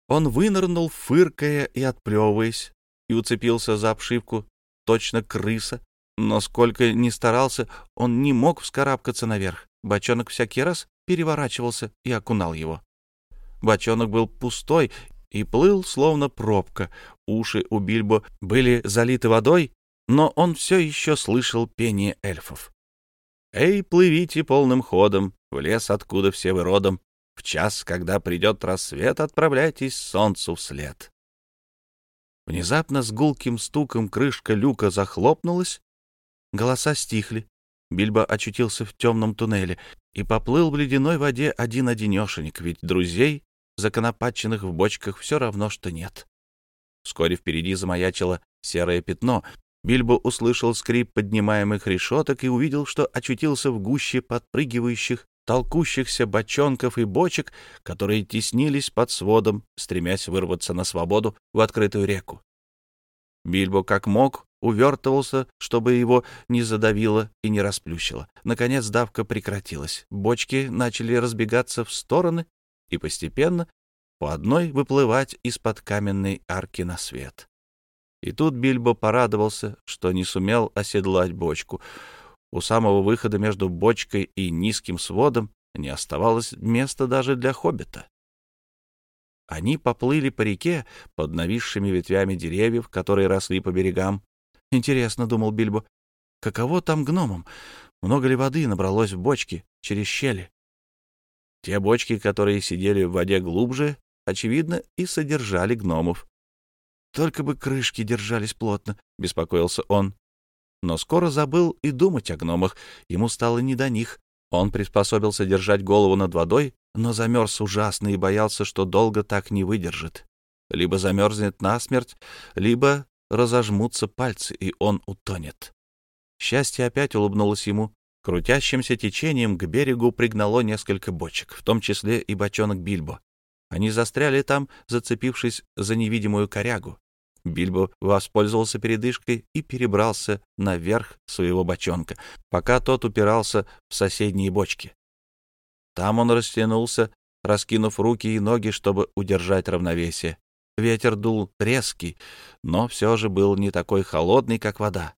Он вынырнул, фыркая и отплевываясь, и уцепился за обшивку, точно крыса. Но сколько ни старался, он не мог вскарабкаться наверх. Бочонок всякий раз переворачивался и окунал его. Бочонок был пустой и плыл, словно пробка. Уши у Бильбо были залиты водой, но он все еще слышал пение эльфов. «Эй, плывите полным ходом, в лес, откуда все вы родом. В час, когда придет рассвет, отправляйтесь солнцу вслед». Внезапно с гулким стуком крышка люка захлопнулась, голоса стихли. Бильбо очутился в темном туннеле и поплыл в ледяной воде один-одинешенек, ведь друзей, законопатченных в бочках, все равно, что нет. Вскоре впереди замаячило серое пятно. Бильбо услышал скрип поднимаемых решеток и увидел, что очутился в гуще подпрыгивающих толкущихся бочонков и бочек, которые теснились под сводом, стремясь вырваться на свободу в открытую реку. Бильбо как мог увертывался, чтобы его не задавило и не расплющило. Наконец давка прекратилась. Бочки начали разбегаться в стороны и постепенно по одной выплывать из-под каменной арки на свет. И тут Бильбо порадовался, что не сумел оседлать бочку — у самого выхода между бочкой и низким сводом не оставалось места даже для хоббита. Они поплыли по реке под нависшими ветвями деревьев, которые росли по берегам. «Интересно», — думал Бильбо, — «каково там гномам? Много ли воды набралось в бочке через щели?» Те бочки, которые сидели в воде глубже, очевидно, и содержали гномов. «Только бы крышки держались плотно», — беспокоился он но скоро забыл и думать о гномах. Ему стало не до них. Он приспособился держать голову над водой, но замерз ужасно и боялся, что долго так не выдержит. Либо замерзнет насмерть, либо разожмутся пальцы, и он утонет. Счастье опять улыбнулось ему. Крутящимся течением к берегу пригнало несколько бочек, в том числе и бочонок Бильбо. Они застряли там, зацепившись за невидимую корягу. Бильбо воспользовался передышкой и перебрался наверх своего бочонка, пока тот упирался в соседние бочки. Там он растянулся, раскинув руки и ноги, чтобы удержать равновесие. Ветер дул резкий, но все же был не такой холодный, как вода.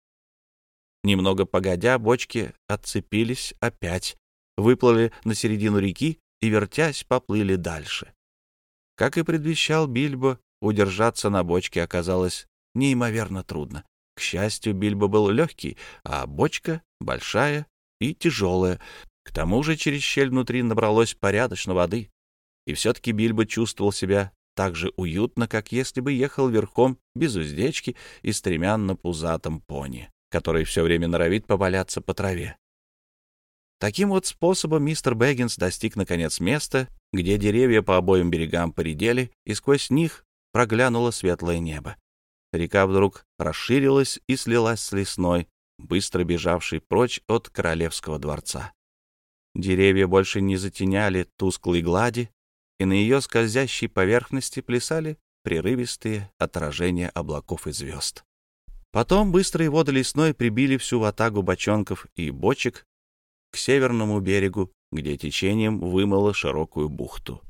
Немного погодя, бочки отцепились опять, выплыли на середину реки и, вертясь, поплыли дальше. Как и предвещал Бильбо, Удержаться на бочке оказалось а неимоверно трудно. К счастью, Бильбо был легкий, а бочка большая и тяжелая. К тому же через щель внутри набралось порядочно воды. И все-таки Бильбо чувствовал себя так же уютно, как если бы ехал верхом без уздечки и стремян на пузатом пони, который все время норовит поваляться по траве. Таким вот способом мистер Бэггинс достиг, наконец, места, где деревья по обоим берегам поредели, и сквозь них проглянуло светлое небо. Река вдруг расширилась и слилась с лесной, быстро бежавшей прочь от королевского дворца. Деревья больше не затеняли тусклой глади, и на ее скользящей поверхности плясали прерывистые отражения облаков и звезд. Потом быстрые воды лесной прибили всю ватагу бочонков и бочек к северному берегу, где течением вымыло широкую бухту.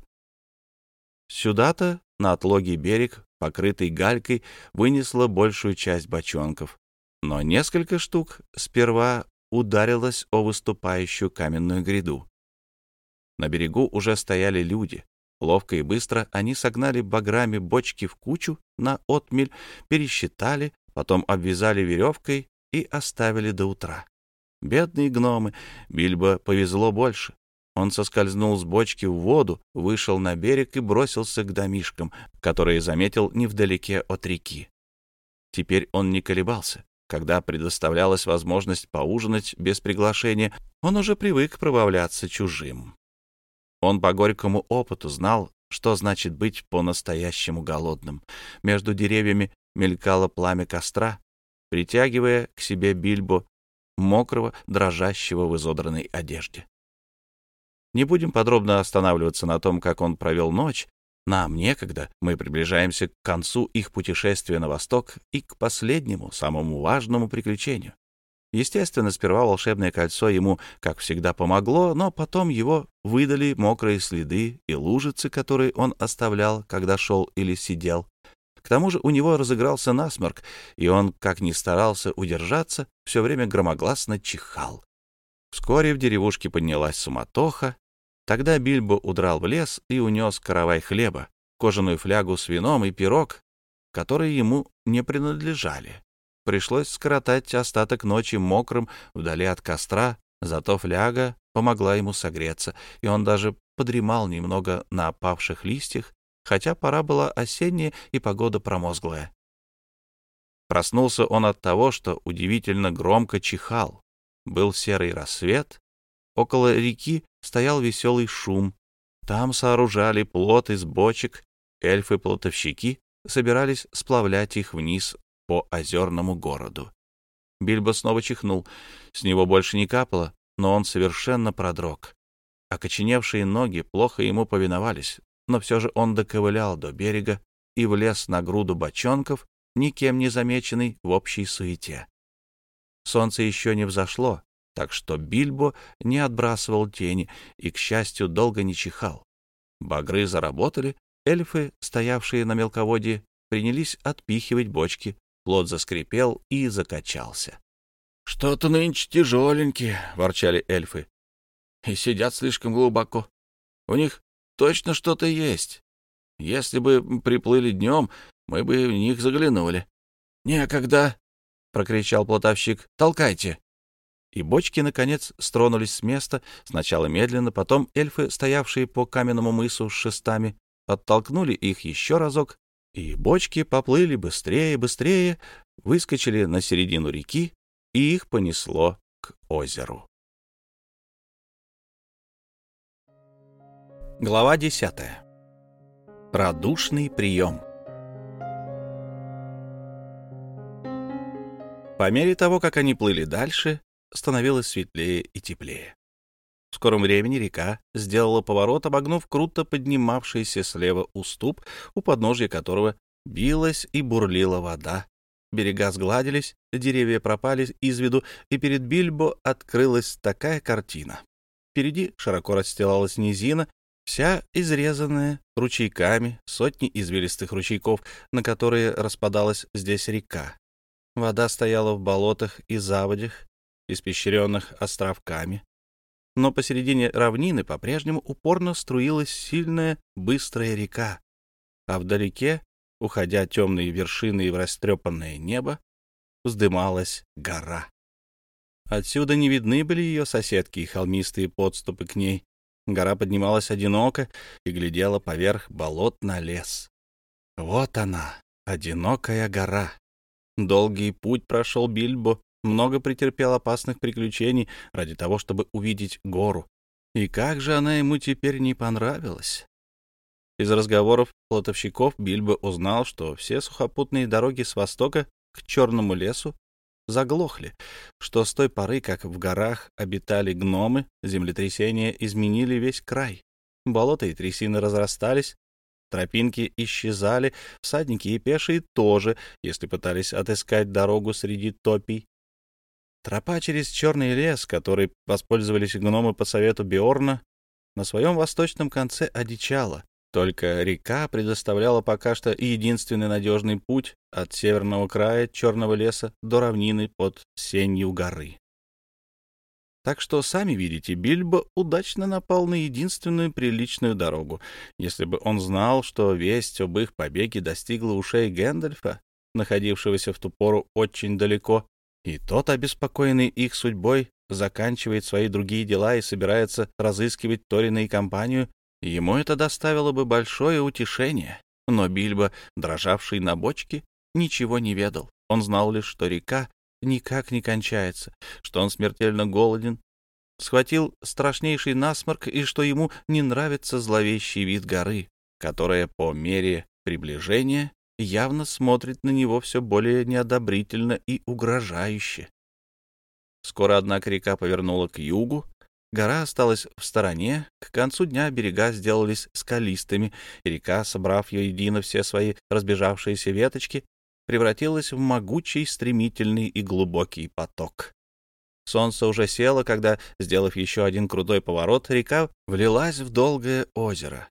Сюда-то на отлогий берег, покрытый галькой, вынесло большую часть бочонков. Но несколько штук сперва ударилось о выступающую каменную гряду. На берегу уже стояли люди. Ловко и быстро они согнали баграми бочки в кучу на отмель, пересчитали, потом обвязали веревкой и оставили до утра. Бедные гномы, Бильбо повезло больше. Он соскользнул с бочки в воду, вышел на берег и бросился к домишкам, которые заметил невдалеке от реки. Теперь он не колебался. Когда предоставлялась возможность поужинать без приглашения, он уже привык пробавляться чужим. Он по горькому опыту знал, что значит быть по-настоящему голодным. Между деревьями мелькало пламя костра, притягивая к себе Бильбу, мокрого, дрожащего в изодранной одежде. Не будем подробно останавливаться на том, как он провел ночь. Нам некогда, мы приближаемся к концу их путешествия на восток и к последнему, самому важному приключению. Естественно, сперва волшебное кольцо ему, как всегда, помогло, но потом его выдали мокрые следы и лужицы, которые он оставлял, когда шел или сидел. К тому же у него разыгрался насморк, и он, как ни старался удержаться, все время громогласно чихал. Вскоре в деревушке поднялась суматоха, Тогда Бильбо удрал в лес и унес каравай хлеба, кожаную флягу с вином и пирог, которые ему не принадлежали. Пришлось скоротать остаток ночи мокрым вдали от костра, зато фляга помогла ему согреться, и он даже подремал немного на опавших листьях, хотя пора была осенняя и погода промозглая. Проснулся он от того, что удивительно громко чихал. Был серый рассвет, Около реки стоял веселый шум. Там сооружали плот из бочек. Эльфы-плотовщики собирались сплавлять их вниз по озерному городу. Бильбо снова чихнул. С него больше не капало, но он совершенно продрог. Окоченевшие ноги плохо ему повиновались, но все же он доковылял до берега и влез на груду бочонков, никем не замеченный в общей суете. Солнце еще не взошло, так что Бильбо не отбрасывал тени и, к счастью, долго не чихал. Багры заработали, эльфы, стоявшие на мелководье, принялись отпихивать бочки, плод заскрипел и закачался. — Что-то нынче тяжеленькие, — ворчали эльфы, — и сидят слишком глубоко. У них точно что-то есть. Если бы приплыли днем, мы бы в них заглянули. — Некогда! — прокричал плотовщик. — Толкайте! И бочки, наконец, стронулись с места, сначала медленно, потом эльфы, стоявшие по каменному мысу с шестами, оттолкнули их еще разок, и бочки поплыли быстрее, быстрее, выскочили на середину реки, и их понесло к озеру. Глава десятая. Радушный прием. По мере того, как они плыли дальше, становилось светлее и теплее. В скором времени река сделала поворот, обогнув круто поднимавшийся слева уступ, у подножья которого билась и бурлила вода. Берега сгладились, деревья пропали из виду, и перед Бильбо открылась такая картина. Впереди широко расстилалась низина, вся изрезанная ручейками, сотни извилистых ручейков, на которые распадалась здесь река. Вода стояла в болотах и заводях, испещренных островками. Но посередине равнины по-прежнему упорно струилась сильная быстрая река, а вдалеке, уходя темные вершины и в растрепанное небо, вздымалась гора. Отсюда не видны были ее соседки и холмистые подступы к ней. Гора поднималась одиноко и глядела поверх болот на лес. Вот она, одинокая гора. Долгий путь прошел Бильбо много претерпел опасных приключений ради того, чтобы увидеть гору. И как же она ему теперь не понравилась? Из разговоров плотовщиков Бильбо узнал, что все сухопутные дороги с востока к Черному лесу заглохли, что с той поры, как в горах обитали гномы, землетрясения изменили весь край. Болота и трясины разрастались, тропинки исчезали, всадники и пешие тоже, если пытались отыскать дорогу среди топий. Тропа через черный лес, которой воспользовались гномы по совету Биорна, на своем восточном конце одичала. Только река предоставляла пока что единственный надежный путь от северного края черного леса до равнины под сенью горы. Так что, сами видите, Бильбо удачно напал на единственную приличную дорогу. Если бы он знал, что весть об их побеге достигла ушей Гэндальфа, находившегося в ту пору очень далеко, и тот, обеспокоенный их судьбой, заканчивает свои другие дела и собирается разыскивать Торина и компанию, ему это доставило бы большое утешение. Но Бильбо, дрожавший на бочке, ничего не ведал. Он знал лишь, что река никак не кончается, что он смертельно голоден, схватил страшнейший насморк и что ему не нравится зловещий вид горы, которая по мере приближения явно смотрит на него все более неодобрительно и угрожающе. Скоро, однако, река повернула к югу, гора осталась в стороне, к концу дня берега сделались скалистыми, и река, собрав едино все свои разбежавшиеся веточки, превратилась в могучий, стремительный и глубокий поток. Солнце уже село, когда, сделав еще один крутой поворот, река влилась в долгое озеро.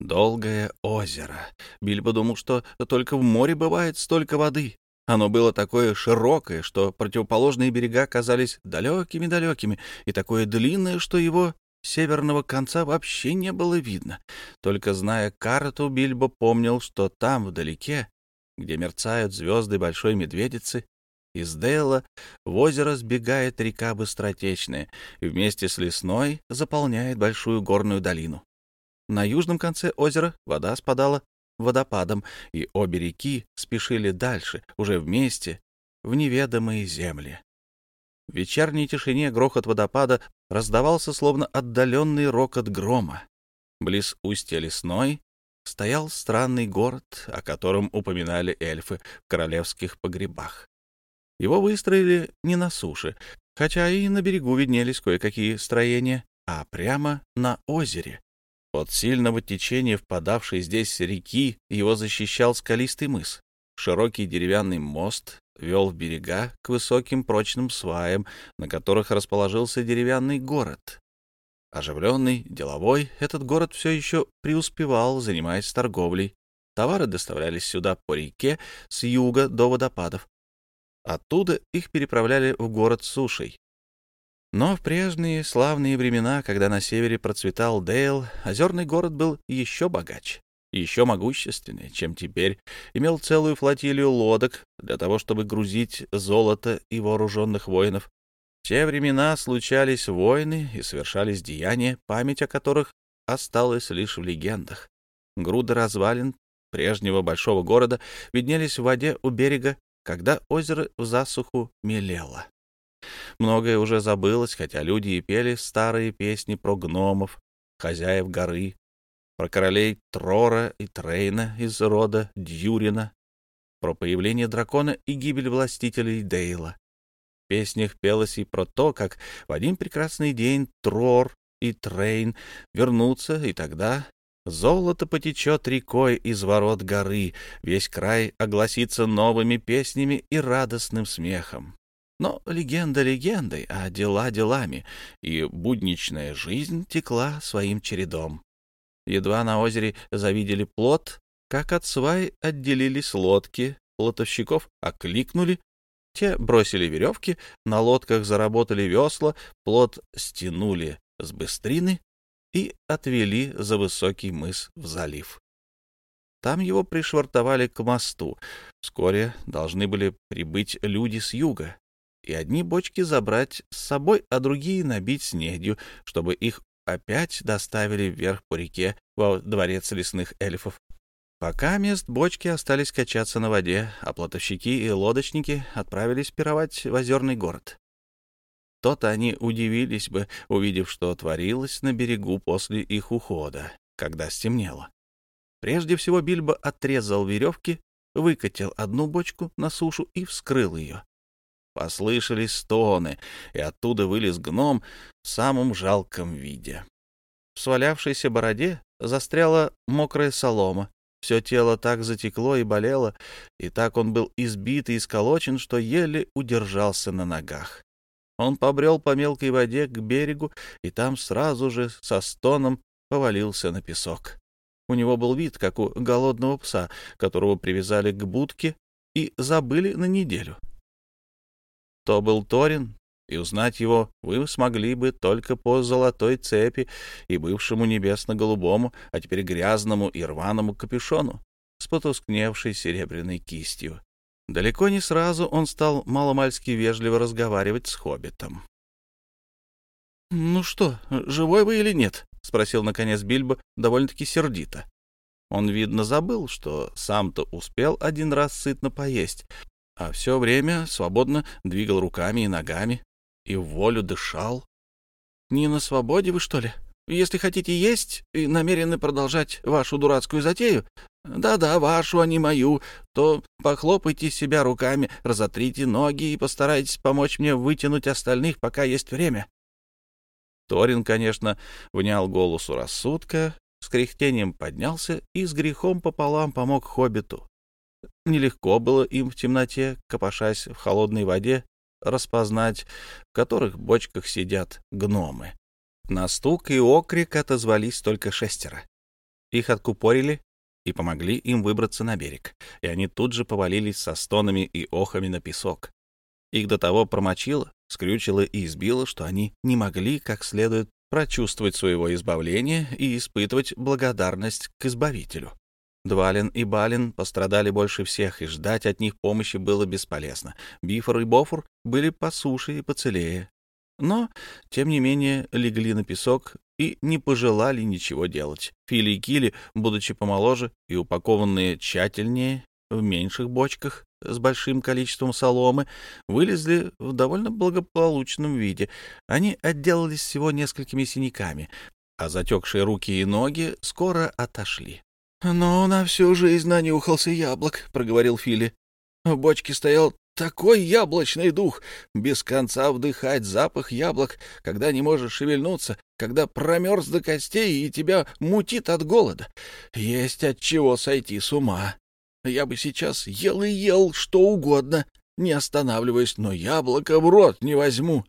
Долгое озеро. Бильбо думал, что только в море бывает столько воды. Оно было такое широкое, что противоположные берега казались далекими-далекими, и такое длинное, что его северного конца вообще не было видно. Только зная карту, Бильбо помнил, что там, вдалеке, где мерцают звезды Большой Медведицы, из Дейла в озеро сбегает река Быстротечная и вместе с лесной заполняет большую горную долину. На южном конце озера вода спадала водопадом, и обе реки спешили дальше, уже вместе, в неведомые земли. В вечерней тишине грохот водопада раздавался словно отдаленный рокот грома. Близ устья лесной стоял странный город, о котором упоминали эльфы в королевских погребах. Его выстроили не на суше, хотя и на берегу виднелись кое-какие строения, а прямо на озере, от сильного течения, впадавшей здесь реки, его защищал скалистый мыс. Широкий деревянный мост вел в берега к высоким прочным сваям, на которых расположился деревянный город. Оживленный, деловой, этот город все еще преуспевал, занимаясь торговлей. Товары доставлялись сюда по реке с юга до водопадов. Оттуда их переправляли в город сушей. Но в прежние славные времена, когда на севере процветал Дейл, озерный город был еще богаче, еще могущественнее, чем теперь, имел целую флотилию лодок для того, чтобы грузить золото и вооруженных воинов. В те времена случались войны и совершались деяния, память о которых осталась лишь в легендах. Груды развалин прежнего большого города виднелись в воде у берега, когда озеро в засуху мелело. Многое уже забылось, хотя люди и пели старые песни про гномов, хозяев горы, про королей Трора и Трейна из рода Дьюрина, про появление дракона и гибель властителей Дейла. В песнях пелось и про то, как в один прекрасный день Трор и Трейн вернутся, и тогда Золото потечет рекой из ворот горы, весь край огласится новыми песнями и радостным смехом. Но легенда легендой, а дела делами, и будничная жизнь текла своим чередом. Едва на озере завидели плот, как от свай отделились лодки, плотовщиков окликнули, те бросили веревки, на лодках заработали весла, плот стянули с быстрины и отвели за высокий мыс в залив. Там его пришвартовали к мосту. Вскоре должны были прибыть люди с юга и одни бочки забрать с собой, а другие набить снедью, чтобы их опять доставили вверх по реке во дворец лесных эльфов. Пока мест бочки остались качаться на воде, а плотовщики и лодочники отправились пировать в озерный город. То-то они удивились бы, увидев, что творилось на берегу после их ухода, когда стемнело. Прежде всего Бильбо отрезал веревки, выкатил одну бочку на сушу и вскрыл ее. Послышались стоны, и оттуда вылез гном в самом жалком виде. В свалявшейся бороде застряла мокрая солома. Все тело так затекло и болело, и так он был избит и исколочен, что еле удержался на ногах. Он побрел по мелкой воде к берегу, и там сразу же со стоном повалился на песок. У него был вид, как у голодного пса, которого привязали к будке и забыли на неделю то был Торин, и узнать его вы смогли бы только по золотой цепи и бывшему небесно-голубому, а теперь грязному и рваному капюшону с потускневшей серебряной кистью. Далеко не сразу он стал маломальски вежливо разговаривать с хоббитом. — Ну что, живой вы или нет? — спросил, наконец, Бильбо довольно-таки сердито. Он, видно, забыл, что сам-то успел один раз сытно поесть, а все время свободно двигал руками и ногами и волю дышал. «Не на свободе вы, что ли? Если хотите есть и намерены продолжать вашу дурацкую затею, да-да, вашу, а не мою, то похлопайте себя руками, разотрите ноги и постарайтесь помочь мне вытянуть остальных, пока есть время». Торин, конечно, внял голосу рассудка, с кряхтением поднялся и с грехом пополам помог хоббиту. Нелегко было им в темноте, копошась в холодной воде, распознать, в которых бочках сидят гномы. На стук и окрик отозвались только шестеро. Их откупорили и помогли им выбраться на берег, и они тут же повалились со стонами и охами на песок. Их до того промочило, скрючило и избило, что они не могли как следует прочувствовать своего избавления и испытывать благодарность к избавителю. Двалин и Балин пострадали больше всех, и ждать от них помощи было бесполезно. Бифор и Бофор были по суше и поцелее. Но, тем не менее, легли на песок и не пожелали ничего делать. Фили и Кили, будучи помоложе и упакованные тщательнее, в меньших бочках с большим количеством соломы, вылезли в довольно благополучном виде. Они отделались всего несколькими синяками, а затекшие руки и ноги скоро отошли. «Но она все же из не ухался яблок», — проговорил Фили. «В бочке стоял такой яблочный дух, без конца вдыхать запах яблок, когда не можешь шевельнуться, когда промерз до костей и тебя мутит от голода. Есть от чего сойти с ума. Я бы сейчас ел и ел что угодно, не останавливаясь, но яблоко в рот не возьму».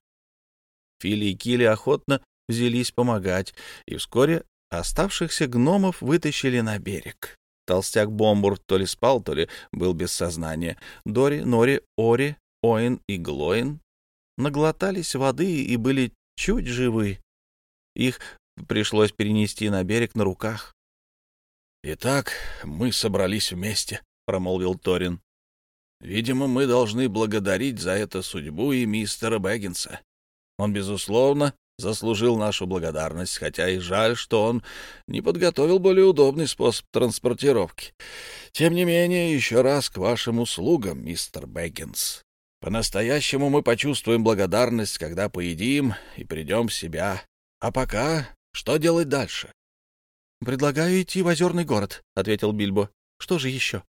Фили и Кили охотно взялись помогать, и вскоре Оставшихся гномов вытащили на берег. Толстяк Бомбур то ли спал, то ли был без сознания. Дори, Нори, Ори, Оин и Глоин наглотались воды и были чуть живы. Их пришлось перенести на берег на руках. «Итак, мы собрались вместе», — промолвил Торин. «Видимо, мы должны благодарить за это судьбу и мистера Бэггинса. Он, безусловно, заслужил нашу благодарность, хотя и жаль, что он не подготовил более удобный способ транспортировки. Тем не менее, еще раз к вашим услугам, мистер Бэггинс. По-настоящему мы почувствуем благодарность, когда поедим и придем в себя. А пока что делать дальше? — Предлагаю идти в озерный город, — ответил Бильбо. — Что же еще?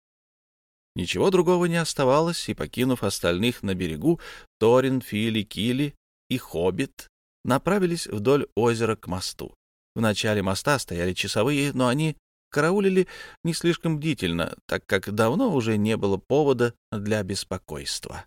Ничего другого не оставалось, и, покинув остальных на берегу, Торин, Фили, Кили и Хоббит направились вдоль озера к мосту. В начале моста стояли часовые, но они караулили не слишком бдительно, так как давно уже не было повода для беспокойства.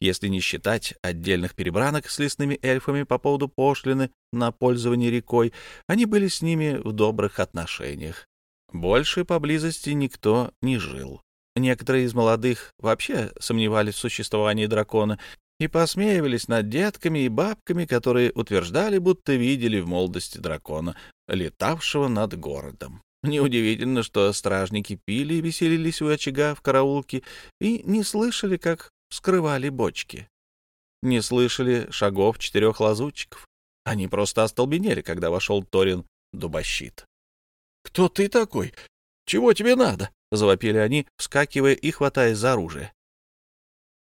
Если не считать отдельных перебранок с лесными эльфами по поводу пошлины на пользование рекой, они были с ними в добрых отношениях. Больше поблизости никто не жил. Некоторые из молодых вообще сомневались в существовании дракона и посмеивались над детками и бабками, которые утверждали, будто видели в молодости дракона, летавшего над городом. Неудивительно, что стражники пили и веселились у очага в караулке и не слышали, как вскрывали бочки. Не слышали шагов четырех лазутчиков. Они просто остолбенели, когда вошел Торин Дубощит. «Кто ты такой? Чего тебе надо?» — завопили они, вскакивая и хватаясь за оружие.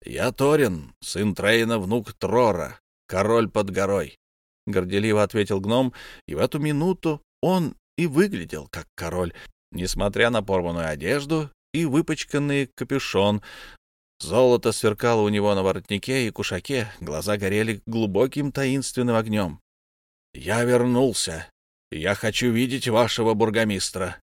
«Я Торин, сын Трейна, внук Трора, король под горой», — горделиво ответил гном, и в эту минуту он и выглядел как король, несмотря на порванную одежду и выпачканный капюшон. Золото сверкало у него на воротнике и кушаке, глаза горели глубоким таинственным огнем. «Я вернулся. Я хочу видеть вашего бургомистра»,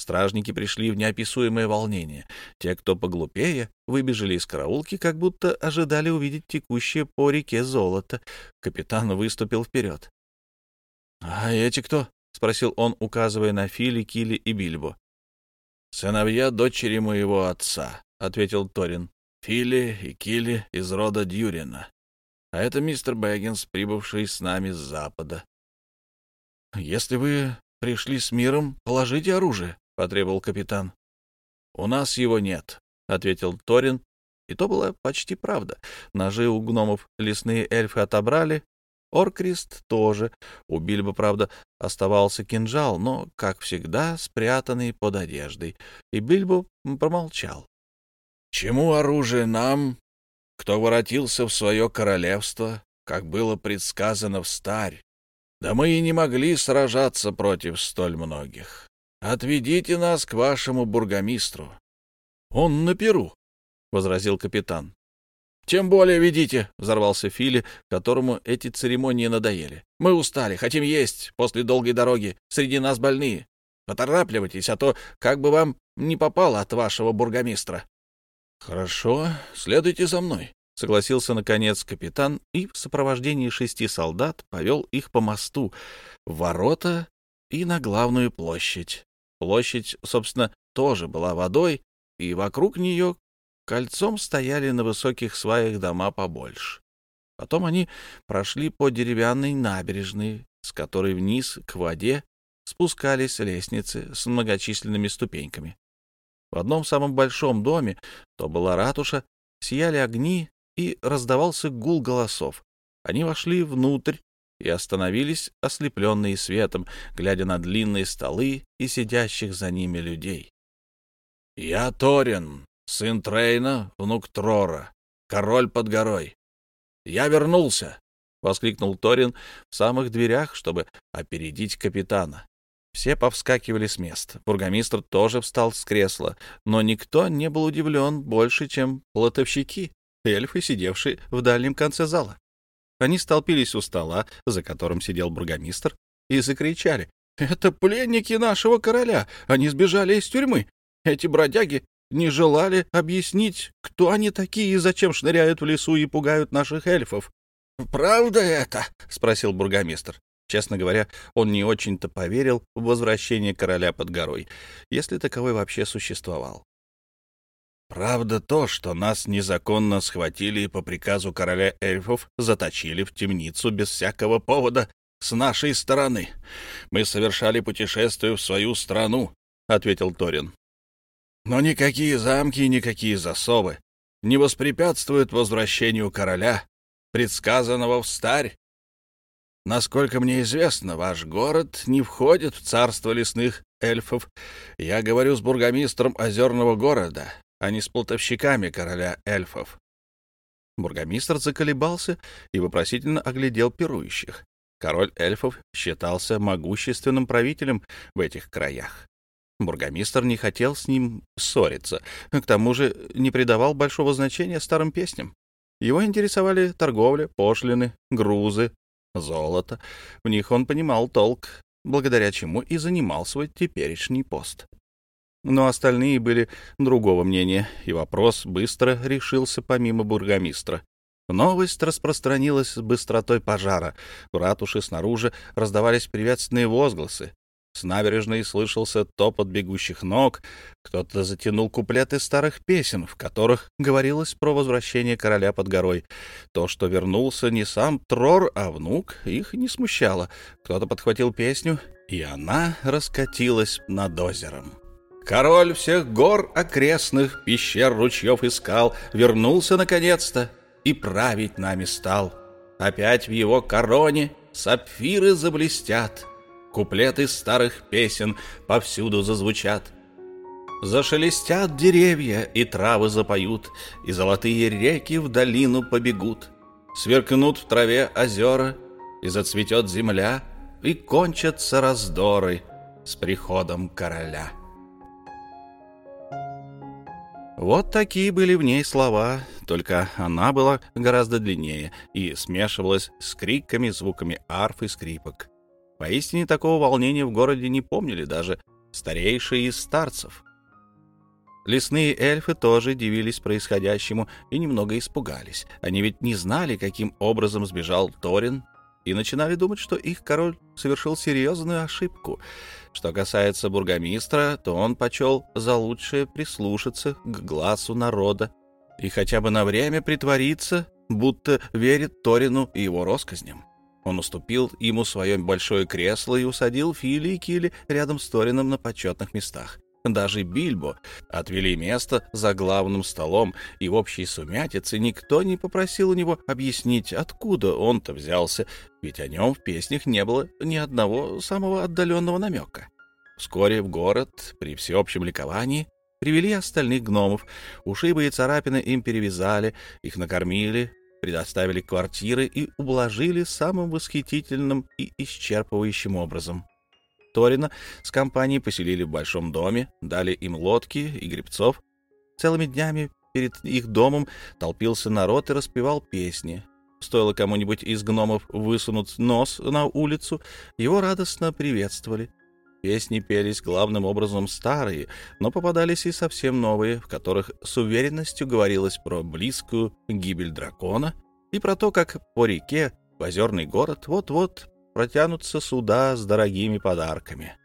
Стражники пришли в неописуемое волнение. Те, кто поглупее, выбежали из караулки, как будто ожидали увидеть текущее по реке золото. Капитан выступил вперед. — А эти кто? — спросил он, указывая на Фили, Кили и Бильбо. — Сыновья дочери моего отца, — ответил Торин. — Фили и Кили из рода Дюрина. А это мистер Бэггинс, прибывший с нами с запада. — Если вы пришли с миром, положите оружие, потребовал капитан. «У нас его нет», — ответил Торин. И то было почти правда. Ножи у гномов лесные эльфы отобрали. Оркрист тоже. У Бильбо, правда, оставался кинжал, но, как всегда, спрятанный под одеждой. И Бильбо промолчал. «Чему оружие нам, кто воротился в свое королевство, как было предсказано в старь? Да мы и не могли сражаться против столь многих». «Отведите нас к вашему бургомистру». «Он на Перу», — возразил капитан. «Тем более ведите», — взорвался Фили, которому эти церемонии надоели. «Мы устали, хотим есть после долгой дороги. Среди нас больные. Поторапливайтесь, а то как бы вам не попало от вашего бургомистра». «Хорошо, следуйте за мной», — согласился, наконец, капитан и в сопровождении шести солдат повел их по мосту, в ворота и на главную площадь. Площадь, собственно, тоже была водой, и вокруг нее кольцом стояли на высоких сваях дома побольше. Потом они прошли по деревянной набережной, с которой вниз к воде спускались лестницы с многочисленными ступеньками. В одном самом большом доме, то была ратуша, сияли огни и раздавался гул голосов. Они вошли внутрь и остановились, ослепленные светом, глядя на длинные столы и сидящих за ними людей. «Я Торин, сын Трейна, внук Трора, король под горой. Я вернулся!» — воскликнул Торин в самых дверях, чтобы опередить капитана. Все повскакивали с мест. Бургомистр тоже встал с кресла, но никто не был удивлен больше, чем платовщики, эльфы, сидевшие в дальнем конце зала. Они столпились у стола, за которым сидел бургомистр, и закричали. «Это пленники нашего короля! Они сбежали из тюрьмы! Эти бродяги не желали объяснить, кто они такие и зачем шныряют в лесу и пугают наших эльфов!» «Правда это?» — спросил бургомистр. Честно говоря, он не очень-то поверил в возвращение короля под горой, если таковой вообще существовал. Правда то, что нас незаконно схватили и по приказу короля эльфов заточили в темницу без всякого повода с нашей стороны. Мы совершали путешествие в свою страну, — ответил Торин. Но никакие замки и никакие засовы не воспрепятствуют возвращению короля, предсказанного в старь. Насколько мне известно, ваш город не входит в царство лесных эльфов. Я говорю с бургомистром озерного города. Они с плутовщиками короля эльфов». Бургомистр заколебался и вопросительно оглядел пирующих. Король эльфов считался могущественным правителем в этих краях. Бургомистр не хотел с ним ссориться, к тому же не придавал большого значения старым песням. Его интересовали торговля, пошлины, грузы, золото. В них он понимал толк, благодаря чему и занимал свой теперешний пост. Но остальные были другого мнения, и вопрос быстро решился помимо бургомистра. Новость распространилась с быстротой пожара. В ратуше снаружи раздавались приветственные возгласы. С набережной слышался топот бегущих ног. Кто-то затянул куплеты старых песен, в которых говорилось про возвращение короля под горой. То, что вернулся не сам Трор, а внук, их не смущало. Кто-то подхватил песню, и она раскатилась над озером. Король всех гор окрестных, пещер, ручьев и скал вернулся наконец-то и править нами стал. Опять в его короне сапфиры заблестят, куплеты старых песен повсюду зазвучат. Зашелестят деревья, и травы запоют, и золотые реки в долину побегут. Сверкнут в траве озера, и зацветет земля, и кончатся раздоры с приходом короля. Вот такие были в ней слова, только она была гораздо длиннее и смешивалась с криками, звуками арф и скрипок. Поистине такого волнения в городе не помнили даже старейшие из старцев. Лесные эльфы тоже дивились происходящему и немного испугались. Они ведь не знали, каким образом сбежал Торин и начинали думать, что их король совершил серьезную ошибку. Что касается бургомистра, то он почел за лучшее прислушаться к глазу народа и хотя бы на время притвориться, будто верит Торину и его россказням. Он уступил ему свое большое кресло и усадил Фили и Кили рядом с Торином на почетных местах. Даже Бильбо отвели место за главным столом, и в общей сумятице никто не попросил у него объяснить, откуда он-то взялся, ведь о нем в песнях не было ни одного самого отдаленного намека. Вскоре в город, при всеобщем ликовании, привели остальных гномов. Ушибы и царапины им перевязали, их накормили, предоставили квартиры и ублажили самым восхитительным и исчерпывающим образом. Торина с компанией поселили в большом доме, дали им лодки и гребцов. Целыми днями перед их домом толпился народ и распевал песни. Стоило кому-нибудь из гномов высунуть нос на улицу, его радостно приветствовали. Песни пелись главным образом старые, но попадались и совсем новые, в которых с уверенностью говорилось про близкую гибель дракона и про то, как по реке в озерный город вот-вот протянутся суда с дорогими подарками.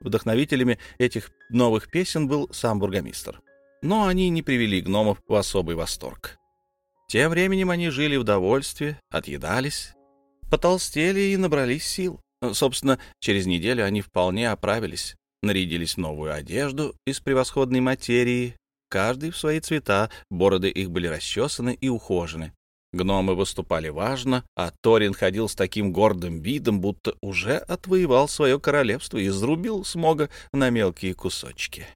Вдохновителями этих новых песен был сам бургомистр. Но они не привели гномов в особый восторг. Тем временем они жили в довольстве, отъедались, потолстели и набрались сил. Собственно, через неделю они вполне оправились, нарядились в новую одежду из превосходной материи, каждый в свои цвета, бороды их были расчесаны и ухожены, Гномы выступали важно, а Торин ходил с таким гордым видом, будто уже отвоевал свое королевство и зарубил смога на мелкие кусочки.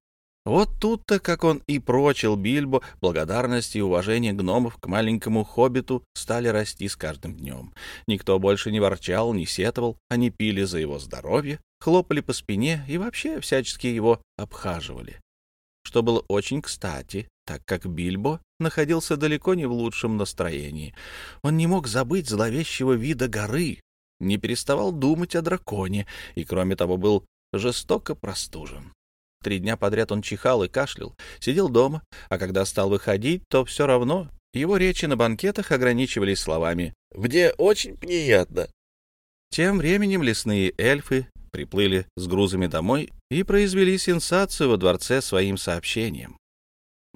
Вот тут-то, как он и прочил Бильбо, благодарность и уважение гномов к маленькому хоббиту стали расти с каждым днем. Никто больше не ворчал, не сетовал, они пили за его здоровье, хлопали по спине и вообще всячески его обхаживали. Что было очень кстати, так как Бильбо находился далеко не в лучшем настроении. Он не мог забыть зловещего вида горы, не переставал думать о драконе и, кроме того, был жестоко простужен. Три дня подряд он чихал и кашлял, сидел дома, а когда стал выходить, то все равно его речи на банкетах ограничивались словами «Мне очень приятно». Тем временем лесные эльфы приплыли с грузами домой и произвели сенсацию во дворце своим сообщением.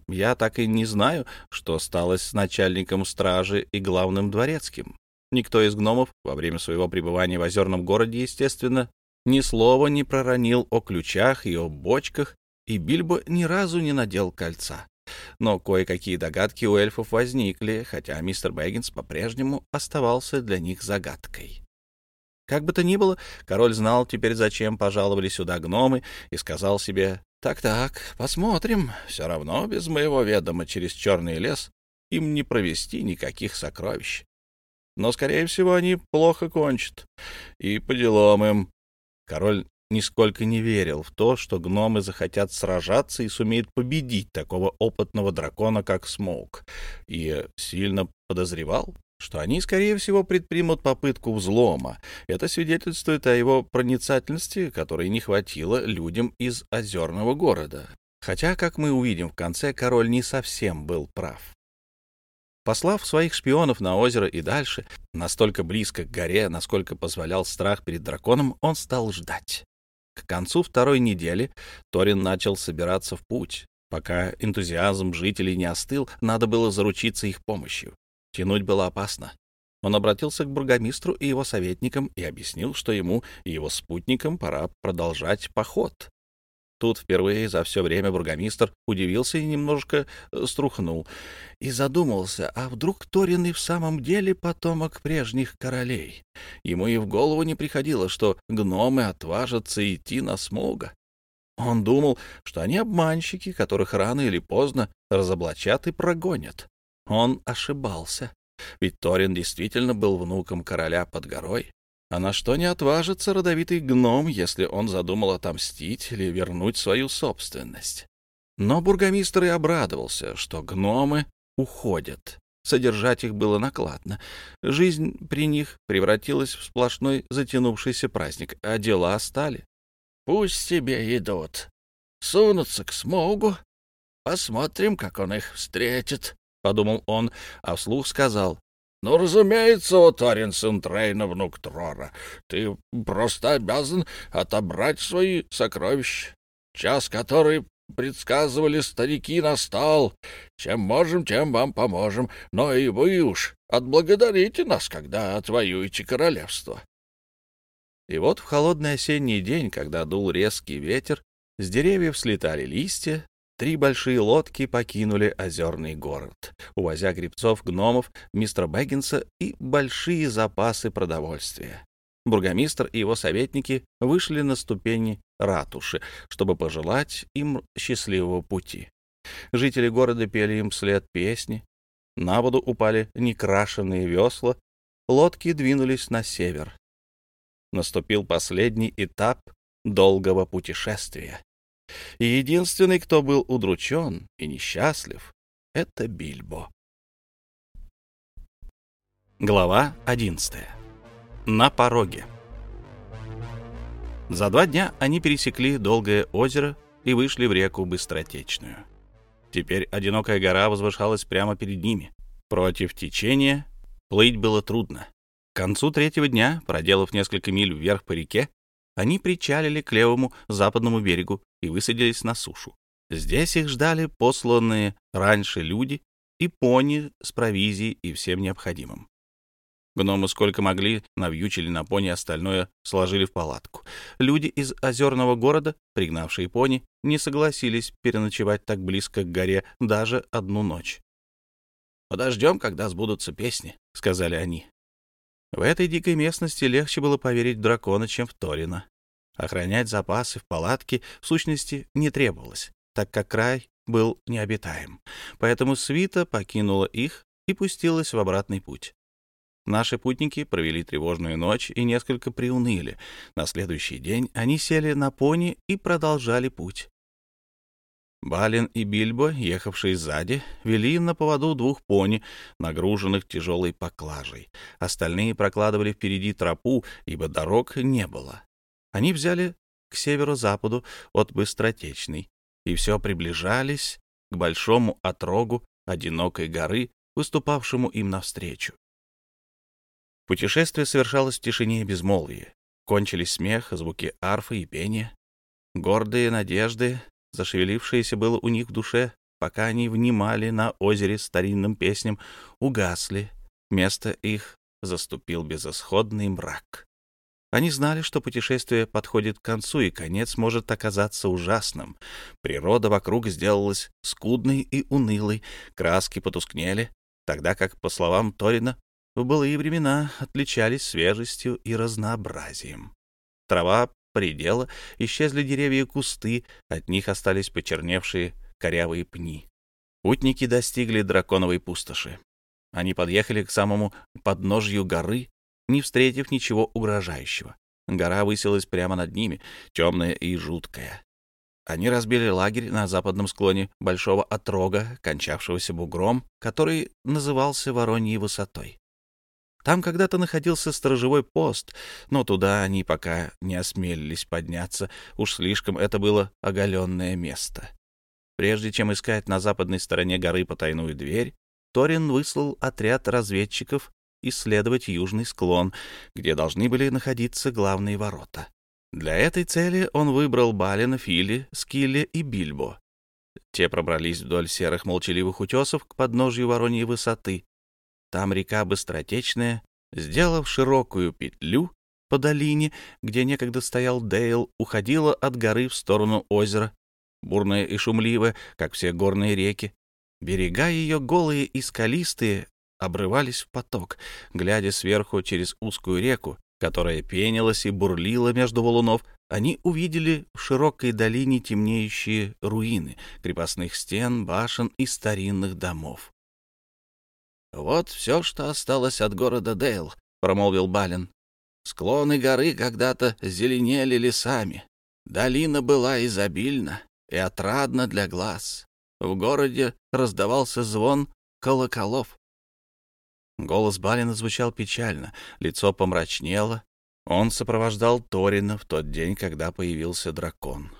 Я так и не знаю, что стало с начальником стражи и главным дворецким. Никто из гномов во время своего пребывания в озерном городе, естественно, ни слова не проронил о ключах и о бочках, и Бильбо ни разу не надел кольца. Но кое-какие догадки у эльфов возникли, хотя мистер Бэггинс по-прежнему оставался для них загадкой. Как бы то ни было, король знал теперь, зачем пожаловали сюда гномы, и сказал себе, так, так, посмотрим. Все равно без моего ведома через черный лес им не провести никаких сокровищ. Но, скорее всего, они плохо кончат. И по делам им. Король нисколько не верил в то, что гномы захотят сражаться и сумеют победить такого опытного дракона, как Смоук, и сильно подозревал, что они, скорее всего, предпримут попытку взлома. Это свидетельствует о его проницательности, которой не хватило людям из озерного города. Хотя, как мы увидим в конце, король не совсем был прав. Послав своих шпионов на озеро и дальше, настолько близко к горе, насколько позволял страх перед драконом, он стал ждать. К концу второй недели Торин начал собираться в путь. Пока энтузиазм жителей не остыл, надо было заручиться их помощью. Тянуть было опасно. Он обратился к бургомистру и его советникам и объяснил, что ему и его спутникам пора продолжать поход. Тут впервые за все время бургомистр удивился и немножко э, струхнул, и задумался, а вдруг Торин и в самом деле потомок прежних королей? Ему и в голову не приходило, что гномы отважатся идти на смога. Он думал, что они обманщики, которых рано или поздно разоблачат и прогонят. Он ошибался. Ведь Торин действительно был внуком короля под горой. А на что не отважится родовитый гном, если он задумал отомстить или вернуть свою собственность? Но бургомистр и обрадовался, что гномы уходят. Содержать их было накладно. Жизнь при них превратилась в сплошной затянувшийся праздник, а дела стали. «Пусть себе идут. Сунутся к Смогу. Посмотрим, как он их встретит», подумал он, а вслух сказал. «Ну, разумеется, вот Оренсен Трейна, внук Трора, ты просто обязан отобрать свои сокровища. Час, который предсказывали старики, настал. Чем можем, тем вам поможем, но и вы уж отблагодарите нас, когда отвоюете королевство». И вот в холодный осенний день, когда дул резкий ветер, с деревьев слетали листья, три большие лодки покинули озерный город, увозя грибцов, гномов, мистера Бэггинса и большие запасы продовольствия. Бургомистр и его советники вышли на ступени ратуши, чтобы пожелать им счастливого пути. Жители города пели им вслед песни, на воду упали некрашенные весла, лодки двинулись на север. Наступил последний этап долгого путешествия. И единственный, кто был удручен и несчастлив, — это Бильбо. Глава 11. На пороге. За два дня они пересекли долгое озеро и вышли в реку Быстротечную. Теперь одинокая гора возвышалась прямо перед ними. Против течения плыть было трудно. К концу третьего дня, проделав несколько миль вверх по реке, они причалили к левому западному берегу и высадились на сушу. Здесь их ждали посланные раньше люди и пони с провизией и всем необходимым. Гномы сколько могли, навьючили на пони, остальное сложили в палатку. Люди из озерного города, пригнавшие пони, не согласились переночевать так близко к горе даже одну ночь. «Подождем, когда сбудутся песни», — сказали они. В этой дикой местности легче было поверить в дракона, чем в Торина. Охранять запасы в палатке в сущности не требовалось, так как край был необитаем. Поэтому свита покинула их и пустилась в обратный путь. Наши путники провели тревожную ночь и несколько приуныли. На следующий день они сели на пони и продолжали путь. Балин и Бильбо, ехавшие сзади, вели на поводу двух пони, нагруженных тяжелой поклажей. Остальные прокладывали впереди тропу, ибо дорог не было. Они взяли к северо-западу от Быстротечной и все приближались к большому отрогу одинокой горы, выступавшему им навстречу. Путешествие совершалось в тишине и безмолвии. Кончились смех, звуки арфы и пения. Гордые надежды, зашевелившиеся было у них в душе, пока они внимали на озере старинным песням, угасли. Место их заступил безысходный мрак. Они знали, что путешествие подходит к концу, и конец может оказаться ужасным. Природа вокруг сделалась скудной и унылой, краски потускнели, тогда как, по словам Торина, в былые времена отличались свежестью и разнообразием. Трава предела, исчезли деревья и кусты, от них остались почерневшие корявые пни. Путники достигли драконовой пустоши. Они подъехали к самому подножью горы, не встретив ничего угрожающего. Гора высилась прямо над ними, темная и жуткая. Они разбили лагерь на западном склоне большого отрога, кончавшегося бугром, который назывался Вороньей высотой. Там когда-то находился сторожевой пост, но туда они пока не осмелились подняться, уж слишком это было оголенное место. Прежде чем искать на западной стороне горы потайную дверь, Торин выслал отряд разведчиков исследовать южный склон, где должны были находиться главные ворота. Для этой цели он выбрал Балина, Фили, Скилли и Бильбо. Те пробрались вдоль серых молчаливых утесов к подножью Вороньей высоты. Там река Быстротечная, сделав широкую петлю по долине, где некогда стоял Дейл, уходила от горы в сторону озера, бурная и шумливая, как все горные реки. Берега ее голые и скалистые, обрывались в поток, глядя сверху через узкую реку, которая пенилась и бурлила между валунов, они увидели в широкой долине темнеющие руины крепостных стен, башен и старинных домов. «Вот все, что осталось от города Дейл», — промолвил Балин. «Склоны горы когда-то зеленели лесами. Долина была изобильна и отрадна для глаз. В городе раздавался звон колоколов. Голос Балина звучал печально, лицо помрачнело. Он сопровождал Торина в тот день, когда появился дракон.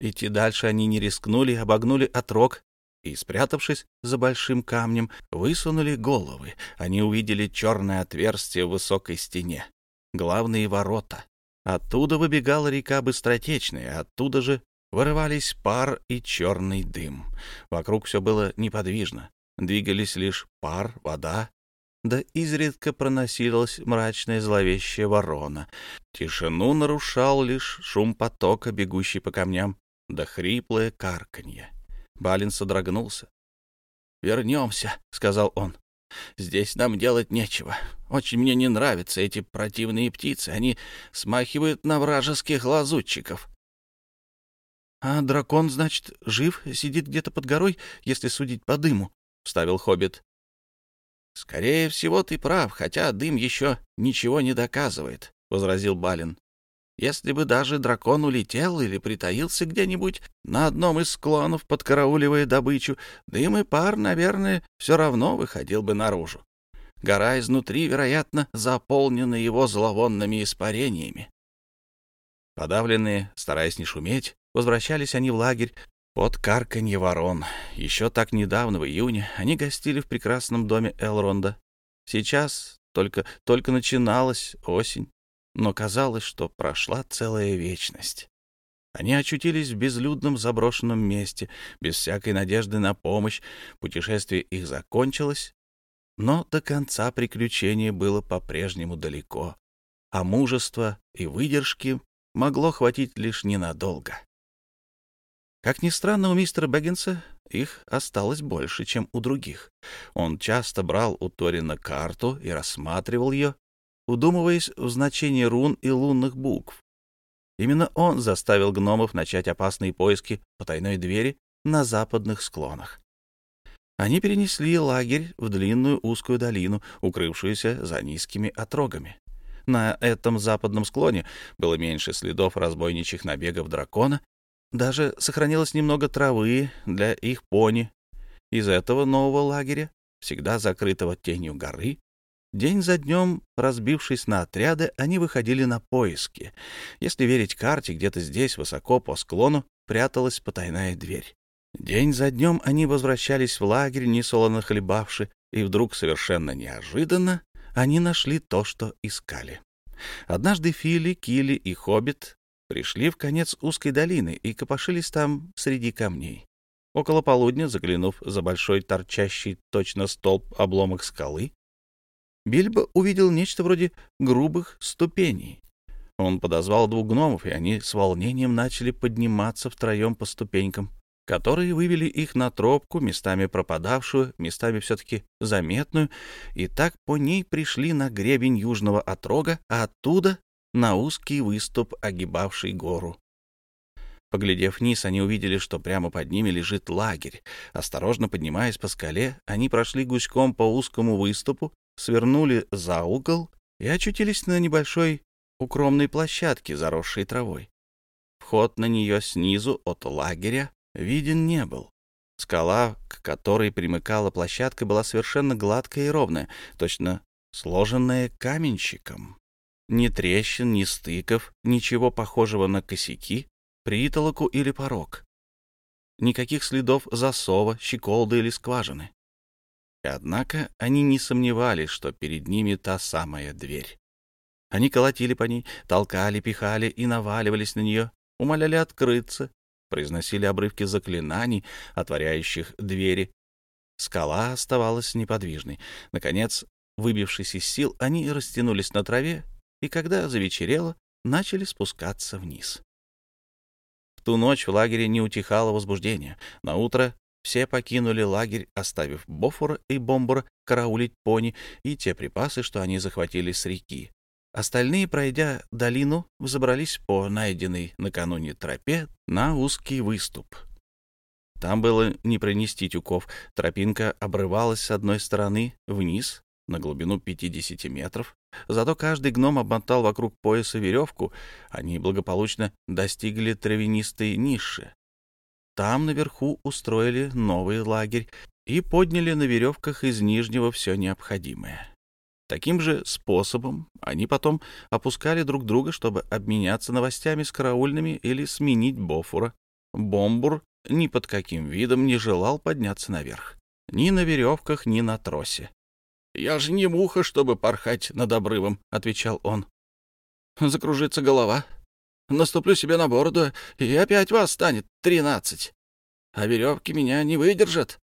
Идти дальше они не рискнули, обогнули отрог и, спрятавшись за большим камнем, высунули головы. Они увидели черное отверстие в высокой стене. Главные ворота. Оттуда выбегала река Быстротечная, оттуда же вырывались пар и черный дым. Вокруг все было неподвижно. Двигались лишь пар, вода да изредка проносилась мрачное зловещее ворона. Тишину нарушал лишь шум потока, бегущий по камням, да хриплое карканье. Балин содрогнулся. «Вернемся», — сказал он. «Здесь нам делать нечего. Очень мне не нравятся эти противные птицы. Они смахивают на вражеских лазутчиков». «А дракон, значит, жив, сидит где-то под горой, если судить по дыму», — вставил хоббит. «Скорее всего, ты прав, хотя дым еще ничего не доказывает», — возразил Балин. «Если бы даже дракон улетел или притаился где-нибудь на одном из склонов, подкарауливая добычу, дым и пар, наверное, все равно выходил бы наружу. Гора изнутри, вероятно, заполнена его зловонными испарениями». Подавленные, стараясь не шуметь, возвращались они в лагерь, Подкарканье ворон. Еще так недавно, в июне, они гостили в прекрасном доме Элронда. Сейчас только, только начиналась осень, но казалось, что прошла целая вечность. Они очутились в безлюдном заброшенном месте, без всякой надежды на помощь. Путешествие их закончилось, но до конца приключение было по-прежнему далеко, а мужество и выдержки могло хватить лишь ненадолго. Как ни странно, у мистера Бэггинса их осталось больше, чем у других. Он часто брал у Торина карту и рассматривал ее, удумываясь в значении рун и лунных букв. Именно он заставил гномов начать опасные поиски по тайной двери на западных склонах. Они перенесли лагерь в длинную узкую долину, укрывшуюся за низкими отрогами. На этом западном склоне было меньше следов разбойничьих набегов дракона, даже сохранилось немного травы для их пони. Из этого нового лагеря, всегда закрытого тенью горы, День за днем, разбившись на отряды, они выходили на поиски. Если верить карте, где-то здесь, высоко по склону, пряталась потайная дверь. День за днем они возвращались в лагерь, несолоно хлебавши, и вдруг, совершенно неожиданно, они нашли то, что искали. Однажды Фили, Кили и Хоббит Пришли в конец узкой долины и копошились там среди камней. Около полудня, заглянув за большой торчащий точно столб обломок скалы, Бильбо увидел нечто вроде грубых ступеней. Он подозвал двух гномов, и они с волнением начали подниматься втроем по ступенькам, которые вывели их на тропку, местами пропадавшую, местами все-таки заметную, и так по ней пришли на гребень южного отрога, а оттуда на узкий выступ огибавший гору. Поглядев вниз, они увидели, что прямо под ними лежит лагерь. Осторожно поднимаясь по скале, они прошли гуськом по узкому выступу, свернули за угол и очутились на небольшой укромной площадке, заросшей травой. Вход на нее снизу от лагеря виден не был. Скала, к которой примыкала площадка, была совершенно гладкая и ровная, точно сложенная каменщиком ни трещин, ни стыков, ничего похожего на косяки, притолоку или порог. Никаких следов засова, щеколды или скважины. Однако они не сомневались, что перед ними та самая дверь. Они колотили по ней, толкали, пихали и наваливались на нее, умоляли открыться, произносили обрывки заклинаний, отворяющих двери. Скала оставалась неподвижной. Наконец, выбившись из сил, они растянулись на траве и когда завечерело, начали спускаться вниз. В ту ночь в лагере не утихало возбуждение. На утро все покинули лагерь, оставив Бофора и Бомбора караулить пони и те припасы, что они захватили с реки. Остальные, пройдя долину, взобрались по найденной накануне тропе на узкий выступ. Там было не пронести тюков, тропинка обрывалась с одной стороны вниз, на глубину 50 метров. Зато каждый гном обмотал вокруг пояса веревку. Они благополучно достигли травянистой ниши. Там наверху устроили новый лагерь и подняли на веревках из нижнего все необходимое. Таким же способом они потом опускали друг друга, чтобы обменяться новостями с караульными или сменить Бофура. Бомбур ни под каким видом не желал подняться наверх. Ни на веревках, ни на тросе. «Я же не муха, чтобы порхать над обрывом», — отвечал он. «Закружится голова. Наступлю себе на бороду, и опять вас станет тринадцать. А веревки меня не выдержат».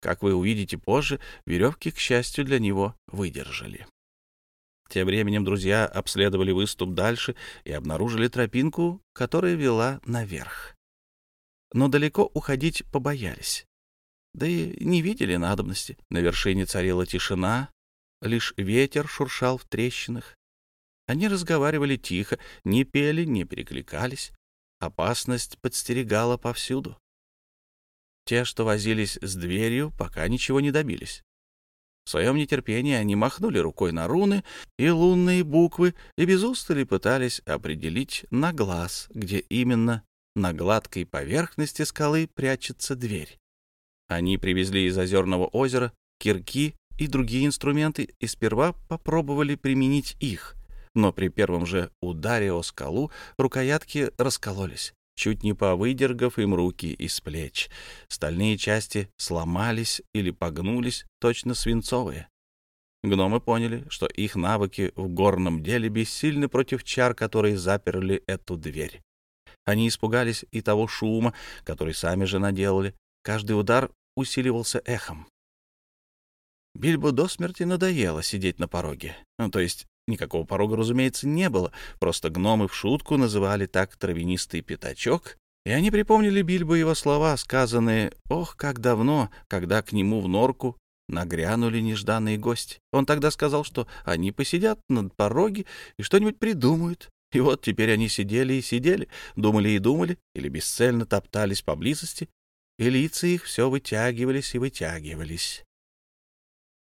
Как вы увидите позже, веревки, к счастью для него, выдержали. Тем временем друзья обследовали выступ дальше и обнаружили тропинку, которая вела наверх. Но далеко уходить побоялись да и не видели надобности. На вершине царила тишина, лишь ветер шуршал в трещинах. Они разговаривали тихо, не пели, не перекликались. Опасность подстерегала повсюду. Те, что возились с дверью, пока ничего не добились. В своем нетерпении они махнули рукой на руны и лунные буквы и без устали пытались определить на глаз, где именно на гладкой поверхности скалы прячется дверь. Они привезли из озерного озера кирки и другие инструменты и сперва попробовали применить их, но при первом же ударе о скалу рукоятки раскололись, чуть не повыдергав им руки из плеч. Стальные части сломались или погнулись, точно свинцовые. Гномы поняли, что их навыки в горном деле бессильны против чар, которые заперли эту дверь. Они испугались и того шума, который сами же наделали. Каждый удар усиливался эхом. Бильбо до смерти надоело сидеть на пороге. Ну, то есть никакого порога, разумеется, не было, просто гномы в шутку называли так травянистый пятачок, и они припомнили Бильбо его слова, сказанные «Ох, как давно, когда к нему в норку нагрянули нежданные гости». Он тогда сказал, что они посидят над пороге и что-нибудь придумают. И вот теперь они сидели и сидели, думали и думали, или бесцельно топтались поблизости, и лица их все вытягивались и вытягивались.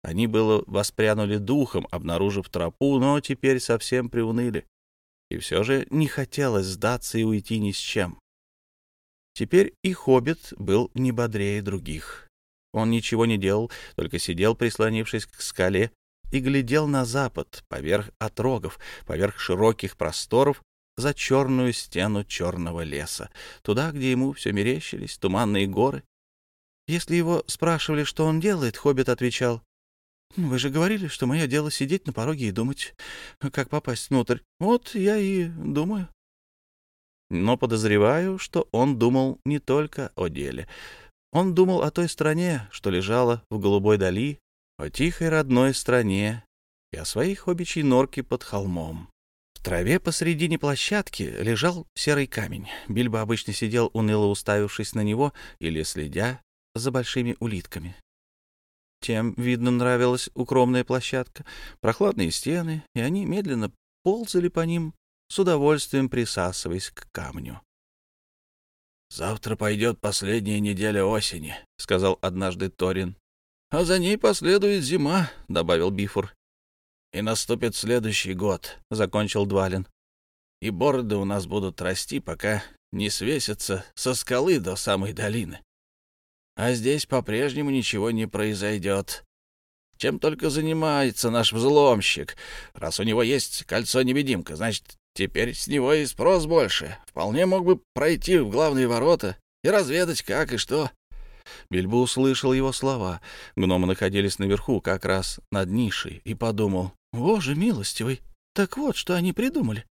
Они было воспрянули духом, обнаружив тропу, но теперь совсем приуныли. И все же не хотелось сдаться и уйти ни с чем. Теперь и хоббит был не бодрее других. Он ничего не делал, только сидел, прислонившись к скале, и глядел на запад, поверх отрогов, поверх широких просторов, за черную стену черного леса, туда, где ему все мерещились туманные горы. Если его спрашивали, что он делает, Хоббит отвечал, «Ну, «Вы же говорили, что мое дело сидеть на пороге и думать, как попасть внутрь. Вот я и думаю». Но подозреваю, что он думал не только о деле. Он думал о той стране, что лежала в голубой дали, о тихой родной стране и о своей хоббичьей норке под холмом траве посредине площадки лежал серый камень. Бильбо обычно сидел, уныло уставившись на него или следя за большими улитками. Тем, видно, нравилась укромная площадка, прохладные стены, и они медленно ползали по ним, с удовольствием присасываясь к камню. «Завтра пойдет последняя неделя осени», — сказал однажды Торин. «А за ней последует зима», — добавил Бифур и наступит следующий год», — закончил Двалин. «И бороды у нас будут расти, пока не свесятся со скалы до самой долины. А здесь по-прежнему ничего не произойдет. Чем только занимается наш взломщик. Раз у него есть кольцо-невидимка, значит, теперь с него и спрос больше. Вполне мог бы пройти в главные ворота и разведать, как и что». Бильбо услышал его слова. Гномы находились наверху, как раз над нишей, и подумал, Боже милостивый, так вот, что они придумали.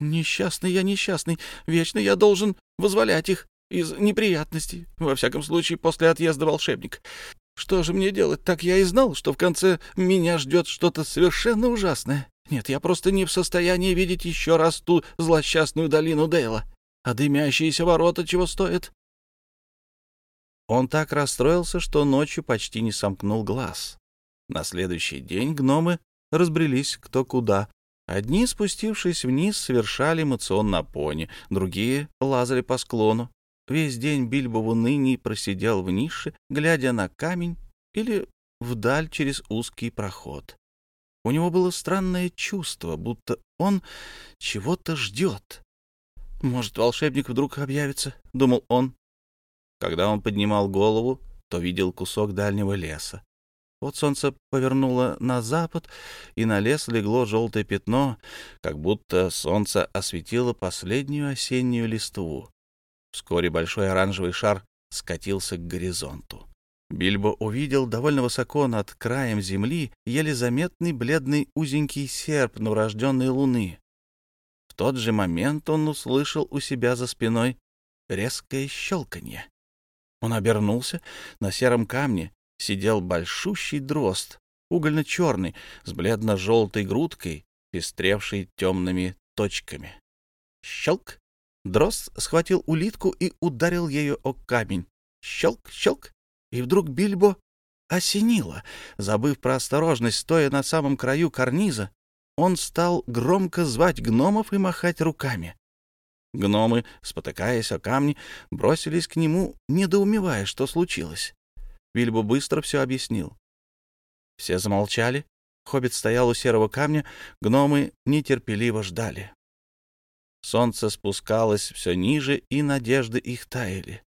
Несчастный я несчастный, вечно я должен вызволять их из неприятностей, во всяком случае, после отъезда волшебник. Что же мне делать? Так я и знал, что в конце меня ждет что-то совершенно ужасное. Нет, я просто не в состоянии видеть еще раз ту злосчастную долину Дейла. А дымящиеся ворота чего стоят? Он так расстроился, что ночью почти не сомкнул глаз. На следующий день гномы разбрелись кто куда. Одни, спустившись вниз, совершали мацион на пони, другие лазали по склону. Весь день Бильбо в унынии просидел в нише, глядя на камень или вдаль через узкий проход. У него было странное чувство, будто он чего-то ждет. «Может, волшебник вдруг объявится?» — думал он. Когда он поднимал голову, то видел кусок дальнего леса. Вот солнце повернуло на запад, и на лес легло желтое пятно, как будто солнце осветило последнюю осеннюю листву. Вскоре большой оранжевый шар скатился к горизонту. Бильбо увидел довольно высоко над краем земли еле заметный бледный узенький серп нурожденной луны. В тот же момент он услышал у себя за спиной резкое щелканье. Он обернулся. На сером камне сидел большущий дрозд, угольно-черный, с бледно-желтой грудкой, пестревшей темными точками. Щелк! Дрозд схватил улитку и ударил ею о камень. Щелк, щелк! И вдруг Бильбо осенило. Забыв про осторожность, стоя на самом краю карниза, он стал громко звать гномов и махать руками. Гномы, спотыкаясь о камни, бросились к нему, недоумевая, что случилось. Вильбо быстро все объяснил. Все замолчали. Хоббит стоял у серого камня, гномы нетерпеливо ждали. Солнце спускалось все ниже, и надежды их таяли.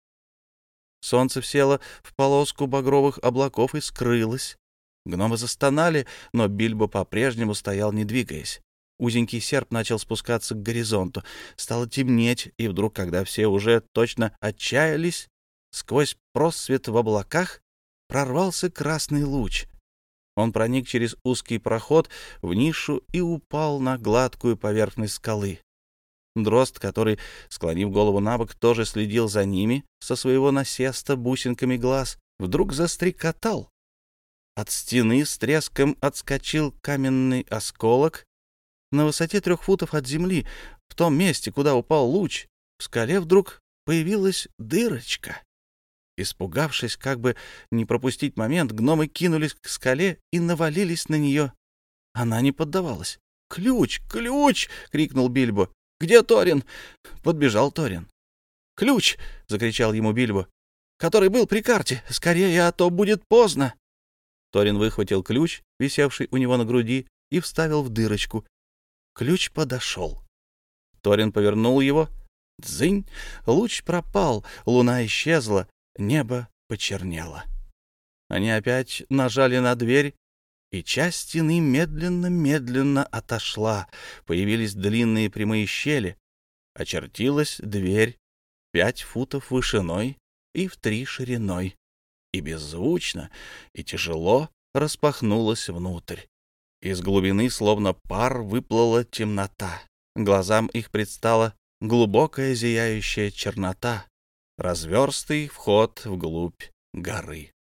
Солнце село в полоску багровых облаков и скрылось. Гномы застонали, но Бильбо по-прежнему стоял, не двигаясь. Узенький серп начал спускаться к горизонту. Стало темнеть, и вдруг, когда все уже точно отчаялись, сквозь просвет в облаках прорвался красный луч. Он проник через узкий проход в нишу и упал на гладкую поверхность скалы. Дрозд, который, склонив голову на бок, тоже следил за ними со своего насеста бусинками глаз, вдруг застрекотал. От стены с треском отскочил каменный осколок на высоте трех футов от земли, в том месте, куда упал луч. В скале вдруг появилась дырочка. Испугавшись, как бы не пропустить момент, гномы кинулись к скале и навалились на нее. Она не поддавалась. «Ключ! Ключ!» — крикнул Бильбо. «Где Торин?» — подбежал Торин. «Ключ!» — закричал ему Бильбо. «Который был при карте! Скорее, а то будет поздно!» Торин выхватил ключ, висевший у него на груди, и вставил в дырочку. Ключ подошел. Торин повернул его. Дзынь! Луч пропал, луна исчезла, небо почернело. Они опять нажали на дверь, и часть стены медленно-медленно отошла. Появились длинные прямые щели. Очертилась дверь пять футов вышиной и в три шириной. И беззвучно, и тяжело распахнулась внутрь. Из глубины, словно пар, выплыла темнота. Глазам их предстала глубокая зияющая чернота, разверстый вход вглубь горы.